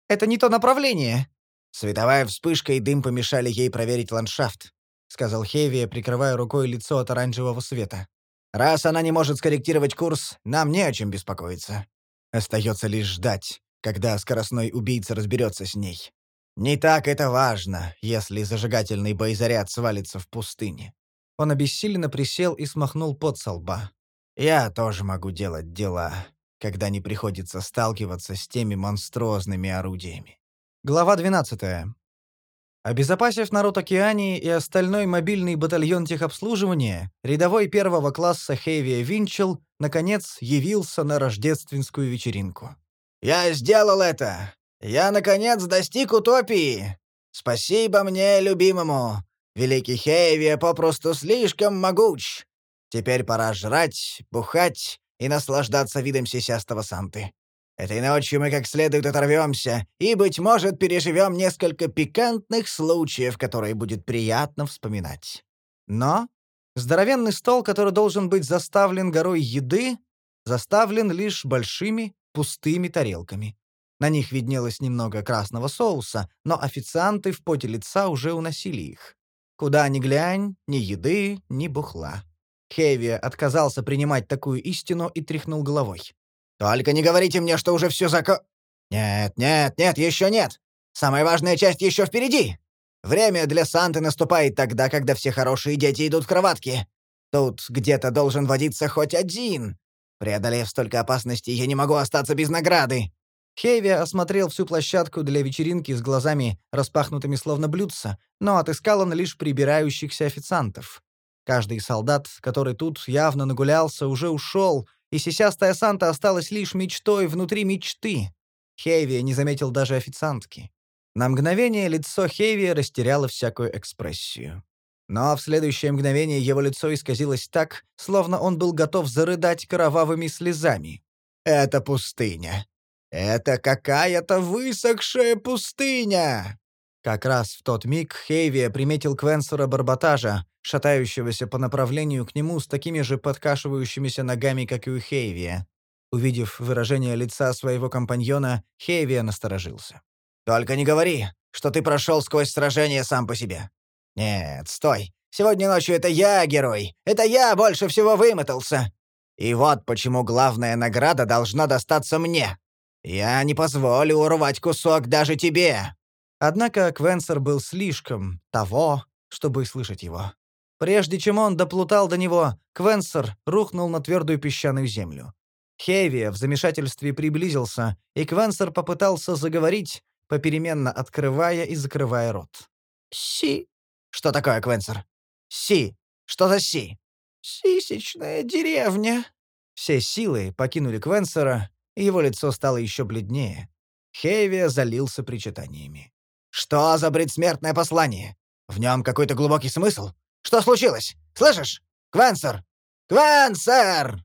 Это не то направление!» «Световая вспышка и дым помешали ей проверить ландшафт», — сказал Хеви, прикрывая рукой лицо от оранжевого света. «Раз она не может скорректировать курс, нам не о чем беспокоиться. Остается лишь ждать, когда скоростной убийца разберется с ней. Не так это важно, если зажигательный боезаряд свалится в пустыне». Он обессиленно присел и смахнул пот со лба. «Я тоже могу делать дела когда не приходится сталкиваться с теми монструозными орудиями. Глава 12. Обезопасив народ Океании и остальной мобильный батальон техобслуживания, рядовой первого класса Хейвия Винчел, наконец, явился на рождественскую вечеринку. «Я сделал это! Я, наконец, достиг утопии! Спасибо мне, любимому! Великий Хейвия попросту слишком могуч! Теперь пора жрать, бухать и наслаждаться видом сисястого Санты. Этой ночью мы как следует оторвемся и, быть может, переживем несколько пикантных случаев, которые будет приятно вспоминать. Но здоровенный стол, который должен быть заставлен горой еды, заставлен лишь большими пустыми тарелками. На них виднелось немного красного соуса, но официанты в поте лица уже уносили их. Куда ни глянь, ни еды, ни бухла. Хеви отказался принимать такую истину и тряхнул головой. «Только не говорите мне, что уже все зако...» «Нет, нет, нет, еще нет! Самая важная часть еще впереди. Время для Санты наступает тогда, когда все хорошие дети идут в кроватки. Тут где-то должен водиться хоть один. Преодолев столько опасностей, я не могу остаться без награды». Хейви осмотрел всю площадку для вечеринки с глазами, распахнутыми словно блюдца, но отыскал он лишь прибирающихся официантов. Каждый солдат, который тут явно нагулялся, уже ушел, и сисястая Санта осталась лишь мечтой внутри мечты. Хейви не заметил даже официантки. На мгновение лицо Хейви растеряло всякую экспрессию. Но в следующее мгновение его лицо исказилось так, словно он был готов зарыдать кровавыми слезами. «Это пустыня. Это какая-то высохшая пустыня!» Как раз в тот миг Хейви приметил Квенсера Барботажа, шатающегося по направлению к нему с такими же подкашивающимися ногами, как и у Хейви. Увидев выражение лица своего компаньона, Хейви насторожился. «Только не говори, что ты прошел сквозь сражение сам по себе. «Нет, стой. Сегодня ночью это я герой. Это я больше всего вымотался. И вот почему главная награда должна достаться мне. Я не позволю урвать кусок даже тебе». Однако Квенсер был слишком того, чтобы слышать его. Прежде чем он доплутал до него, Квенсер рухнул на твердую песчаную землю. Хеви в замешательстве приблизился, и Квенсер попытался заговорить, попеременно открывая и закрывая рот. «Си, что такое, Квенсер? Си. Что за Си? Сисечная деревня. Все силы покинули Квенсера, и его лицо стало еще бледнее. Хейви залился причитаниями. «Что за предсмертное послание? В нем какой-то глубокий смысл? Что случилось? Слышишь? Квенсер! Квенсер!»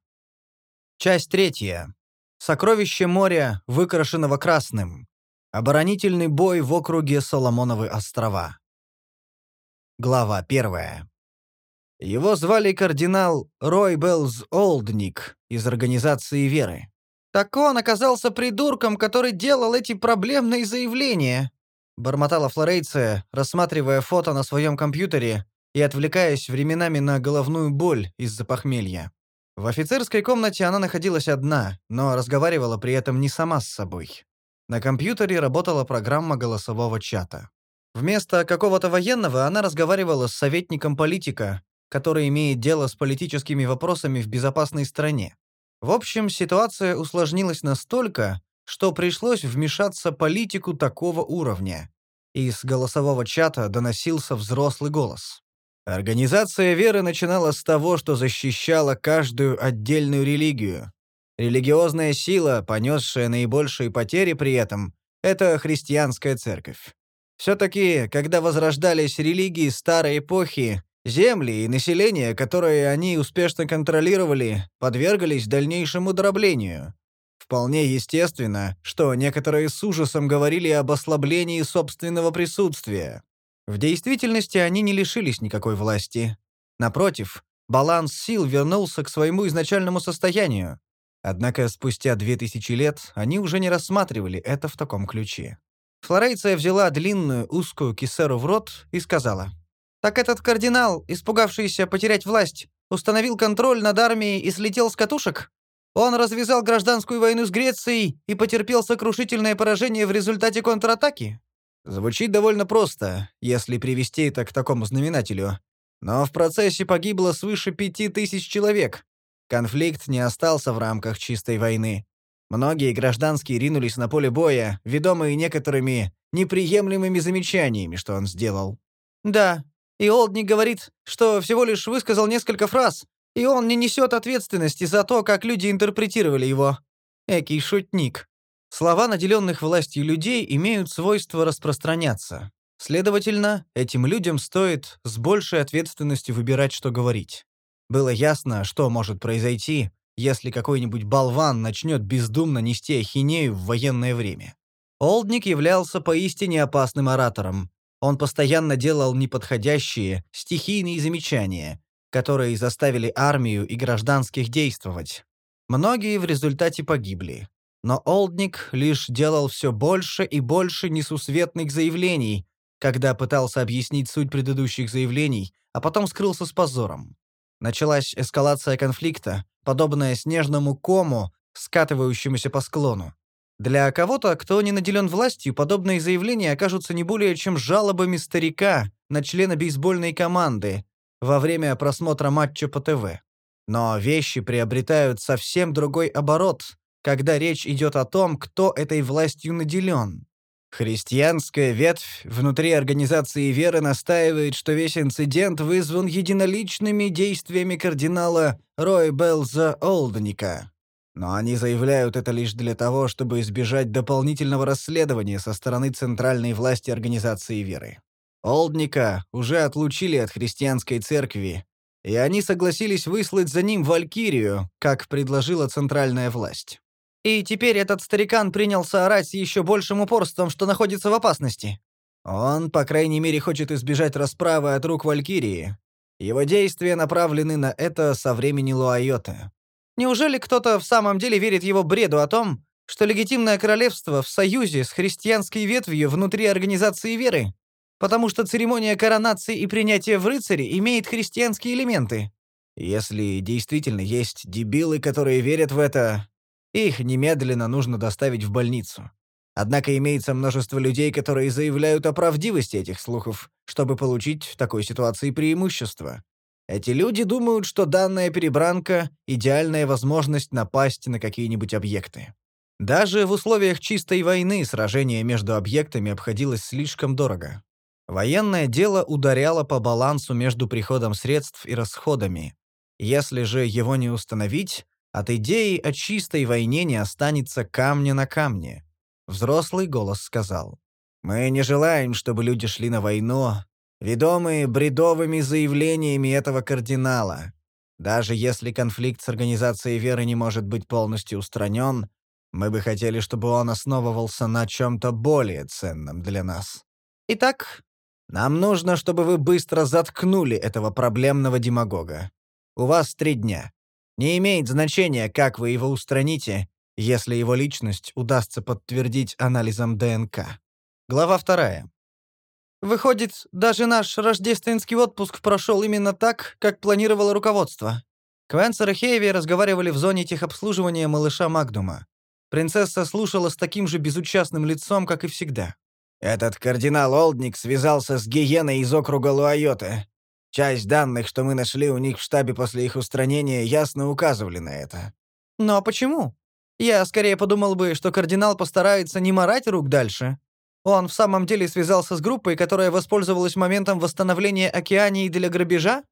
Часть третья. Сокровище моря, выкрашенного красным. Оборонительный бой в округе Соломоновы острова. Глава первая. Его звали кардинал Рой Беллз Олдник из Организации Веры. «Так он оказался придурком, который делал эти проблемные заявления», бормотала Флорейция, рассматривая фото на своем компьютере и отвлекаясь временами на головную боль из-за похмелья. В офицерской комнате она находилась одна, но разговаривала при этом не сама с собой. На компьютере работала программа голосового чата. Вместо какого-то военного она разговаривала с советником политика, который имеет дело с политическими вопросами в безопасной стране. В общем, ситуация усложнилась настолько, что пришлось вмешаться политику такого уровня. Из голосового чата доносился взрослый голос. Организация веры начинала с того, что защищала каждую отдельную религию. Религиозная сила, понесшая наибольшие потери при этом, это христианская церковь. Все-таки, когда возрождались религии старой эпохи, земли и население, которые они успешно контролировали, подвергались дальнейшему дроблению. Вполне естественно, что некоторые с ужасом говорили об ослаблении собственного присутствия. В действительности они не лишились никакой власти. Напротив, баланс сил вернулся к своему изначальному состоянию. Однако спустя две тысячи лет они уже не рассматривали это в таком ключе. Флорейция взяла длинную узкую кисеру в рот и сказала. «Так этот кардинал, испугавшийся потерять власть, установил контроль над армией и слетел с катушек? Он развязал гражданскую войну с Грецией и потерпел сокрушительное поражение в результате контратаки?» Звучит довольно просто, если привести это к такому знаменателю. Но в процессе погибло свыше пяти тысяч человек. Конфликт не остался в рамках чистой войны. Многие гражданские ринулись на поле боя, ведомые некоторыми неприемлемыми замечаниями, что он сделал. «Да, и Олдник говорит, что всего лишь высказал несколько фраз, и он не несет ответственности за то, как люди интерпретировали его. Экий шутник. Слова наделенных властью людей имеют свойство распространяться. Следовательно, этим людям стоит с большей ответственностью выбирать, что говорить. Было ясно, что может произойти, если какой-нибудь болван начнет бездумно нести ахинею в военное время. Олдник являлся поистине опасным оратором. Он постоянно делал неподходящие, стихийные замечания, которые заставили армию и гражданских действовать. Многие в результате погибли. Но Олдник лишь делал все больше и больше несусветных заявлений, когда пытался объяснить суть предыдущих заявлений, а потом скрылся с позором. Началась эскалация конфликта, подобная снежному кому, скатывающемуся по склону. Для кого-то, кто не наделен властью, подобные заявления окажутся не более чем жалобами старика на члена бейсбольной команды во время просмотра матча по ТВ. Но вещи приобретают совсем другой оборот, когда речь идет о том, кто этой властью наделен. Христианская ветвь внутри организации веры настаивает, что весь инцидент вызван единоличными действиями кардинала Рой Белза Олдника. Но они заявляют это лишь для того, чтобы избежать дополнительного расследования со стороны центральной власти организации веры. Олдника уже отлучили от христианской церкви, и они согласились выслать за ним Валькирию, как предложила центральная власть. И теперь этот старикан принялся орать с еще большим упорством, что находится в опасности. Он, по крайней мере, хочет избежать расправы от рук Валькирии. Его действия направлены на это со времени Луайота. Неужели кто-то в самом деле верит его бреду о том, что легитимное королевство в союзе с христианской ветвью внутри организации веры? Потому что церемония коронации и принятия в рыцари имеет христианские элементы. Если действительно есть дебилы, которые верят в это, их немедленно нужно доставить в больницу. Однако имеется множество людей, которые заявляют о правдивости этих слухов, чтобы получить в такой ситуации преимущество. Эти люди думают, что данная перебранка — идеальная возможность напасть на какие-нибудь объекты. Даже в условиях чистой войны сражение между объектами обходилось слишком дорого. Военное дело ударяло по балансу между приходом средств и расходами. Если же его не установить, от идеи о чистой войне не останется камня на камне. Взрослый голос сказал. «Мы не желаем, чтобы люди шли на войну, ведомые бредовыми заявлениями этого кардинала. Даже если конфликт с организацией веры не может быть полностью устранен, мы бы хотели, чтобы он основывался на чем-то более ценном для нас. Итак, нам нужно, чтобы вы быстро заткнули этого проблемного демагога. У вас три дня. Не имеет значения, как вы его устраните, если его личность удастся подтвердить анализом ДНК. Глава вторая. Выходит, даже наш рождественский отпуск прошел именно так, как планировало руководство. Квенсер и Хейви разговаривали в зоне техобслуживания малыша Магдума. Принцесса слушала с таким же безучастным лицом, как и всегда. «Этот кардинал Олдник связался с гиеной из округа Луайота. Часть данных, что мы нашли у них в штабе после их устранения, ясно указывали на это. Но почему? Я скорее подумал бы, что кардинал постарается не морать рук дальше. Он в самом деле связался с группой, которая воспользовалась моментом восстановления океании для грабежа?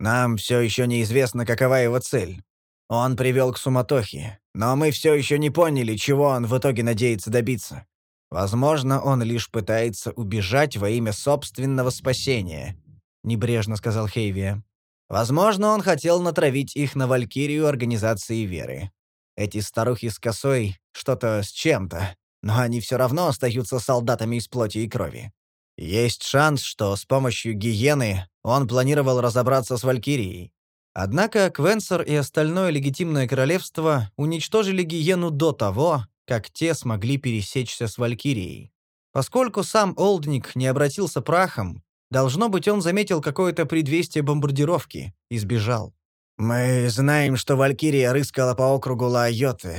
Нам все еще неизвестно, какова его цель. Он привел к суматохе, но мы все еще не поняли, чего он в итоге надеется добиться. Возможно, он лишь пытается убежать во имя собственного спасения. — небрежно сказал Хейвия. «Возможно, он хотел натравить их на Валькирию Организации Веры. Эти старухи с косой — что-то с чем-то, но они все равно остаются солдатами из плоти и крови. Есть шанс, что с помощью гиены он планировал разобраться с Валькирией. Однако Квенсер и остальное легитимное королевство уничтожили гиену до того, как те смогли пересечься с Валькирией. Поскольку сам Олдник не обратился прахом, Должно быть, он заметил какое-то предвестие бомбардировки и сбежал. «Мы знаем, что Валькирия рыскала по округу Лайоты,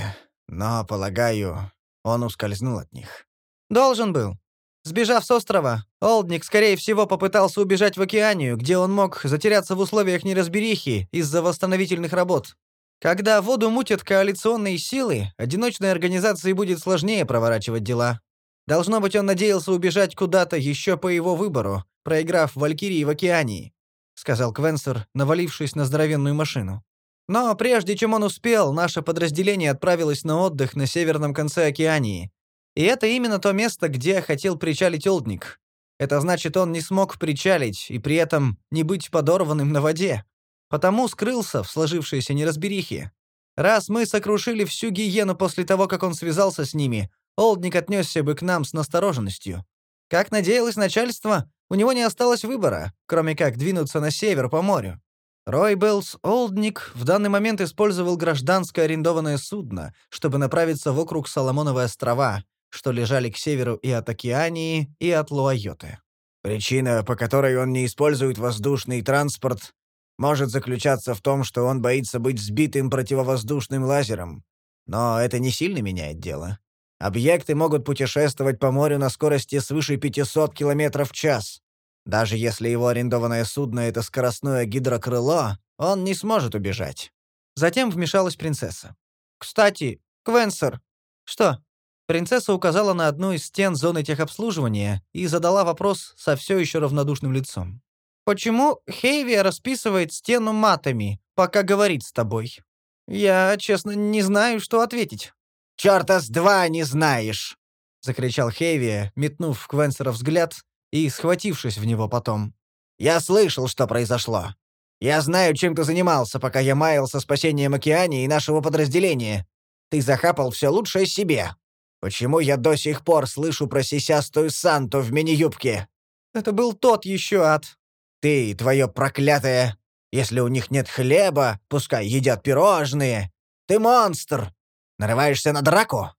но, полагаю, он ускользнул от них». «Должен был. Сбежав с острова, Олдник, скорее всего, попытался убежать в Океанию, где он мог затеряться в условиях неразберихи из-за восстановительных работ. Когда воду мутят коалиционные силы, одиночной организации будет сложнее проворачивать дела. Должно быть, он надеялся убежать куда-то еще по его выбору, проиграв Валькирии в Океании», — сказал Квенсер, навалившись на здоровенную машину. «Но прежде чем он успел, наше подразделение отправилось на отдых на северном конце Океании. И это именно то место, где хотел причалить Олдник. Это значит, он не смог причалить и при этом не быть подорванным на воде. Потому скрылся в сложившейся неразберихе. Раз мы сокрушили всю гиену после того, как он связался с ними, Олдник отнесся бы к нам с настороженностью. Как надеялось начальство, у него не осталось выбора, кроме как двинуться на север по морю. Рой Беллс Олдник в данный момент использовал гражданское арендованное судно, чтобы направиться вокруг Соломоновы острова, что лежали к северу и от Океании, и от Луайоты. Причина, по которой он не использует воздушный транспорт, может заключаться в том, что он боится быть сбитым противовоздушным лазером. Но это не сильно меняет дело. Объекты могут путешествовать по морю на скорости свыше 500 км в час. Даже если его арендованное судно — это скоростное гидрокрыло, он не сможет убежать. Затем вмешалась принцесса. «Кстати, Квенсер!» «Что?» Принцесса указала на одну из стен зоны техобслуживания и задала вопрос со все еще равнодушным лицом. «Почему Хейвия расписывает стену матами, пока говорит с тобой?» «Я, честно, не знаю, что ответить». «Чёрта с два не знаешь!» — закричал Хейвия, метнув в Квенсера взгляд и схватившись в него потом. «Я слышал, что произошло. Я знаю, чем ты занимался, пока я маялся спасением Океании и нашего подразделения. Ты захапал все лучшее себе. Почему я до сих пор слышу про сисястую Санту в мини-юбке? Это был тот еще ад. Ты и твое проклятое. Если у них нет хлеба, пускай едят пирожные. Ты монстр. Нарываешься на драку?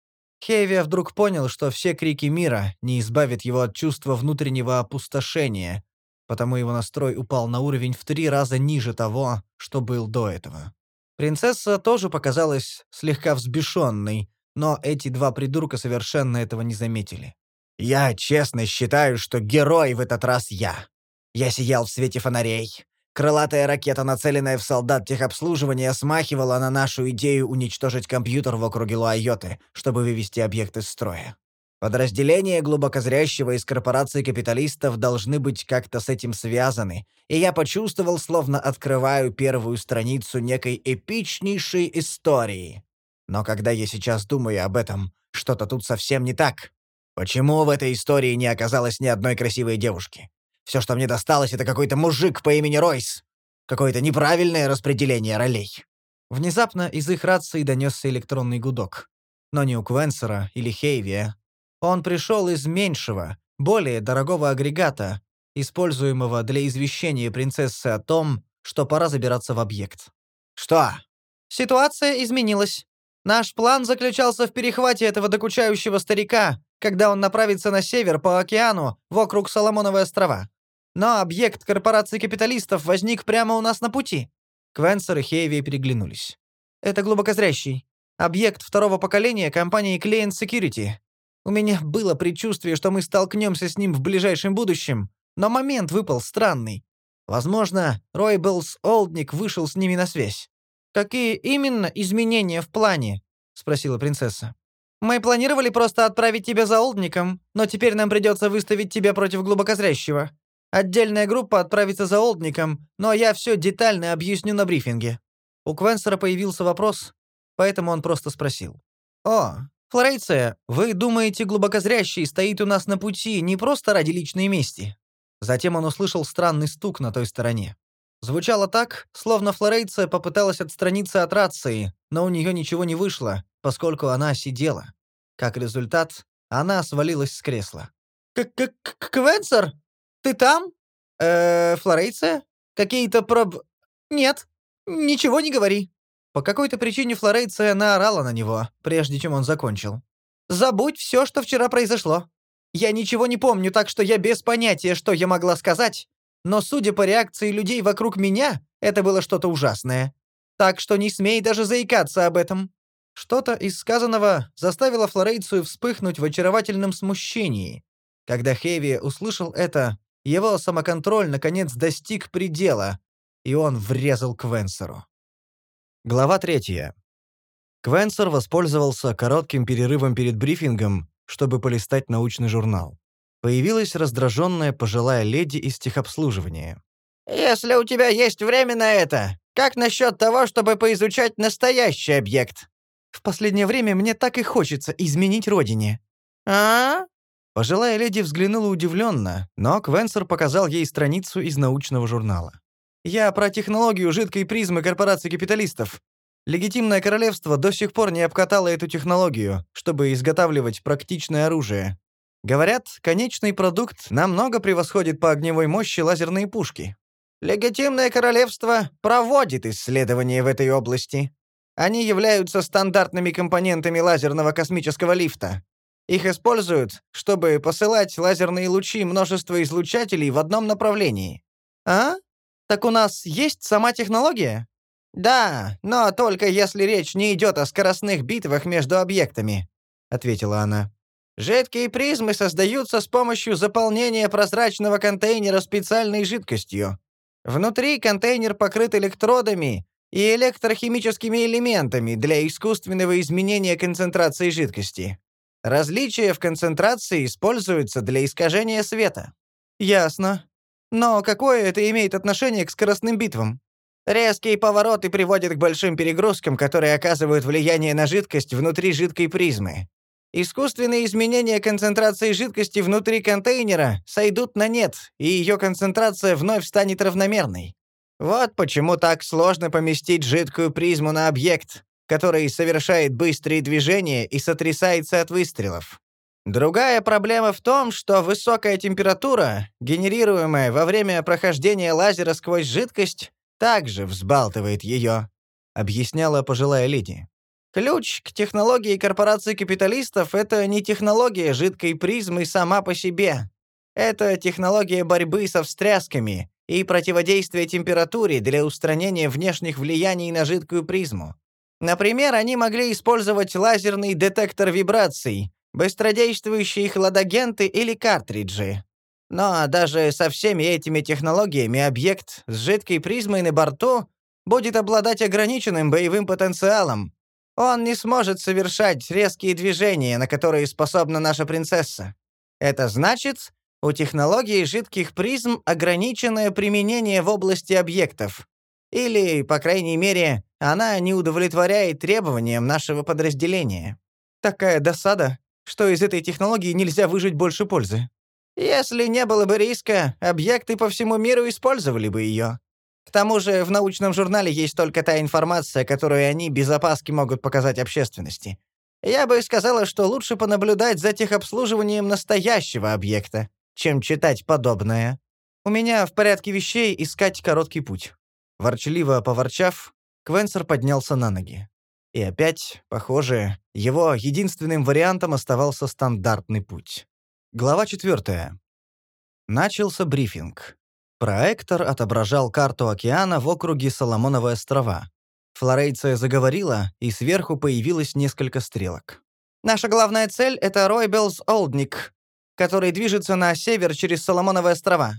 Хейвия вдруг понял, что все крики мира не избавят его от чувства внутреннего опустошения, потому его настрой упал на уровень в три раза ниже того, что был до этого. Принцесса тоже показалась слегка взбешенной, но эти два придурка совершенно этого не заметили. «Я честно считаю, что герой в этот раз я. Я сиял в свете фонарей. Крылатая ракета, нацеленная в солдат техобслуживания, смахивала на нашу идею уничтожить компьютер в округе Луайоты, чтобы вывести объект из строя. Подразделения глубокозрящего из корпорации капиталистов должны быть как-то с этим связаны, и я почувствовал, словно открываю первую страницу некой эпичнейшей истории. Но когда я сейчас думаю об этом, что-то тут совсем не так. Почему в этой истории не оказалось ни одной красивой девушки? Все, что мне досталось, это какой-то мужик по имени Ройс. Какое-то неправильное распределение ролей. Внезапно из их рации донесся электронный гудок. Но не у Квенсера или Хейвия. Он пришел из меньшего, более дорогого агрегата, используемого для извещения принцессы о том, что пора забираться в объект. «Что?» «Ситуация изменилась. Наш план заключался в перехвате этого докучающего старика, когда он направится на север по океану вокруг Соломоновой острова. Но объект корпорации капиталистов возник прямо у нас на пути». Квенсер и Хейви переглянулись. «Это глубокозрящий. Объект второго поколения компании Client Security. У меня было предчувствие, что мы столкнемся с ним в ближайшем будущем, но момент выпал странный. Возможно, Ройблс Олдник вышел с ними на связь. «Какие именно изменения в плане?» — спросила принцесса. «Мы планировали просто отправить тебя за Олдником, но теперь нам придется выставить тебя против глубокозрящего. Отдельная группа отправится за Олдником, но я все детально объясню на брифинге». У Квенсера появился вопрос, поэтому он просто спросил. «О, Флорейция, вы думаете, глубокозрящий стоит у нас на пути не просто ради личной мести?» Затем он услышал странный стук на той стороне. Звучало так, словно Флорейция попыталась отстраниться от рации, но у нее ничего не вышло, поскольку она сидела. Как результат, она свалилась с кресла. «К-к-к-Квенсер? Ты там? Э, Флорейция? Какие-то проб... Нет, ничего не говори». По какой-то причине Флорейция наорала на него, прежде чем он закончил. «Забудь все, что вчера произошло. Я ничего не помню, так что я без понятия, что я могла сказать, но, судя по реакции людей вокруг меня, это было что-то ужасное. Так что не смей даже заикаться об этом». Что-то из сказанного заставило Флорейцию вспыхнуть в очаровательном смущении. Когда Хеви услышал это, его самоконтроль наконец достиг предела, и он врезал Квенсеру. Глава третья. Квенсер воспользовался коротким перерывом перед брифингом, чтобы полистать научный журнал. Появилась раздраженная пожилая леди из техобслуживания. «Если у тебя есть время на это, как насчет того, чтобы поизучать настоящий объект?» «В последнее время мне так и хочется изменить родине». «А?» Пожилая леди взглянула удивленно, но Квенсер показал ей страницу из научного журнала. «Я про технологию жидкой призмы корпорации капиталистов. Легитимное королевство до сих пор не обкатало эту технологию, чтобы изготавливать практичное оружие. Говорят, конечный продукт намного превосходит по огневой мощи лазерные пушки. Легитимное королевство проводит исследования в этой области. Они являются стандартными компонентами лазерного космического лифта. Их используют, чтобы посылать лазерные лучи множества излучателей в одном направлении. А? Так у нас есть сама технология? Да, но только если речь не идет о скоростных битвах между объектами. ответила она. Жидкие призмы создаются с помощью заполнения прозрачного контейнера специальной жидкостью. Внутри контейнер покрыт электродами и электрохимическими элементами для искусственного изменения концентрации жидкости. Различия в концентрации используются для искажения света. Ясно. Но какое это имеет отношение к скоростным битвам? Резкие повороты приводят к большим перегрузкам, которые оказывают влияние на жидкость внутри жидкой призмы. Искусственные изменения концентрации жидкости внутри контейнера сойдут на нет, и ее концентрация вновь станет равномерной. Вот почему так сложно поместить жидкую призму на объект, который совершает быстрые движения и сотрясается от выстрелов. Другая проблема в том, что высокая температура, генерируемая во время прохождения лазера сквозь жидкость, также взбалтывает ее, объясняла пожилая леди. Ключ к технологии корпорации капиталистов — это не технология жидкой призмы сама по себе. Это технология борьбы со встрясками и противодействия температуре для устранения внешних влияний на жидкую призму. Например, они могли использовать лазерный детектор вибраций, быстродействующие хладагенты или картриджи. Но даже со всеми этими технологиями объект с жидкой призмой на борту будет обладать ограниченным боевым потенциалом, он не сможет совершать резкие движения, на которые способна наша принцесса. Это значит, у технологии жидких призм ограниченное применение в области объектов. Или, по крайней мере, она не удовлетворяет требованиям нашего подразделения. Такая досада, что из этой технологии нельзя выжить больше пользы. Если не было бы риска, объекты по всему миру использовали бы ее. К тому же в научном журнале есть только та информация, которую они без опаски могут показать общественности. Я бы сказала, что лучше понаблюдать за техобслуживанием настоящего объекта, чем читать подобное. У меня в порядке вещей искать короткий путь. Ворчливо поворчав, Квенсер поднялся на ноги. И опять, похоже, его единственным вариантом оставался стандартный путь. Глава 4. Начался брифинг. Проектор отображал карту океана в округе Соломоновые острова. Флорейция заговорила, и сверху появилось несколько стрелок. «Наша главная цель — это Ройбелс Олдник, который движется на север через Соломоновые острова.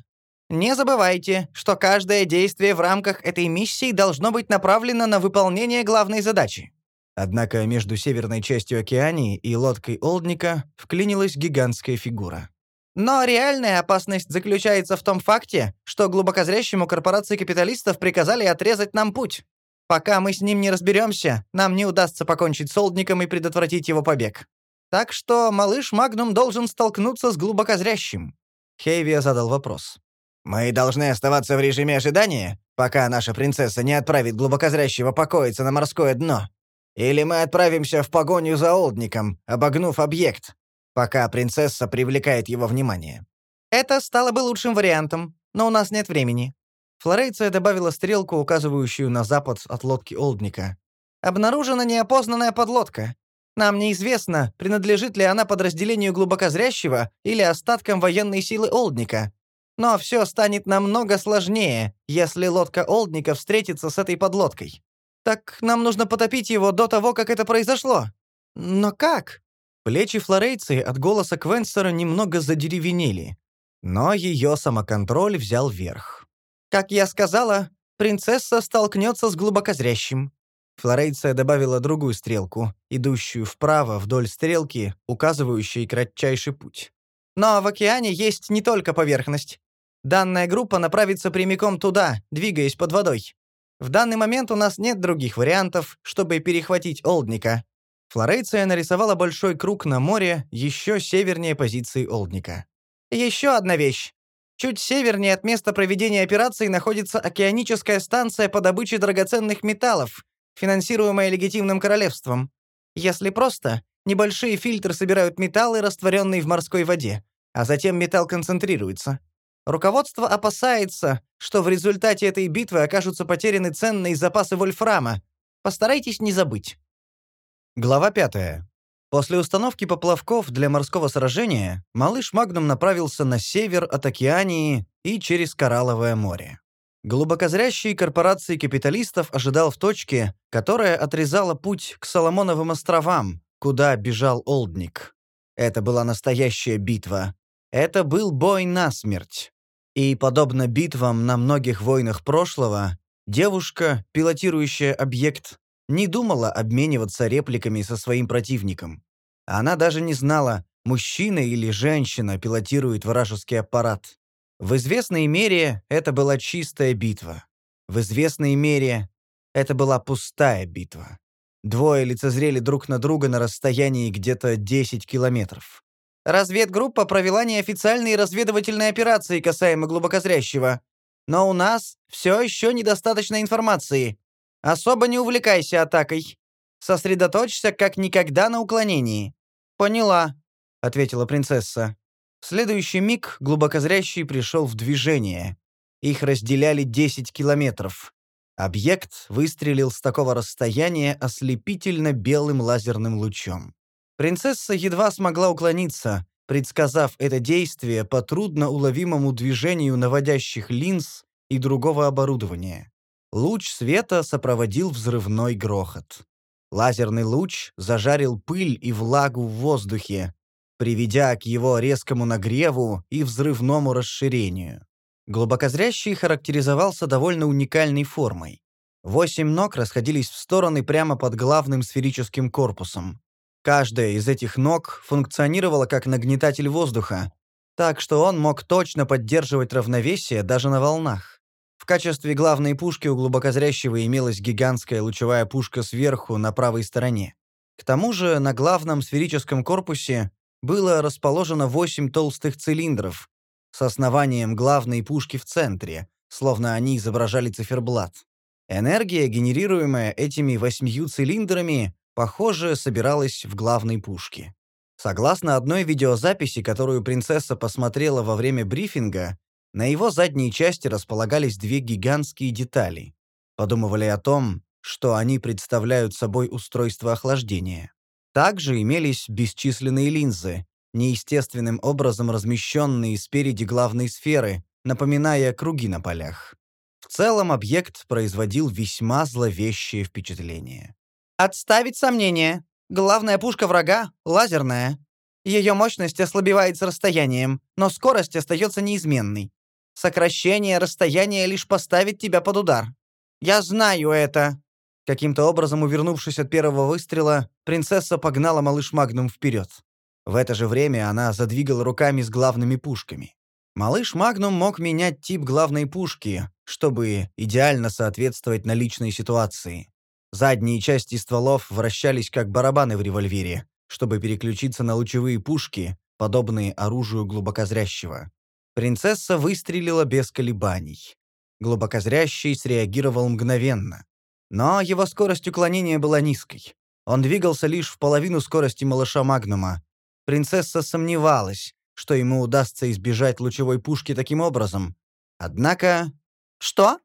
Не забывайте, что каждое действие в рамках этой миссии должно быть направлено на выполнение главной задачи». Однако между северной частью океании и лодкой Олдника вклинилась гигантская фигура. Но реальная опасность заключается в том факте, что глубокозрящему корпорации капиталистов приказали отрезать нам путь. Пока мы с ним не разберемся, нам не удастся покончить с Олдником и предотвратить его побег. Так что малыш Магнум должен столкнуться с глубокозрящим». Хейвия задал вопрос. «Мы должны оставаться в режиме ожидания, пока наша принцесса не отправит глубокозрящего покоиться на морское дно? Или мы отправимся в погоню за Олдником, обогнув объект?» Пока принцесса привлекает его внимание. Это стало бы лучшим вариантом, но у нас нет времени. Флорейция добавила стрелку, указывающую на запад от лодки Олдника. Обнаружена неопознанная подлодка. Нам неизвестно, принадлежит ли она подразделению глубокозрящего или остаткам военной силы Олдника. Но все станет намного сложнее, если лодка Олдника встретится с этой подлодкой. Так нам нужно потопить его до того, как это произошло. Но как? Плечи флорейции от голоса Квенстера немного задеревенели, но ее самоконтроль взял верх. «Как я сказала, принцесса столкнется с глубокозрящим». Флорейция добавила другую стрелку, идущую вправо вдоль стрелки, указывающей кратчайший путь. «Но в океане есть не только поверхность. Данная группа направится прямиком туда, двигаясь под водой. В данный момент у нас нет других вариантов, чтобы перехватить Олдника. Флорейция нарисовала большой круг на море еще севернее позиции Олдника. Еще одна вещь. Чуть севернее от места проведения операции находится океаническая станция по добыче драгоценных металлов, финансируемая легитимным королевством. Если просто, небольшие фильтры собирают металлы, растворенные в морской воде, а затем металл концентрируется. Руководство опасается, что в результате этой битвы окажутся потеряны ценные запасы вольфрама. Постарайтесь не забыть. Глава 5. После установки поплавков для морского сражения малыш Магнум направился на север от Океании и через Коралловое море. Глубокозрящий корпорации капиталистов ожидал в точке, которая отрезала путь к Соломоновым островам, куда бежал Олдник. Это была настоящая битва. Это был бой насмерть. И, подобно битвам на многих войнах прошлого, девушка, пилотирующая объект, не думала обмениваться репликами со своим противником. Она даже не знала, мужчина или женщина пилотирует вражеский аппарат. В известной мере это была чистая битва. В известной мере это была пустая битва. Двое лицезрели друг на друга на расстоянии где-то 10 километров. Разведгруппа провела неофициальные разведывательные операции касаемо глубокозрящего. Но у нас все еще недостаточно информации. Особо не увлекайся атакой. Сосредоточься как никогда на уклонении. Поняла, ответила принцесса. В следующий миг глубокозрящий пришел в движение. Их разделяли 10 километров. Объект выстрелил с такого расстояния ослепительно белым лазерным лучом. Принцесса едва смогла уклониться, предсказав это действие по трудно уловимому движению наводящих линз и другого оборудования. Луч света сопроводил взрывной грохот. Лазерный луч зажарил пыль и влагу в воздухе, приведя к его резкому нагреву и взрывному расширению. Глубокозрящий характеризовался довольно уникальной формой. Восемь ног расходились в стороны прямо под главным сферическим корпусом. Каждая из этих ног функционировала как нагнетатель воздуха, так что он мог точно поддерживать равновесие даже на волнах. В качестве главной пушки у глубокозрящего имелась гигантская лучевая пушка сверху на правой стороне. К тому же на главном сферическом корпусе было расположено восемь толстых цилиндров, с основанием главной пушки в центре, словно они изображали циферблат. Энергия, генерируемая этими восьмью цилиндрами, похоже, собиралась в главной пушке. Согласно одной видеозаписи, которую принцесса посмотрела во время брифинга, на его задней части располагались две гигантские детали. Подумывали о том, что они представляют собой устройство охлаждения. Также имелись бесчисленные линзы, неестественным образом размещенные спереди главной сферы, напоминая круги на полях. В целом объект производил весьма зловещее впечатление. «Отставить сомнения. Главная пушка врага — лазерная. Ее мощность ослабевает с расстоянием, но скорость остается неизменной. Сокращение расстояния лишь поставит тебя под удар. Я знаю это!» Каким-то образом, увернувшись от первого выстрела, принцесса погнала малыш Магнум вперед. В это же время она задвигала руками с главными пушками. Малыш Магнум мог менять тип главной пушки, чтобы идеально соответствовать наличной ситуации. Задние части стволов вращались как барабаны в револьвере, чтобы переключиться на лучевые пушки, подобные оружию глубокозрящего. Принцесса выстрелила без колебаний. Глубокозрящий среагировал мгновенно. Но его скорость уклонения была низкой. Он двигался лишь в половину скорости малыша Магнума, Принцесса сомневалась, что ему удастся избежать лучевой пушки таким образом. Однако... «Что?»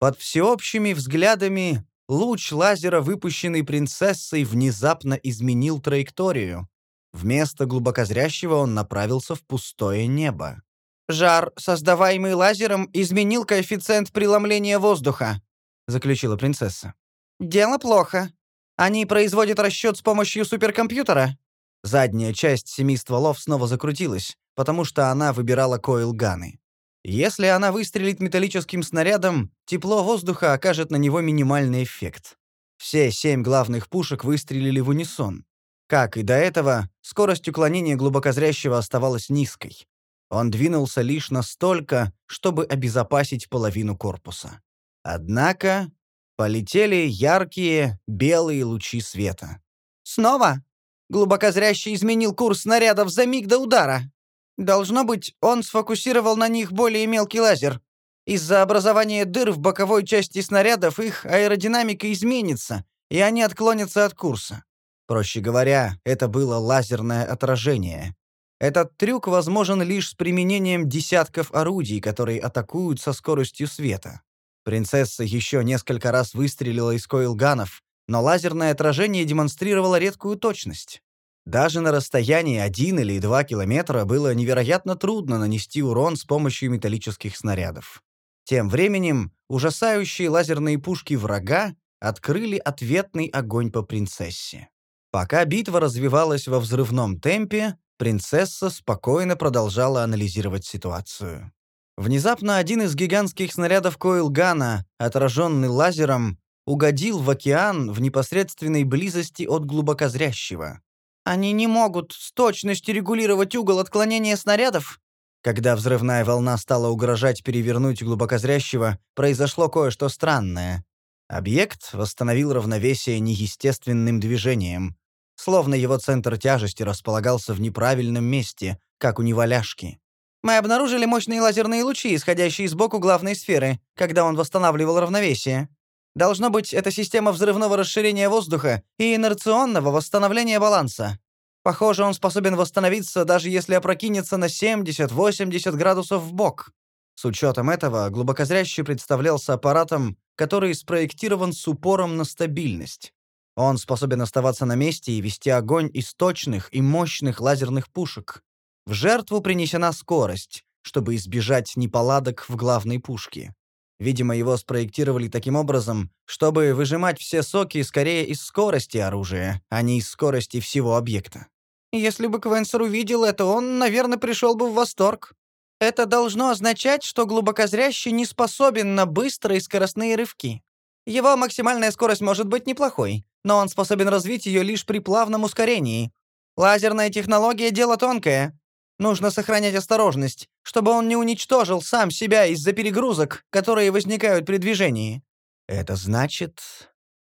Под всеобщими взглядами луч лазера, выпущенный принцессой, внезапно изменил траекторию. Вместо глубокозрящего он направился в пустое небо. «Жар, создаваемый лазером, изменил коэффициент преломления воздуха», — заключила принцесса. «Дело плохо. Они производят расчет с помощью суперкомпьютера?» Задняя часть семи стволов снова закрутилась, потому что она выбирала койл-ганы. Если она выстрелит металлическим снарядом, тепло воздуха окажет на него минимальный эффект. Все семь главных пушек выстрелили в унисон. Как и до этого, скорость уклонения глубокозрящего оставалась низкой. Он двинулся лишь настолько, чтобы обезопасить половину корпуса. Однако полетели яркие белые лучи света. «Снова?» Глубокозрящий изменил курс снарядов за миг до удара. Должно быть, он сфокусировал на них более мелкий лазер. Из-за образования дыр в боковой части снарядов их аэродинамика изменится, и они отклонятся от курса. Проще говоря, это было лазерное отражение. Этот трюк возможен лишь с применением десятков орудий, которые атакуют со скоростью света. Принцесса еще несколько раз выстрелила из коилганов, но лазерное отражение демонстрировало редкую точность. Даже на расстоянии 1 или 2 километра было невероятно трудно нанести урон с помощью металлических снарядов. Тем временем ужасающие лазерные пушки врага открыли ответный огонь по принцессе. Пока битва развивалась во взрывном темпе, принцесса спокойно продолжала анализировать ситуацию. Внезапно один из гигантских снарядов Коилгана, отраженный лазером, угодил в океан в непосредственной близости от глубокозрящего. «Они не могут с точностью регулировать угол отклонения снарядов?» Когда взрывная волна стала угрожать перевернуть глубокозрящего, произошло кое-что странное. Объект восстановил равновесие неестественным движением, словно его центр тяжести располагался в неправильном месте, как у неваляшки. Мы обнаружили мощные лазерные лучи, исходящие сбоку главной сферы, когда он восстанавливал равновесие. Должно быть, это система взрывного расширения воздуха и инерционного восстановления баланса. Похоже, он способен восстановиться, даже если опрокинется на 70-80 градусов в бок. С учетом этого, глубокозрящий представлялся аппаратом, который спроектирован с упором на стабильность. Он способен оставаться на месте и вести огонь из точных и мощных лазерных пушек. В жертву принесена скорость, чтобы избежать неполадок в главной пушке. Видимо, его спроектировали таким образом, чтобы выжимать все соки скорее из скорости оружия, а не из скорости всего объекта. Если бы Квенсер увидел это, он, наверное, пришел бы в восторг. Это должно означать, что глубокозрящий не способен на быстрые скоростные рывки. Его максимальная скорость может быть неплохой, но он способен развить ее лишь при плавном ускорении. Лазерная технология — дело тонкое. Нужно сохранять осторожность, чтобы он не уничтожил сам себя из-за перегрузок, которые возникают при движении. Это значит...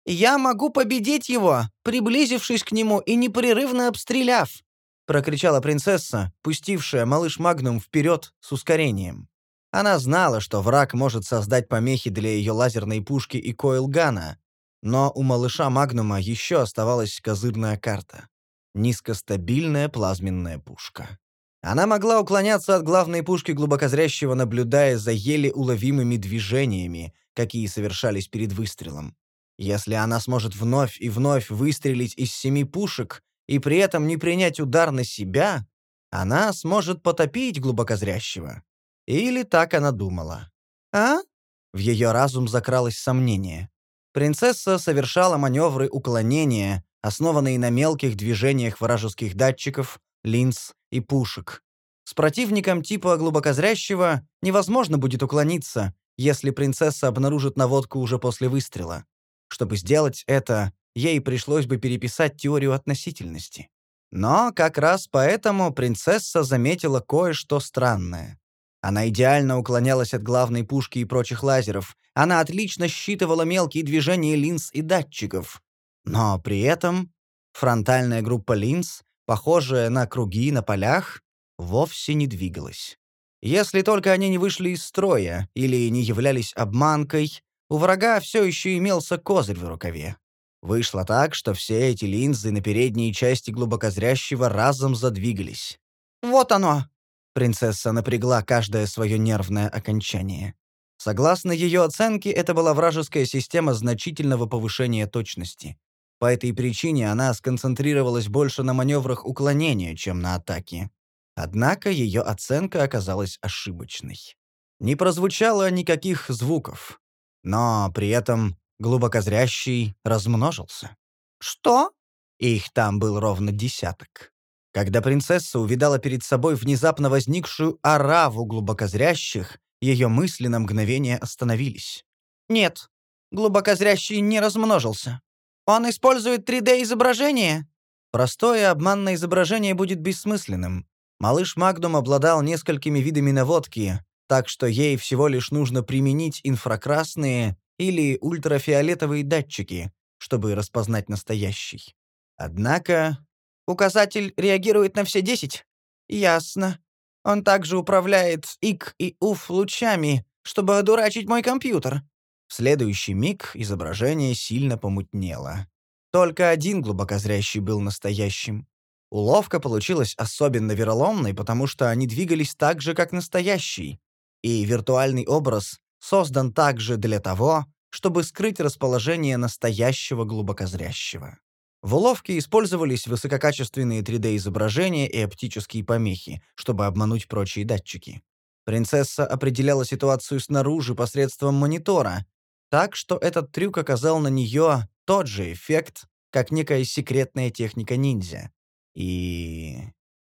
«Я могу победить его, приблизившись к нему и непрерывно обстреляв», — прокричала принцесса, пустившая малыш Магнум вперед с ускорением. Она знала, что враг может создать помехи для ее лазерной пушки и коилгана, но у малыша Магнума еще оставалась козырная карта — низкостабильная плазменная пушка. Она могла уклоняться от главной пушки глубокозрящего, наблюдая за еле уловимыми движениями, какие совершались перед выстрелом. Если она сможет вновь и вновь выстрелить из семи пушек и при этом не принять удар на себя, она сможет потопить глубокозрящего. Или так она думала. «А?» В ее разум закралось сомнение. Принцесса совершала маневры уклонения, основанные на мелких движениях вражеских датчиков, линз и пушек. С противником типа глубокозрящего невозможно будет уклониться, если принцесса обнаружит наводку уже после выстрела. Чтобы сделать это, ей пришлось бы переписать теорию относительности. Но как раз поэтому принцесса заметила кое-что странное. Она идеально уклонялась от главной пушки и прочих лазеров. Она отлично считывала мелкие движения линз и датчиков. Но при этом фронтальная группа линз, похожая на круги на полях, вовсе не двигалась. Если только они не вышли из строя или не являлись обманкой, у врага все еще имелся козырь в рукаве. Вышло так, что все эти линзы на передней части глубокозрящего разом задвигались. «Вот оно!» Принцесса напрягла каждое свое нервное окончание. Согласно ее оценке, это была вражеская система значительного повышения точности. По этой причине она сконцентрировалась больше на маневрах уклонения, чем на атаке. Однако ее оценка оказалась ошибочной. Не прозвучало никаких звуков. Но при этом глубокозрящий размножился. «Что?» Их там был ровно десяток. Когда принцесса увидала перед собой внезапно возникшую ораву глубокозрящих, ее мысли на мгновение остановились. «Нет, глубокозрящий не размножился. Он использует 3D-изображение?» Простое обманное изображение будет бессмысленным. Малыш Магдум обладал несколькими видами наводки, так что ей всего лишь нужно применить инфракрасные или ультрафиолетовые датчики, чтобы распознать настоящий. Однако... Указатель реагирует на все десять? Ясно. Он также управляет ИК и УФ лучами, чтобы одурачить мой компьютер. В следующий миг изображение сильно помутнело. Только один глубокозрящий был настоящим. Уловка получилась особенно вероломной, потому что они двигались так же, как настоящий. И виртуальный образ создан также для того, чтобы скрыть расположение настоящего глубокозрящего. В уловке использовались высококачественные 3D-изображения и оптические помехи, чтобы обмануть прочие датчики. Принцесса определяла ситуацию снаружи посредством монитора, так что этот трюк оказал на нее тот же эффект, как некая секретная техника ниндзя. И...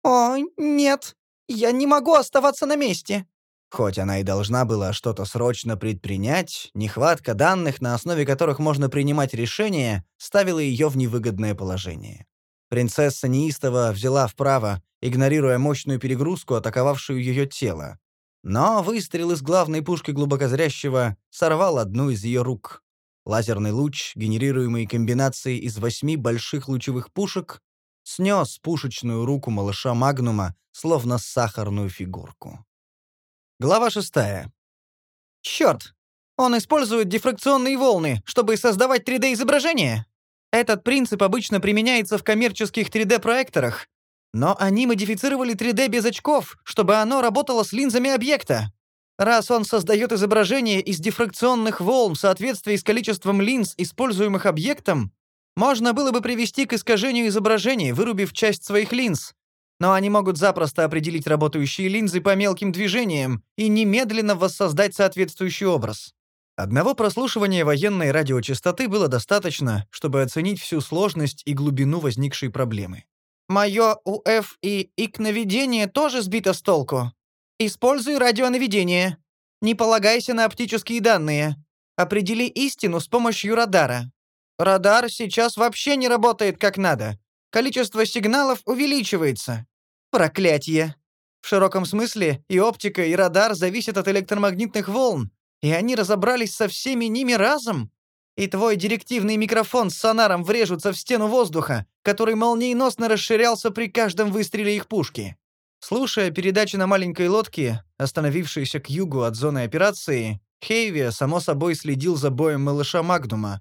«О, нет, я не могу оставаться на месте!» Хоть она и должна была что-то срочно предпринять, нехватка данных, на основе которых можно принимать решения, ставила ее в невыгодное положение. Принцесса неистово взяла вправо, игнорируя мощную перегрузку, атаковавшую ее тело. Но выстрел из главной пушки глубокозрящего сорвал одну из ее рук. Лазерный луч, генерируемый комбинацией из восьми больших лучевых пушек, снес пушечную руку малыша Магнума, словно сахарную фигурку. Глава шестая. Черт! Он использует дифракционные волны, чтобы создавать 3D-изображение. Этот принцип обычно применяется в коммерческих 3D-проекторах, но они модифицировали 3D без очков, чтобы оно работало с линзами объекта. Раз он создает изображение из дифракционных волн в соответствии с количеством линз, используемых объектом, можно было бы привести к искажению изображения, вырубив часть своих линз, но они могут запросто определить работающие линзы по мелким движениям и немедленно воссоздать соответствующий образ. Одного прослушивания военной радиочастоты было достаточно, чтобы оценить всю сложность и глубину возникшей проблемы. «Мое УФ и ИК-наведение тоже сбито с толку. Используй радионаведение. Не полагайся на оптические данные. Определи истину с помощью радара. Радар сейчас вообще не работает как надо. Количество сигналов увеличивается. Проклятие. В широком смысле и оптика, и радар зависят от электромагнитных волн, и они разобрались со всеми ними разом. И твой директивный микрофон с сонаром врежутся в стену воздуха, который молниеносно расширялся при каждом выстреле их пушки. Слушая передачи на маленькой лодке, остановившейся к югу от зоны операции, Хейви, само собой, следил за боем малыша Магнума,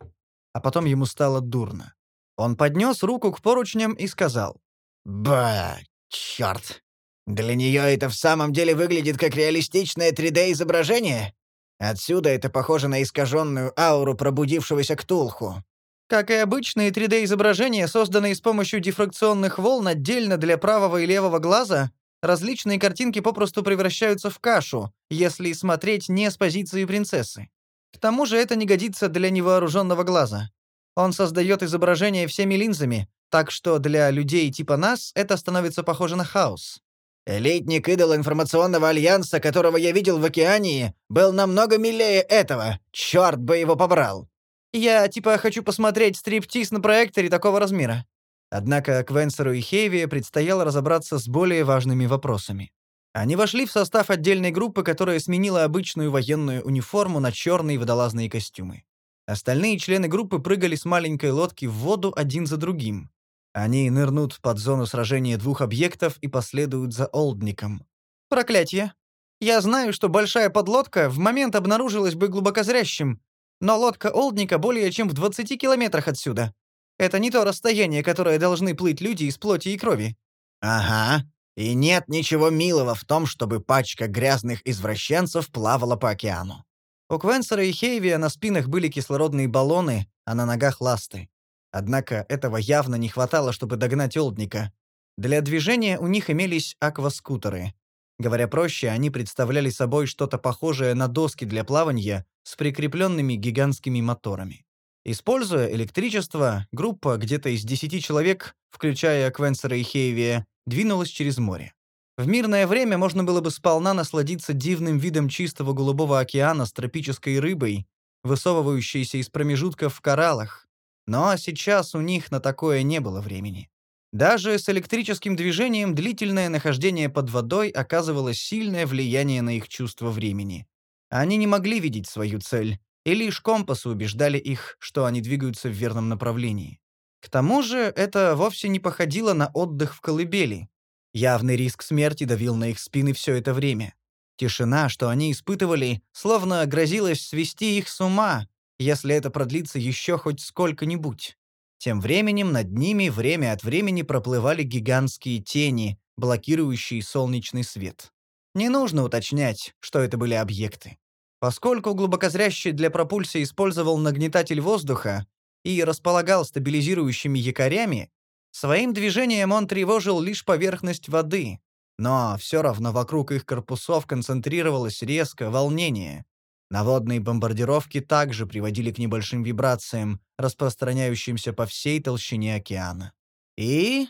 а потом ему стало дурно. Он поднес руку к поручням и сказал. «Ба, Черт! Для нее это в самом деле выглядит как реалистичное 3D-изображение? Отсюда это похоже на искаженную ауру пробудившегося Ктулху. Как и обычные 3D-изображения, созданные с помощью дифракционных волн отдельно для правого и левого глаза, различные картинки попросту превращаются в кашу, если смотреть не с позиции принцессы. К тому же это не годится для невооруженного глаза. Он создает изображение всеми линзами, так что для людей типа нас это становится похоже на хаос. Элитник идол информационного альянса, которого я видел в океании, был намного милее этого. Черт бы его побрал. Я типа хочу посмотреть стриптиз на проекторе такого размера. Однако Квенсеру и Хейви предстояло разобраться с более важными вопросами. Они вошли в состав отдельной группы, которая сменила обычную военную униформу на черные водолазные костюмы. Остальные члены группы прыгали с маленькой лодки в воду один за другим. Они нырнут под зону сражения двух объектов и последуют за Олдником. Проклятие. Я знаю, что большая подлодка в момент обнаружилась бы глубокозрящим, но лодка Олдника более чем в 20 километрах отсюда. Это не то расстояние, которое должны плыть люди из плоти и крови. Ага. И нет ничего милого в том, чтобы пачка грязных извращенцев плавала по океану. У Квенсера и Хейвия на спинах были кислородные баллоны, а на ногах ласты. Однако этого явно не хватало, чтобы догнать Олдника. Для движения у них имелись акваскутеры. Говоря проще, они представляли собой что-то похожее на доски для плавания с прикрепленными гигантскими моторами. Используя электричество, группа где-то из 10 человек, включая Квенсера и Хейвия, двинулась через море. В мирное время можно было бы сполна насладиться дивным видом чистого голубого океана с тропической рыбой, высовывающейся из промежутков в кораллах, но сейчас у них на такое не было времени. Даже с электрическим движением длительное нахождение под водой оказывало сильное влияние на их чувство времени. Они не могли видеть свою цель, и лишь компасы убеждали их, что они двигаются в верном направлении. К тому же это вовсе не походило на отдых в колыбели. Явный риск смерти давил на их спины все это время. Тишина, что они испытывали, словно грозилась свести их с ума, если это продлится еще хоть сколько-нибудь. Тем временем над ними время от времени проплывали гигантские тени, блокирующие солнечный свет. Не нужно уточнять, что это были объекты. Поскольку глубокозрящий для пропульсии использовал нагнетатель воздуха и располагал стабилизирующими якорями, своим движением он тревожил лишь поверхность воды, но все равно вокруг их корпусов концентрировалось резко волнение, Наводные бомбардировки также приводили к небольшим вибрациям, распространяющимся по всей толщине океана. И...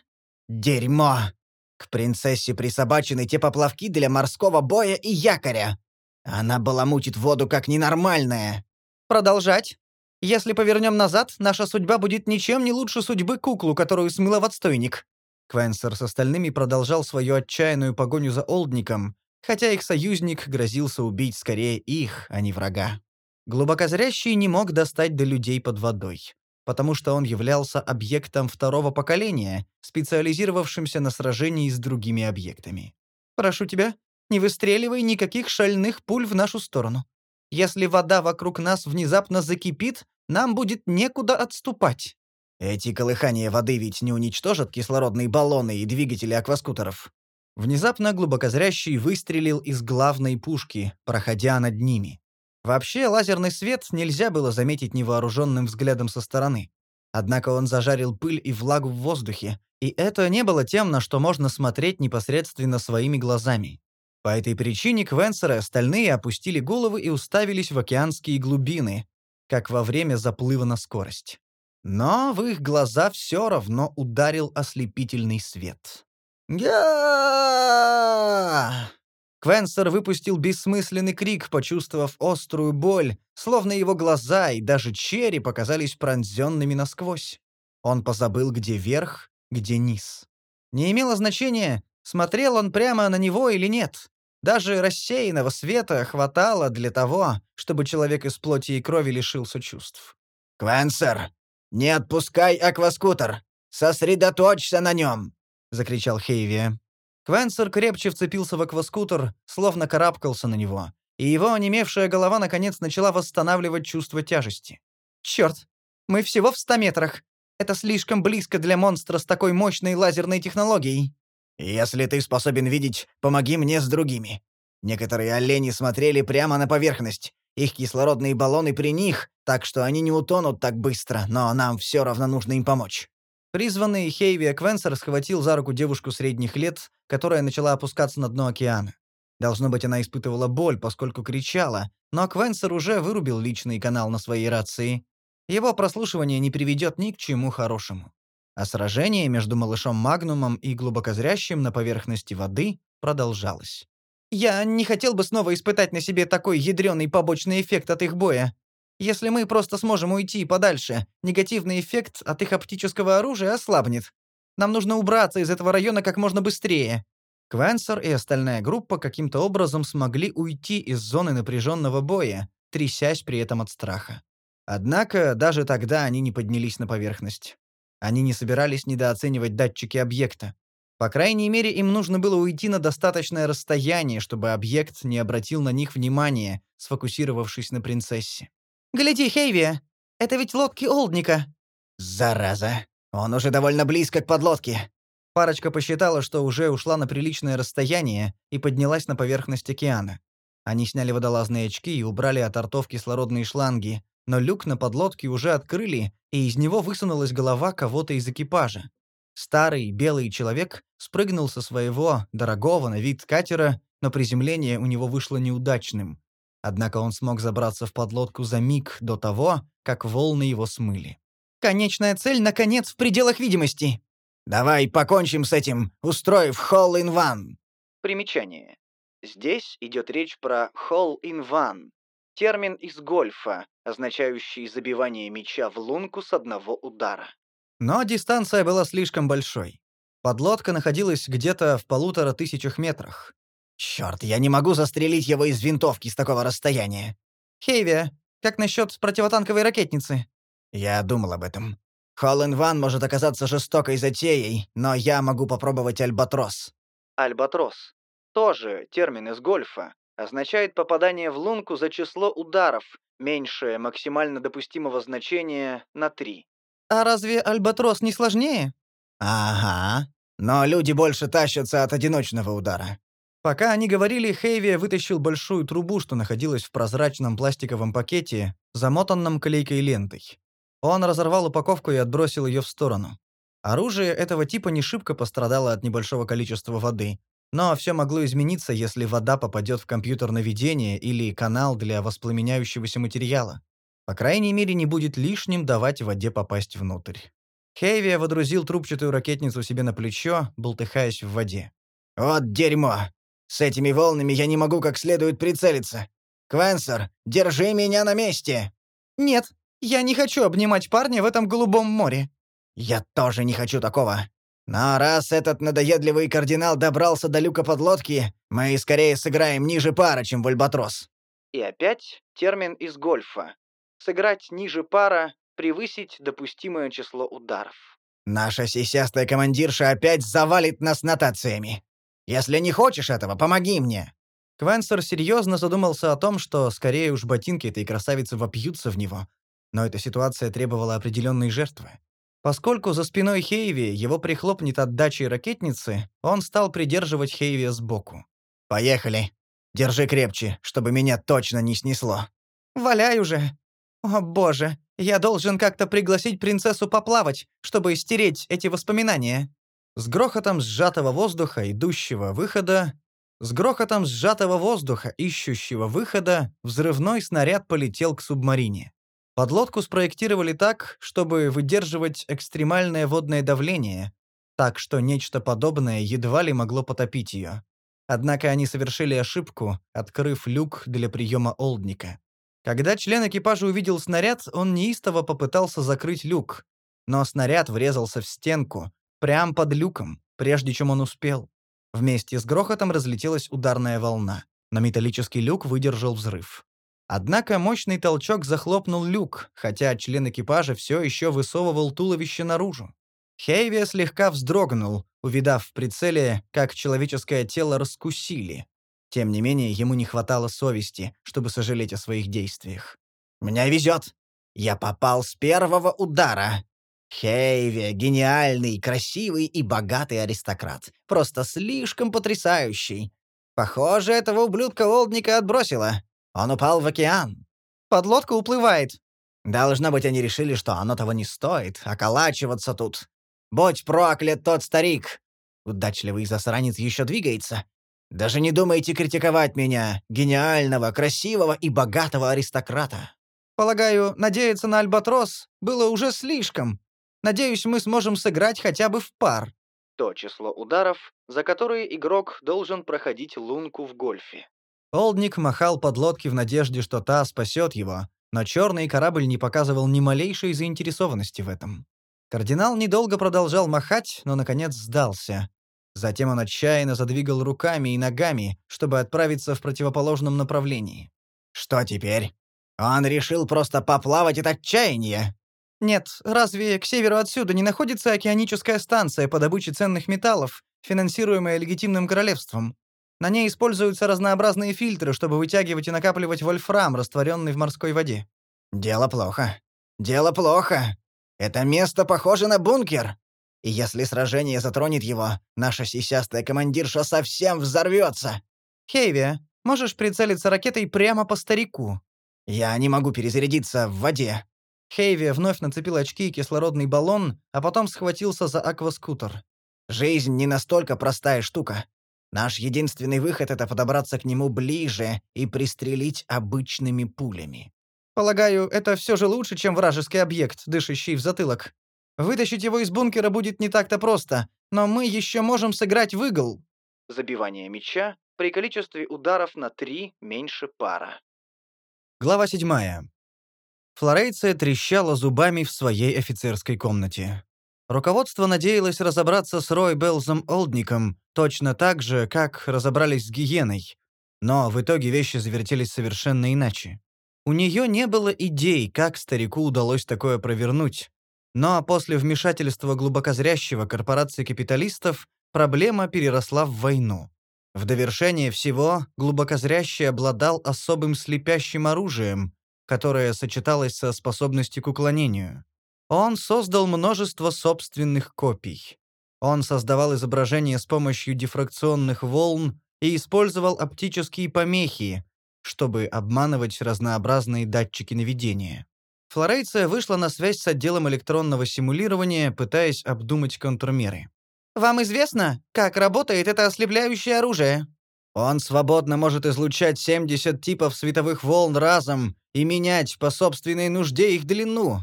дерьмо! К принцессе присобачены те поплавки для морского боя и якоря. Она баламутит воду как ненормальная. Продолжать. Если повернем назад, наша судьба будет ничем не лучше судьбы куклу, которую смыло в отстойник. Квенсер с остальными продолжал свою отчаянную погоню за Олдником, хотя их союзник грозился убить скорее их, а не врага. Глубокозрящий не мог достать до людей под водой, потому что он являлся объектом второго поколения, специализировавшимся на сражении с другими объектами. «Прошу тебя, не выстреливай никаких шальных пуль в нашу сторону. Если вода вокруг нас внезапно закипит, нам будет некуда отступать». Эти колыхания воды ведь не уничтожат кислородные баллоны и двигатели акваскутеров. Внезапно глубокозрящий выстрелил из главной пушки, проходя над ними. Вообще, лазерный свет нельзя было заметить невооруженным взглядом со стороны. Однако он зажарил пыль и влагу в воздухе, и это не было тем, на что можно смотреть непосредственно своими глазами. По этой причине Квенсер и остальные опустили головы и уставились в океанские глубины, как во время заплыва на скорость. Но в их глаза все равно ударил ослепительный свет. «Я!» Квенсер выпустил бессмысленный крик, почувствовав острую боль, словно его глаза и даже череп оказались пронзенными насквозь. Он позабыл, где верх, где низ. Не имело значения, смотрел он прямо на него или нет. Даже рассеянного света хватало для того, чтобы человек из плоти и крови лишился чувств. «Квенсер, не отпускай акваскутер! Сосредоточься на нем!» — закричал Хейви. Квенсер крепче вцепился в акваскутер, словно карабкался на него, и его онемевшая голова наконец начала восстанавливать чувство тяжести. «Чёрт! Мы всего в ста метрах! Это слишком близко для монстра с такой мощной лазерной технологией!» «Если ты способен видеть, помоги мне с другими. Некоторые олени смотрели прямо на поверхность. Их кислородные баллоны при них, так что они не утонут так быстро, но нам все равно нужно им помочь. Призванный Хейви Квенсер схватил за руку девушку средних лет, которая начала опускаться на дно океана. Должно быть, она испытывала боль, поскольку кричала, но Квенсер уже вырубил личный канал на своей рации. Его прослушивание не приведет ни к чему хорошему. А сражение между малышом Магнумом и глубокозрящим на поверхности воды продолжалось. «Я не хотел бы снова испытать на себе такой ядреный побочный эффект от их боя. Если мы просто сможем уйти подальше, негативный эффект от их оптического оружия ослабнет. Нам нужно убраться из этого района как можно быстрее». Квенсер и остальная группа каким-то образом смогли уйти из зоны напряженного боя, трясясь при этом от страха. Однако даже тогда они не поднялись на поверхность. Они не собирались недооценивать датчики объекта. По крайней мере, им нужно было уйти на достаточное расстояние, чтобы объект не обратил на них внимания, сфокусировавшись на принцессе. «Гляди, Хейви, это ведь лодки Олдника». «Зараза! Он уже довольно близко к подлодке». Парочка посчитала, что уже ушла на приличное расстояние и поднялась на поверхность океана. Они сняли водолазные очки и убрали от ртов кислородные шланги, но люк на подлодке уже открыли, и из него высунулась голова кого-то из экипажа. Старый белый человек спрыгнул со своего, дорогого на вид катера, но приземление у него вышло неудачным. Однако он смог забраться в подлодку за миг до того, как волны его смыли. «Конечная цель, наконец, в пределах видимости!» «Давай покончим с этим, устроив холл-ин-ван!» Примечание. Здесь идет речь про холл-ин-ван. Термин из гольфа, означающий забивание мяча в лунку с одного удара. Но дистанция была слишком большой. Подлодка находилась где-то в полутора тысячах метрах. Черт, я не могу застрелить его из винтовки с такого расстояния. Хейви, как насчет противотанковой ракетницы? Я думал об этом. Холлен Ван может оказаться жестокой затеей, но я могу попробовать Альбатрос. Альбатрос. Тоже термин из гольфа. Означает попадание в лунку за число ударов, меньше максимально допустимого значения на три. А разве Альбатрос не сложнее? Ага. Но люди больше тащатся от одиночного удара. Пока они говорили, Хейви вытащил большую трубу, что находилась в прозрачном пластиковом пакете, замотанном клейкой лентой. Он разорвал упаковку и отбросил ее в сторону. Оружие этого типа не шибко пострадало от небольшого количества воды, Но все могло измениться, если вода попадет в компьютер наведения или канал для воспламеняющегося материала. По крайней мере, не будет лишним давать воде попасть внутрь. Хейви водрузил трубчатую ракетницу себе на плечо, болтыхаясь в воде. «Вот дерьмо! С этими волнами я не могу как следует прицелиться. Квенсер, держи меня на месте!» «Нет, я не хочу обнимать парня в этом голубом море». «Я тоже не хочу такого. Но раз этот надоедливый кардинал добрался до люка подлодки, мы скорее сыграем ниже пара, чем в Альбатрос». И опять термин из гольфа. Сыграть ниже пара, превысить допустимое число ударов. «Наша сисястая командирша опять завалит нас нотациями. Если не хочешь этого, помоги мне». Квенсер серьезно задумался о том, что скорее уж ботинки этой красавицы вопьются в него. Но эта ситуация требовала определенной жертвы. Поскольку за спиной Хейви его прихлопнет отдачей ракетницы, он стал придерживать Хейви сбоку. «Поехали. Держи крепче, чтобы меня точно не снесло». «Валяй уже. О, боже, я должен как-то пригласить принцессу поплавать, чтобы стереть эти воспоминания». С грохотом сжатого воздуха, идущего выхода, с грохотом сжатого воздуха, ищущего выхода, взрывной снаряд полетел к субмарине. Подлодку спроектировали так, чтобы выдерживать экстремальное водное давление, так что нечто подобное едва ли могло потопить ее. Однако они совершили ошибку, открыв люк для приема Олдника. Когда член экипажа увидел снаряд, он неистово попытался закрыть люк, но снаряд врезался в стенку, прямо под люком, прежде чем он успел. Вместе с грохотом разлетелась ударная волна, но металлический люк выдержал взрыв. Однако мощный толчок захлопнул люк, хотя член экипажа все еще высовывал туловище наружу. Хейви слегка вздрогнул, увидав в прицеле, как человеческое тело раскусили. Тем не менее, ему не хватало совести, чтобы сожалеть о своих действиях. «Меня везет! Я попал с первого удара!» Хейви — гениальный, красивый и богатый аристократ. Просто слишком потрясающий. Похоже, этого ублюдка Олдника отбросило. Он упал в океан. Подлодка уплывает. Должно быть, они решили, что оно того не стоит, околачиваться тут. Будь проклят тот старик. Удачливый засранец еще двигается. Даже не думайте критиковать меня, гениального, красивого и богатого аристократа. Полагаю, надеяться на Альбатрос было уже слишком. Надеюсь, мы сможем сыграть хотя бы в пар. То число ударов, за которые игрок должен проходить лунку в гольфе. Олдник махал подлодке в надежде, что та спасет его, но черный корабль не показывал ни малейшей заинтересованности в этом. Кардинал недолго продолжал махать, но, наконец, сдался. Затем он отчаянно задвигал руками и ногами, чтобы отправиться в противоположном направлении. «Что теперь? Он решил просто поплавать от отчаяния?» «Нет, разве к северу отсюда не находится океаническая станция по добыче ценных металлов, финансируемая легитимным королевством? На ней используются разнообразные фильтры, чтобы вытягивать и накапливать вольфрам, растворенный в морской воде. Дело плохо. Дело плохо. Это место похоже на бункер. И если сражение затронет его, наша сисястая командирша совсем взорвется. Хейви, можешь прицелиться ракетой прямо по старику? Я не могу перезарядиться в воде. Хейви вновь нацепил очки и кислородный баллон, а потом схватился за акваскутер. Жизнь не настолько простая штука. Наш единственный выход — это подобраться к нему ближе и пристрелить обычными пулями. Полагаю, это все же лучше, чем вражеский объект, дышащий в затылок. Вытащить его из бункера будет не так-то просто, но мы еще можем сыграть в игл. Забивание мяча при количестве ударов на три меньше пара. Глава седьмая. Флорейция трещала зубами в своей офицерской комнате. Руководство надеялось разобраться с Рой Белзом Олдником точно так же, как разобрались с Гиеной. Но в итоге вещи завертелись совершенно иначе. У нее не было идей, как старику удалось такое провернуть. Но после вмешательства глубокозрящего корпорации капиталистов проблема переросла в войну. В довершение всего, глубокозрящий обладал особым слепящим оружием, которое сочеталось со способностью к уклонению. Он создал множество собственных копий. Он создавал изображения с помощью дифракционных волн и использовал оптические помехи, чтобы обманывать разнообразные датчики наведения. Флорейция вышла на связь с отделом электронного симулирования, пытаясь обдумать контрмеры. Вам известно, как работает это ослепляющее оружие?» Он свободно может излучать 70 типов световых волн разом и менять по собственной нужде их длину.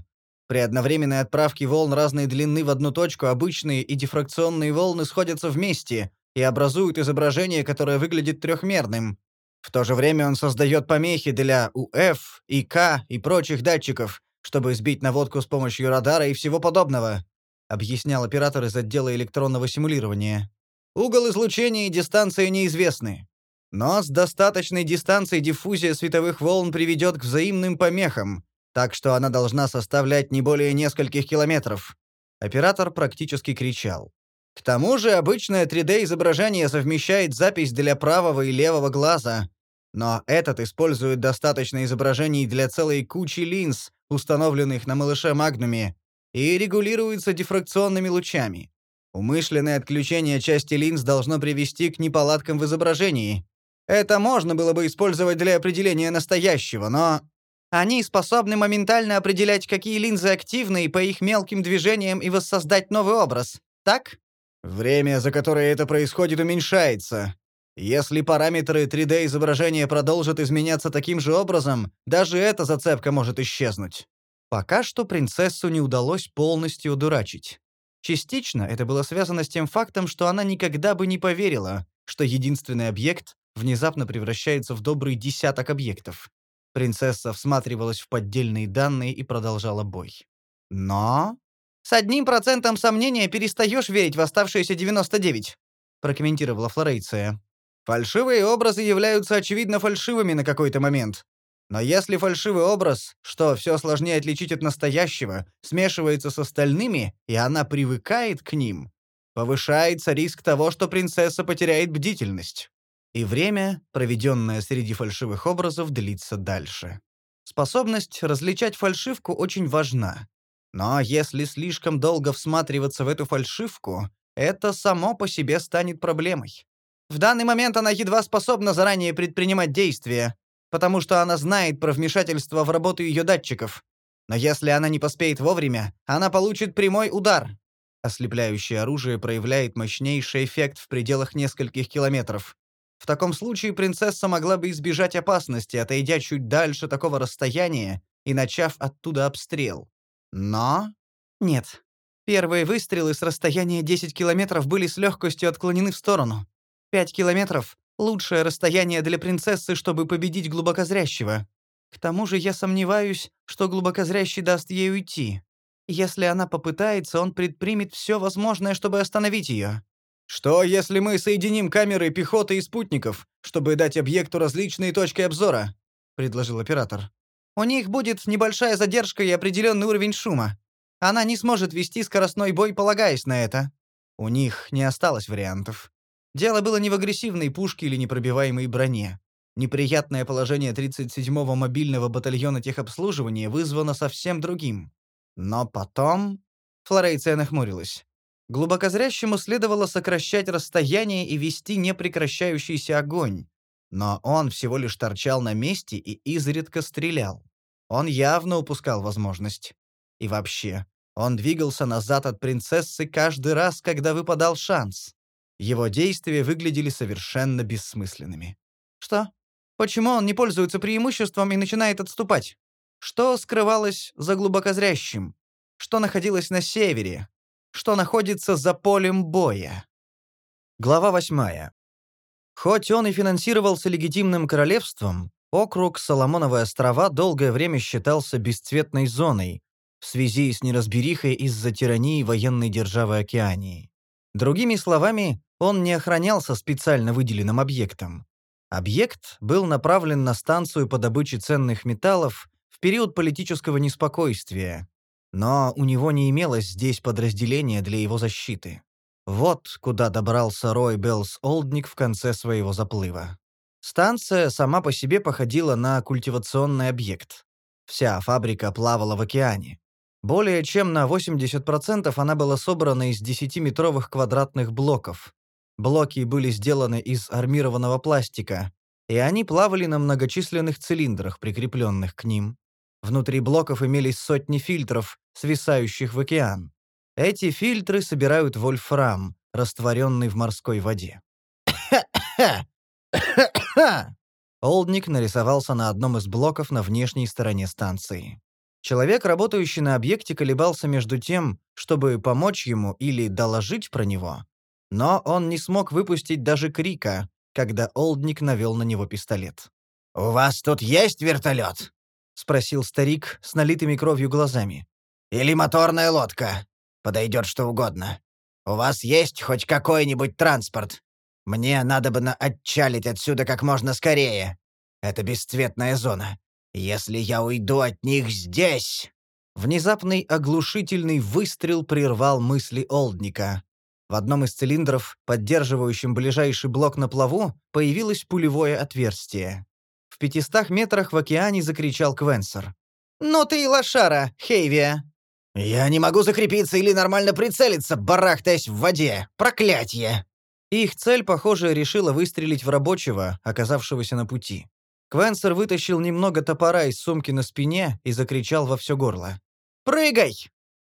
При одновременной отправке волн разной длины в одну точку обычные и дифракционные волны сходятся вместе и образуют изображение, которое выглядит трехмерным. В то же время он создает помехи для УФ, ИК и прочих датчиков, чтобы сбить наводку с помощью радара и всего подобного, объяснял оператор из отдела электронного симулирования. Угол излучения и дистанция неизвестны. Но с достаточной дистанцией диффузия световых волн приведет к взаимным помехам, так что она должна составлять не более нескольких километров. Оператор практически кричал. К тому же обычное 3D-изображение совмещает запись для правого и левого глаза, но этот использует достаточно изображений для целой кучи линз, установленных на малыше Магнуме, и регулируется дифракционными лучами. Умышленное отключение части линз должно привести к неполадкам в изображении. Это можно было бы использовать для определения настоящего, но... Они способны моментально определять, какие линзы активны по их мелким движениям и воссоздать новый образ. Так? Время, за которое это происходит, уменьшается. Если параметры 3D-изображения продолжат изменяться таким же образом, даже эта зацепка может исчезнуть. Пока что принцессу не удалось полностью удурачить. Частично это было связано с тем фактом, что она никогда бы не поверила, что единственный объект внезапно превращается в добрый десяток объектов. Принцесса всматривалась в поддельные данные и продолжала бой. Но... «С одним процентом сомнения перестаешь верить в оставшиеся 99», прокомментировала Флорейция. «Фальшивые образы являются очевидно фальшивыми на какой-то момент. Но если фальшивый образ, что все сложнее отличить от настоящего, смешивается с остальными, и она привыкает к ним, повышается риск того, что принцесса потеряет бдительность. И время, проведенное среди фальшивых образов, длится дальше. Способность различать фальшивку очень важна. Но если слишком долго всматриваться в эту фальшивку, это само по себе станет проблемой. В данный момент она едва способна заранее предпринимать действия, потому что она знает про вмешательство в работу ее датчиков. Но если она не поспеет вовремя, она получит прямой удар. Ослепляющее оружие проявляет мощнейший эффект в пределах нескольких километров. В таком случае принцесса могла бы избежать опасности, отойдя чуть дальше такого расстояния и начав оттуда обстрел. Но... Нет. Первые выстрелы с расстояния 10 километров были с легкостью отклонены в сторону. 5 километров Лучшее расстояние для принцессы, чтобы победить глубокозрящего. К тому же я сомневаюсь, что глубокозрящий даст ей уйти. Если она попытается, он предпримет все возможное, чтобы остановить ее. Что, если мы соединим камеры пехоты и спутников, чтобы дать объекту различные точки обзора? предложил оператор. У них будет небольшая задержка и определенный уровень шума. Она не сможет вести скоростной бой, полагаясь на это. У них не осталось вариантов. Дело было не в агрессивной пушке или непробиваемой броне. Неприятное положение 37-го мобильного батальона техобслуживания вызвано совсем другим. Но потом... Флорейция нахмурилась. Глубокозрящему следовало сокращать расстояние и вести непрекращающийся огонь. Но он всего лишь торчал на месте и изредка стрелял. Он явно упускал возможность. И вообще, он двигался назад от принцессы каждый раз, когда выпадал шанс. Его действия выглядели совершенно бессмысленными. Что? Почему он не пользуется преимуществом и начинает отступать? Что скрывалось за глубокозрящим? Что находилось на севере? Что находится за полем боя? Глава восьмая. Хоть он и финансировался легитимным королевством, округ Соломоновые острова долгое время считался бесцветной зоной в связи с неразберихой из-за тирании военной державы Океании. Другими словами, он не охранялся специально выделенным объектом. Объект был направлен на станцию по добыче ценных металлов в период политического неспокойствия, но у него не имелось здесь подразделения для его защиты. Вот куда добрался Рой Беллс Олдник в конце своего заплыва. Станция сама по себе походила на культивационный объект. Вся фабрика плавала в океане. Более чем на 80% она была собрана из 10-метровых квадратных блоков. Блоки были сделаны из армированного пластика, и они плавали на многочисленных цилиндрах, прикрепленных к ним. Внутри блоков имелись сотни фильтров, свисающих в океан. Эти фильтры собирают вольфрам, растворенный в морской воде. Олдник нарисовался на одном из блоков на внешней стороне станции. Человек, работающий на объекте, колебался между тем, чтобы помочь ему или доложить про него. Но он не смог выпустить даже крика, когда Олдник навел на него пистолет. «У вас тут есть вертолет?» — спросил старик с налитыми кровью глазами. «Или моторная лодка? Подойдет что угодно. У вас есть хоть какой-нибудь транспорт? Мне надо бы отчалить отсюда как можно скорее. Это бесцветная зона. Если я уйду от них здесь...» Внезапный оглушительный выстрел прервал мысли Олдника. В одном из цилиндров, поддерживающем ближайший блок на плаву, появилось пулевое отверстие. В пятистах метрах в океане закричал Квенсер. «Ну ты и лошара, Хейвия!» «Я не могу закрепиться или нормально прицелиться, барахтаясь в воде! Проклятье!» Их цель, похоже, решила выстрелить в рабочего, оказавшегося на пути. Квенсер вытащил немного топора из сумки на спине и закричал во все горло. «Прыгай!»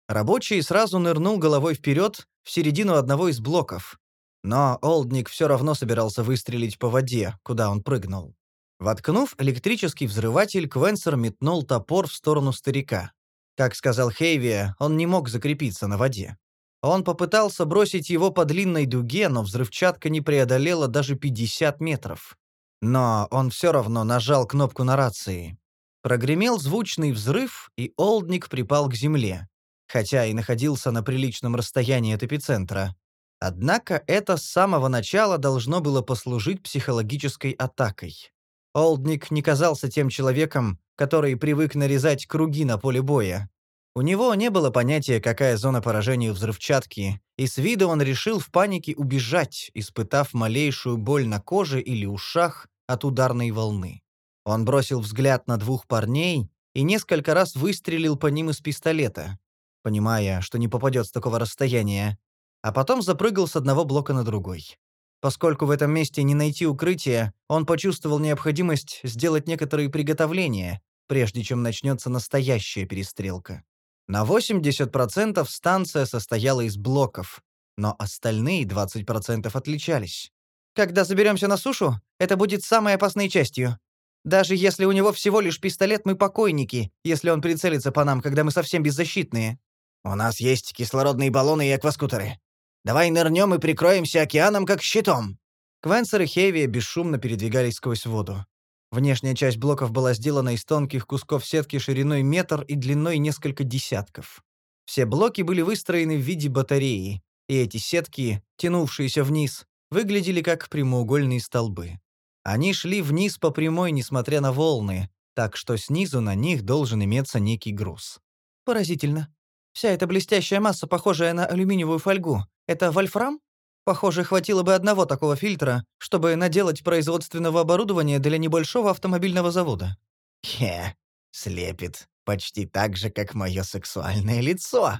Рабочий сразу нырнул головой вперед, в середину одного из блоков. Но Олдник все равно собирался выстрелить по воде, куда он прыгнул. Воткнув электрический взрыватель, Квенсер метнул топор в сторону старика. Как сказал Хейви, он не мог закрепиться на воде. Он попытался бросить его по длинной дуге, но взрывчатка не преодолела даже 50 метров. Но он все равно нажал кнопку на рации. Прогремел звучный взрыв, и Олдник припал к земле, хотя и находился на приличном расстоянии от эпицентра. Однако это с самого начала должно было послужить психологической атакой. Олдник не казался тем человеком, который привык нарезать круги на поле боя. У него не было понятия, какая зона поражения взрывчатки, и с виду он решил в панике убежать, испытав малейшую боль на коже или ушах от ударной волны. Он бросил взгляд на двух парней и несколько раз выстрелил по ним из пистолета, понимая, что не попадет с такого расстояния, а потом запрыгал с одного блока на другой. Поскольку в этом месте не найти укрытия, он почувствовал необходимость сделать некоторые приготовления, прежде чем начнется настоящая перестрелка. На 80% станция состояла из блоков, но остальные 20% отличались. «Когда заберемся на сушу, это будет самой опасной частью. Даже если у него всего лишь пистолет, мы покойники, если он прицелится по нам, когда мы совсем беззащитные». «У нас есть кислородные баллоны и акваскутеры. Давай нырнем и прикроемся океаном, как щитом». Квенсер и Хеви бесшумно передвигались сквозь воду. Внешняя часть блоков была сделана из тонких кусков сетки шириной метр и длиной несколько десятков. Все блоки были выстроены в виде батареи, и эти сетки, тянувшиеся вниз, выглядели как прямоугольные столбы. Они шли вниз по прямой, несмотря на волны, так что снизу на них должен иметься некий груз. Поразительно. Вся эта блестящая масса, похожая на алюминиевую фольгу, это вольфрам? Похоже, хватило бы одного такого фильтра, чтобы наделать производственного оборудования для небольшого автомобильного завода. Хе, слепит. Почти так же, как мое сексуальное лицо.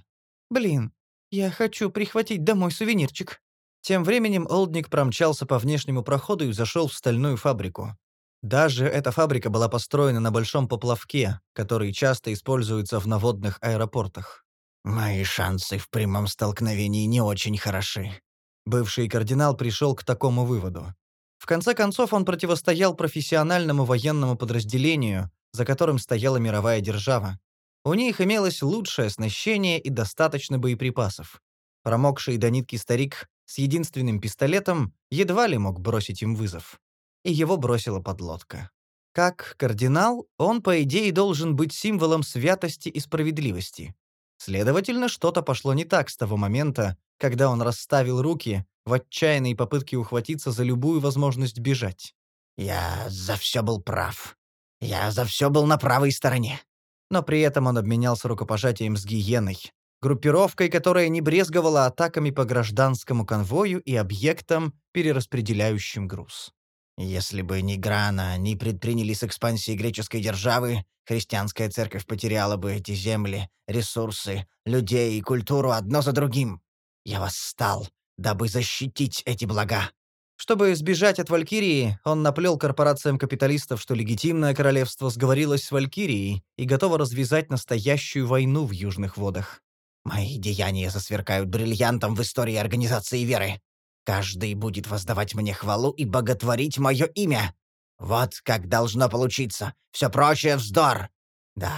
Блин, я хочу прихватить домой сувенирчик. Тем временем Олдник промчался по внешнему проходу и зашел в стальную фабрику. Даже эта фабрика была построена на большом поплавке, который часто используется в наводных аэропортах. «Мои шансы в прямом столкновении не очень хороши», Бывший кардинал пришел к такому выводу. В конце концов, он противостоял профессиональному военному подразделению, за которым стояла мировая держава. У них имелось лучшее оснащение и достаточно боеприпасов. Промокший до нитки старик с единственным пистолетом едва ли мог бросить им вызов. И его бросила подлодка. Как кардинал, он, по идее, должен быть символом святости и справедливости. Следовательно, что-то пошло не так с того момента, когда он расставил руки в отчаянной попытке ухватиться за любую возможность бежать. «Я за все был прав. Я за все был на правой стороне». Но при этом он обменялся рукопожатием с гиеной, группировкой, которая не брезговала атаками по гражданскому конвою и объектам, перераспределяющим груз. Если бы ни Грана не предприняли с экспансией греческой державы, христианская церковь потеряла бы эти земли, ресурсы, людей и культуру одно за другим. Я восстал, дабы защитить эти блага». Чтобы избежать от Валькирии, он наплел корпорациям капиталистов, что легитимное королевство сговорилось с Валькирией и готово развязать настоящую войну в южных водах. Мои деяния засверкают бриллиантом в истории организации веры. Каждый будет воздавать мне хвалу и боготворить мое имя. Вот как должно получиться. Все прочее — вздор. Да,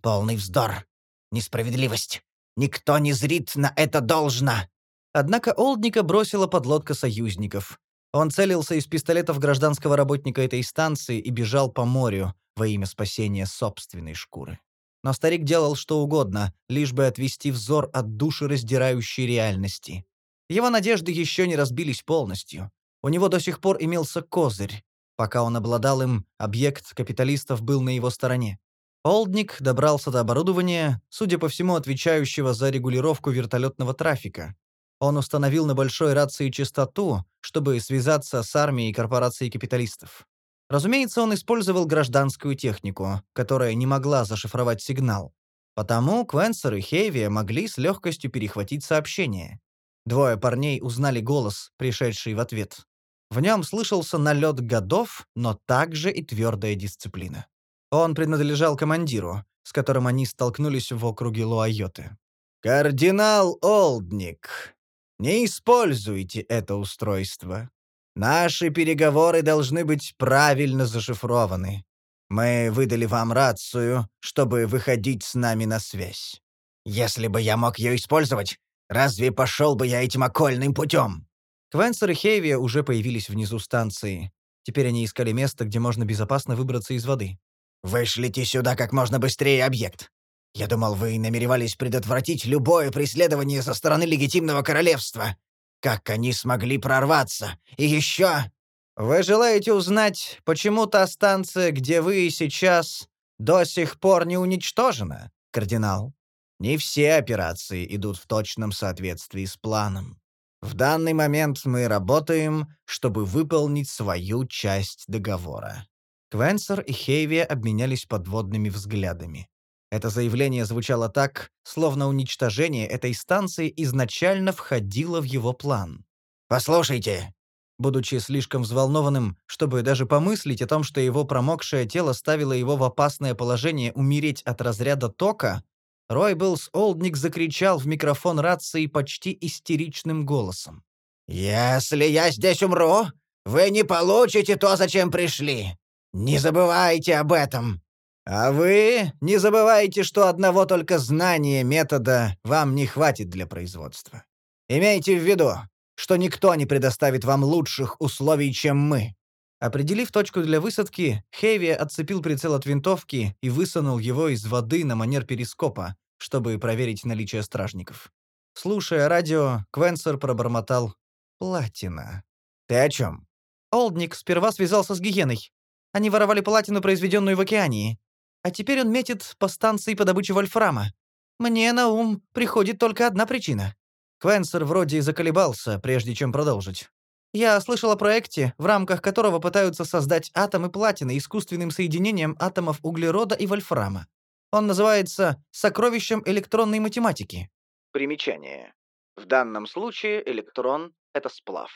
полный вздор. Несправедливость. Никто не зрит на это должно. Однако Олдника бросила подлодка союзников. Он целился из пистолетов гражданского работника этой станции и бежал по морю во имя спасения собственной шкуры. Но старик делал что угодно, лишь бы отвести взор от душераздирающей реальности. Его надежды еще не разбились полностью. У него до сих пор имелся козырь. Пока он обладал им, объект капиталистов был на его стороне. Олдник добрался до оборудования, судя по всему, отвечающего за регулировку вертолетного трафика. Он установил на большой рации частоту, чтобы связаться с армией корпорации капиталистов. Разумеется, он использовал гражданскую технику, которая не могла зашифровать сигнал. Потому Квенсер и Хейви могли с легкостью перехватить сообщение. Двое парней узнали голос, пришедший в ответ. В нем слышался налет годов, но также и твердая дисциплина. Он принадлежал командиру, с которым они столкнулись в округе Луайоты. «Кардинал Олдник, не используйте это устройство. Наши переговоры должны быть правильно зашифрованы. Мы выдали вам рацию, чтобы выходить с нами на связь. Если бы я мог ее использовать, разве пошел бы я этим окольным путем?» Квенсер и Хейви уже появились внизу станции. Теперь они искали место, где можно безопасно выбраться из воды. «Вышлите сюда как можно быстрее объект. Я думал, вы намеревались предотвратить любое преследование со стороны легитимного королевства. Как они смогли прорваться? И еще...» «Вы желаете узнать, почему та станция, где вы сейчас, до сих пор не уничтожена, кардинал? Не все операции идут в точном соответствии с планом. В данный момент мы работаем, чтобы выполнить свою часть договора». Квенсер и Хейви обменялись подводными взглядами. Это заявление звучало так, словно уничтожение этой станции изначально входило в его план. «Послушайте!» Будучи слишком взволнованным, чтобы даже помыслить о том, что его промокшее тело ставило его в опасное положение умереть от разряда тока, Ройблс Олдник закричал в микрофон рации почти истеричным голосом. «Если я здесь умру, вы не получите то, зачем пришли. Не забывайте об этом. А вы не забывайте, что одного только знания метода вам не хватит для производства. Имейте в виду, что никто не предоставит вам лучших условий, чем мы. Определив точку для высадки, Хейви отцепил прицел от винтовки и высунул его из воды на манер перископа, чтобы проверить наличие стражников. Слушая радио, Квенсер пробормотал «Платина». «Ты о чем?» Олдник сперва связался с Гиеной. Они воровали платину, произведенную в океании. А теперь он метит по станции по добыче вольфрама. Мне на ум приходит только одна причина. Квенсер вроде и заколебался, прежде чем продолжить. Я слышал о проекте, в рамках которого пытаются создать атомы платины искусственным соединением атомов углерода и вольфрама. Он называется «сокровищем электронной математики». Примечание. В данном случае электрон — это сплав.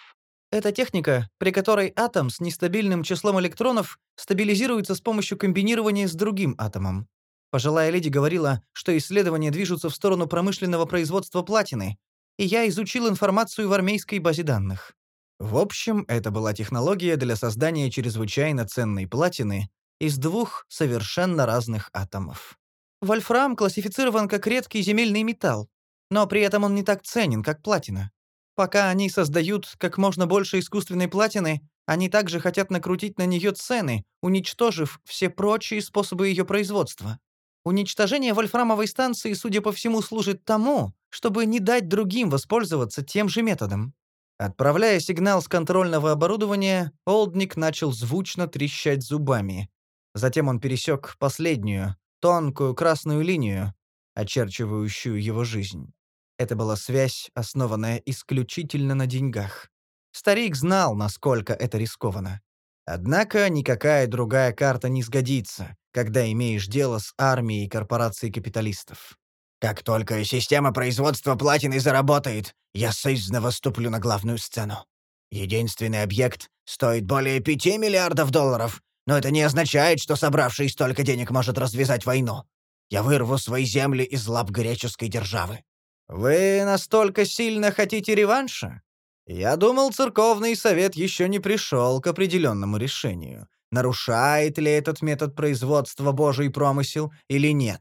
Это техника, при которой атом с нестабильным числом электронов стабилизируется с помощью комбинирования с другим атомом. Пожилая леди говорила, что исследования движутся в сторону промышленного производства платины, и я изучил информацию в армейской базе данных. В общем, это была технология для создания чрезвычайно ценной платины из двух совершенно разных атомов. Вольфрам классифицирован как редкий земельный металл, но при этом он не так ценен, как платина. Пока они создают как можно больше искусственной платины, они также хотят накрутить на нее цены, уничтожив все прочие способы ее производства. Уничтожение вольфрамовой станции, судя по всему, служит тому, чтобы не дать другим воспользоваться тем же методом. Отправляя сигнал с контрольного оборудования, Олдник начал звучно трещать зубами. Затем он пересек последнюю, тонкую красную линию, очерчивающую его жизнь. Это была связь, основанная исключительно на деньгах. Старик знал, насколько это рискованно. Однако никакая другая карта не сгодится, когда имеешь дело с армией корпораций капиталистов. Как только система производства платины заработает, я сызново ступлю на главную сцену. Единственный объект стоит более пяти миллиардов долларов, но это не означает, что собравший столько денег может развязать войну. Я вырву свои земли из лап греческой державы». «Вы настолько сильно хотите реванша? Я думал, церковный совет еще не пришел к определенному решению, нарушает ли этот метод производства Божий промысел или нет.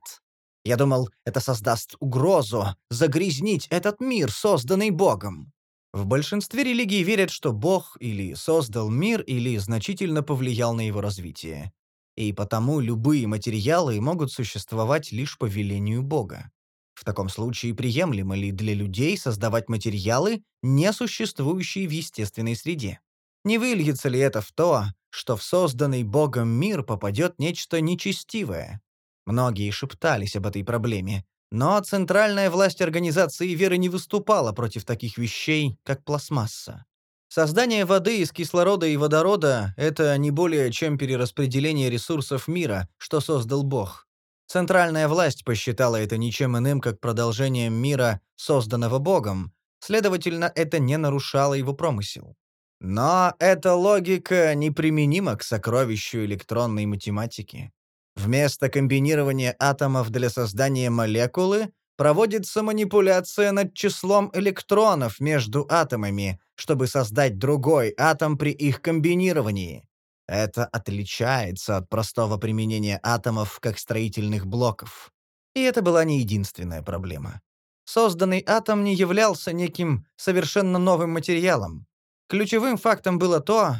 Я думал, это создаст угрозу загрязнить этот мир, созданный Богом. В большинстве религий верят, что Бог или создал мир, или значительно повлиял на его развитие. И потому любые материалы могут существовать лишь по велению Бога. В таком случае приемлемо ли для людей создавать материалы, не существующие в естественной среде? Не выльется ли это в то, что в созданный Богом мир попадет нечто нечестивое? Многие шептались об этой проблеме, но центральная власть организации веры не выступала против таких вещей, как пластмасса. Создание воды из кислорода и водорода — это не более чем перераспределение ресурсов мира, что создал Бог. Центральная власть посчитала это ничем иным, как продолжением мира, созданного Богом, следовательно, это не нарушало его промысел. Но эта логика неприменима к сокровищу электронной математики. Вместо комбинирования атомов для создания молекулы проводится манипуляция над числом электронов между атомами, чтобы создать другой атом при их комбинировании. Это отличается от простого применения атомов как строительных блоков. И это была не единственная проблема. Созданный атом не являлся неким совершенно новым материалом. Ключевым фактом было то,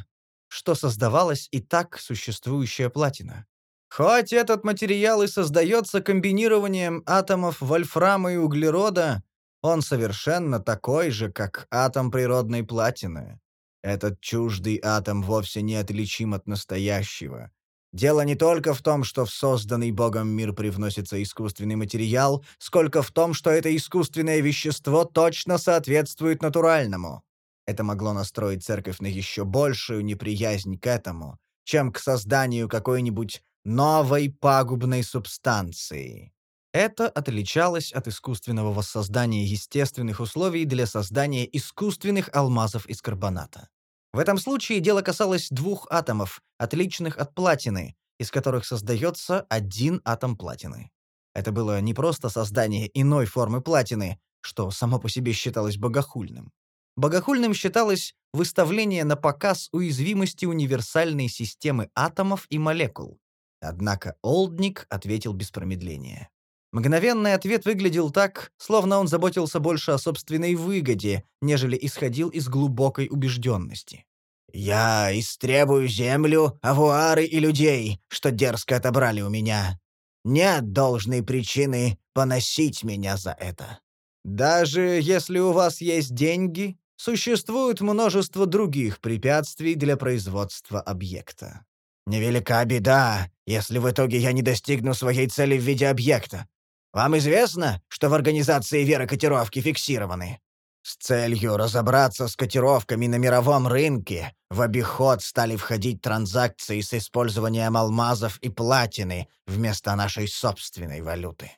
что создавалась и так существующая платина. Хоть этот материал и создается комбинированием атомов вольфрама и углерода, он совершенно такой же, как атом природной платины. Этот чуждый атом вовсе не отличим от настоящего. Дело не только в том, что в созданный Богом мир привносится искусственный материал, сколько в том, что это искусственное вещество точно соответствует натуральному. Это могло настроить церковь на еще большую неприязнь к этому, чем к созданию какой-нибудь новой пагубной субстанции. Это отличалось от искусственного воссоздания естественных условий для создания искусственных алмазов из карбоната. В этом случае дело касалось двух атомов, отличных от платины, из которых создается один атом платины. Это было не просто создание иной формы платины, что само по себе считалось богохульным. Богохульным считалось выставление на показ уязвимости универсальной системы атомов и молекул. Однако Олдник ответил без промедления. Мгновенный ответ выглядел так, словно он заботился больше о собственной выгоде, нежели исходил из глубокой убежденности. «Я истребую землю, авуары и людей, что дерзко отобрали у меня. Нет должной причины поносить меня за это». «Даже если у вас есть деньги, существует множество других препятствий для производства объекта». «Невелика беда, если в итоге я не достигну своей цели в виде объекта. Вам известно, что в организации веры котировки фиксированы? С целью разобраться с котировками на мировом рынке в обиход стали входить транзакции с использованием алмазов и платины вместо нашей собственной валюты.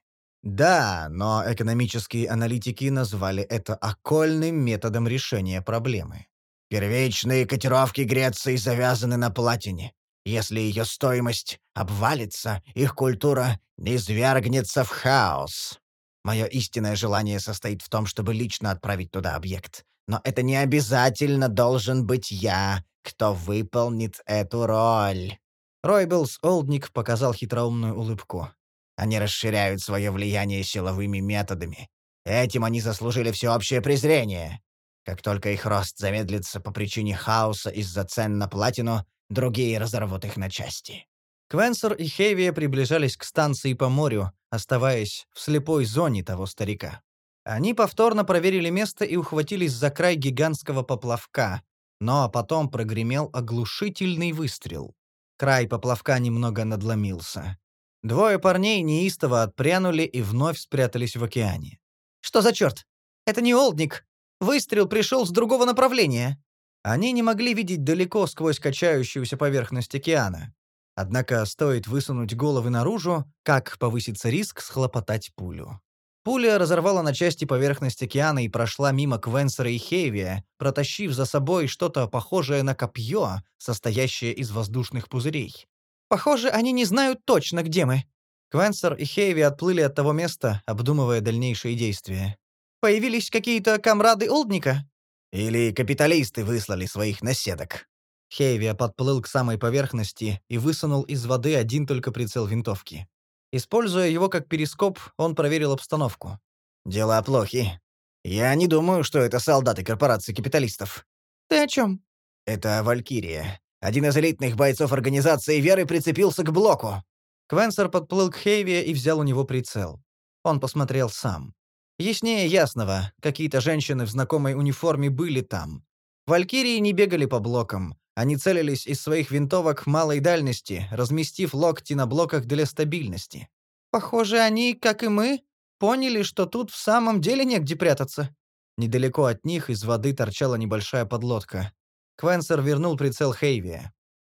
Да, но экономические аналитики назвали это окольным методом решения проблемы. Первичные котировки Греции завязаны на платине. Если ее стоимость обвалится, их культура низвергнется в хаос. Мое истинное желание состоит в том, чтобы лично отправить туда объект. Но это не обязательно должен быть я, кто выполнит эту роль». Ройбелс Олдник показал хитроумную улыбку. «Они расширяют свое влияние силовыми методами. Этим они заслужили всеобщее презрение. Как только их рост замедлится по причине хаоса из-за цен на платину, другие разорвут их на части. Квенсер и Хевия приближались к станции по морю, оставаясь в слепой зоне того старика. Они повторно проверили место и ухватились за край гигантского поплавка, но потом прогремел оглушительный выстрел. Край поплавка немного надломился. Двое парней неистово отпрянули и вновь спрятались в океане. «Что за черт? Это не Олдник! Выстрел пришел с другого направления!» Они не могли видеть далеко сквозь качающуюся поверхность океана. Однако стоит высунуть головы наружу, как повысится риск схлопотать пулю. Пуля разорвала на части поверхность океана и прошла мимо Квенсера и Хейвия, протащив за собой что-то похожее на копье, состоящее из воздушных пузырей. «Похоже, они не знают точно, где мы. Квенсер и Хейви отплыли от того места, обдумывая дальнейшие действия. «Появились какие-то комрады Олдника?» «Или капиталисты выслали своих наседок?» Хейви подплыл к самой поверхности и высунул из воды один только прицел винтовки. Используя его как перископ, он проверил обстановку. «Дела плохи. Я не думаю, что это солдаты корпорации капиталистов». «Ты о чем?» «Это Валькирия. Один из элитных бойцов организации Веры прицепился к блоку». Квенсер подплыл к Хейви и взял у него прицел. Он посмотрел сам. Яснее ясного, какие-то женщины в знакомой униформе были там. Валькирии не бегали по блокам. Они целились из своих винтовок малой дальности, разместив локти на блоках для стабильности. «Похоже, они, как и мы, поняли, что тут в самом деле негде прятаться». Недалеко от них из воды торчала небольшая подлодка. Квенсер вернул прицел Хейви.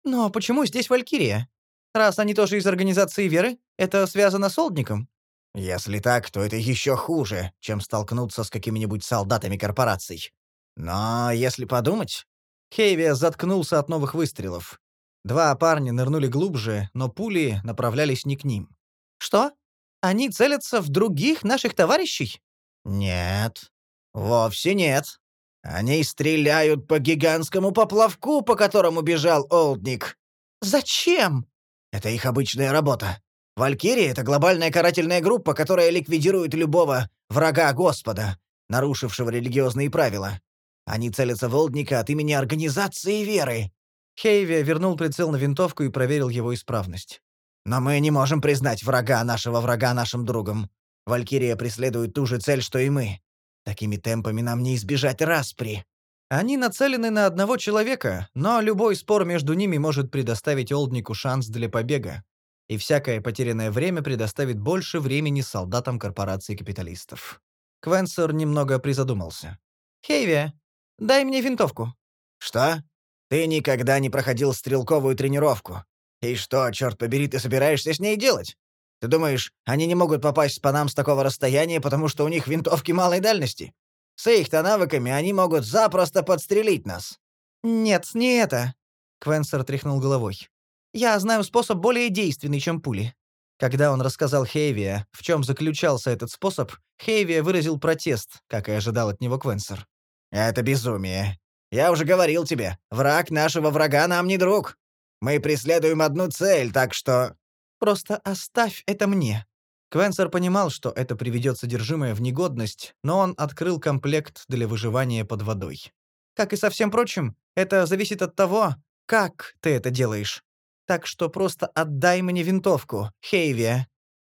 «Но почему здесь Валькирия? Раз они тоже из организации Веры, это связано с Олдником?» «Если так, то это еще хуже, чем столкнуться с какими-нибудь солдатами корпораций. Но если подумать...» Хейви заткнулся от новых выстрелов. Два парня нырнули глубже, но пули направлялись не к ним. «Что? Они целятся в других наших товарищей?» «Нет. Вовсе нет. Они стреляют по гигантскому поплавку, по которому бежал Олдник». «Зачем?» «Это их обычная работа. Валькирия — это глобальная карательная группа, которая ликвидирует любого врага Господа, нарушившего религиозные правила. Они целятся в Олдника от имени Организации Веры». Хейви вернул прицел на винтовку и проверил его исправность. «Но мы не можем признать врага нашего врага нашим другом. Валькирия преследует ту же цель, что и мы. Такими темпами нам не избежать распри». Они нацелены на одного человека, но любой спор между ними может предоставить Олднику шанс для побега. И всякое потерянное время предоставит больше времени солдатам корпорации капиталистов. Квенсер немного призадумался. «Хейви, дай мне винтовку». «Что? Ты никогда не проходил стрелковую тренировку. И что, черт побери, ты собираешься с ней делать? Ты думаешь, они не могут попасть по нам с такого расстояния, потому что у них винтовки малой дальности? С их-то навыками они могут запросто подстрелить нас». «Нет, не это», — Квенсер тряхнул головой. «Я знаю способ более действенный, чем пули». Когда он рассказал Хейвия, в чем заключался этот способ, Хейвия выразил протест, как и ожидал от него Квенсер. «Это безумие. Я уже говорил тебе, враг нашего врага нам не друг. Мы преследуем одну цель, так что...» «Просто оставь это мне». Квенсер понимал, что это приведет содержимое в негодность, но он открыл комплект для выживания под водой. Как и со всем прочим, это зависит от того, как ты это делаешь. Так что просто отдай мне винтовку, Хейвия.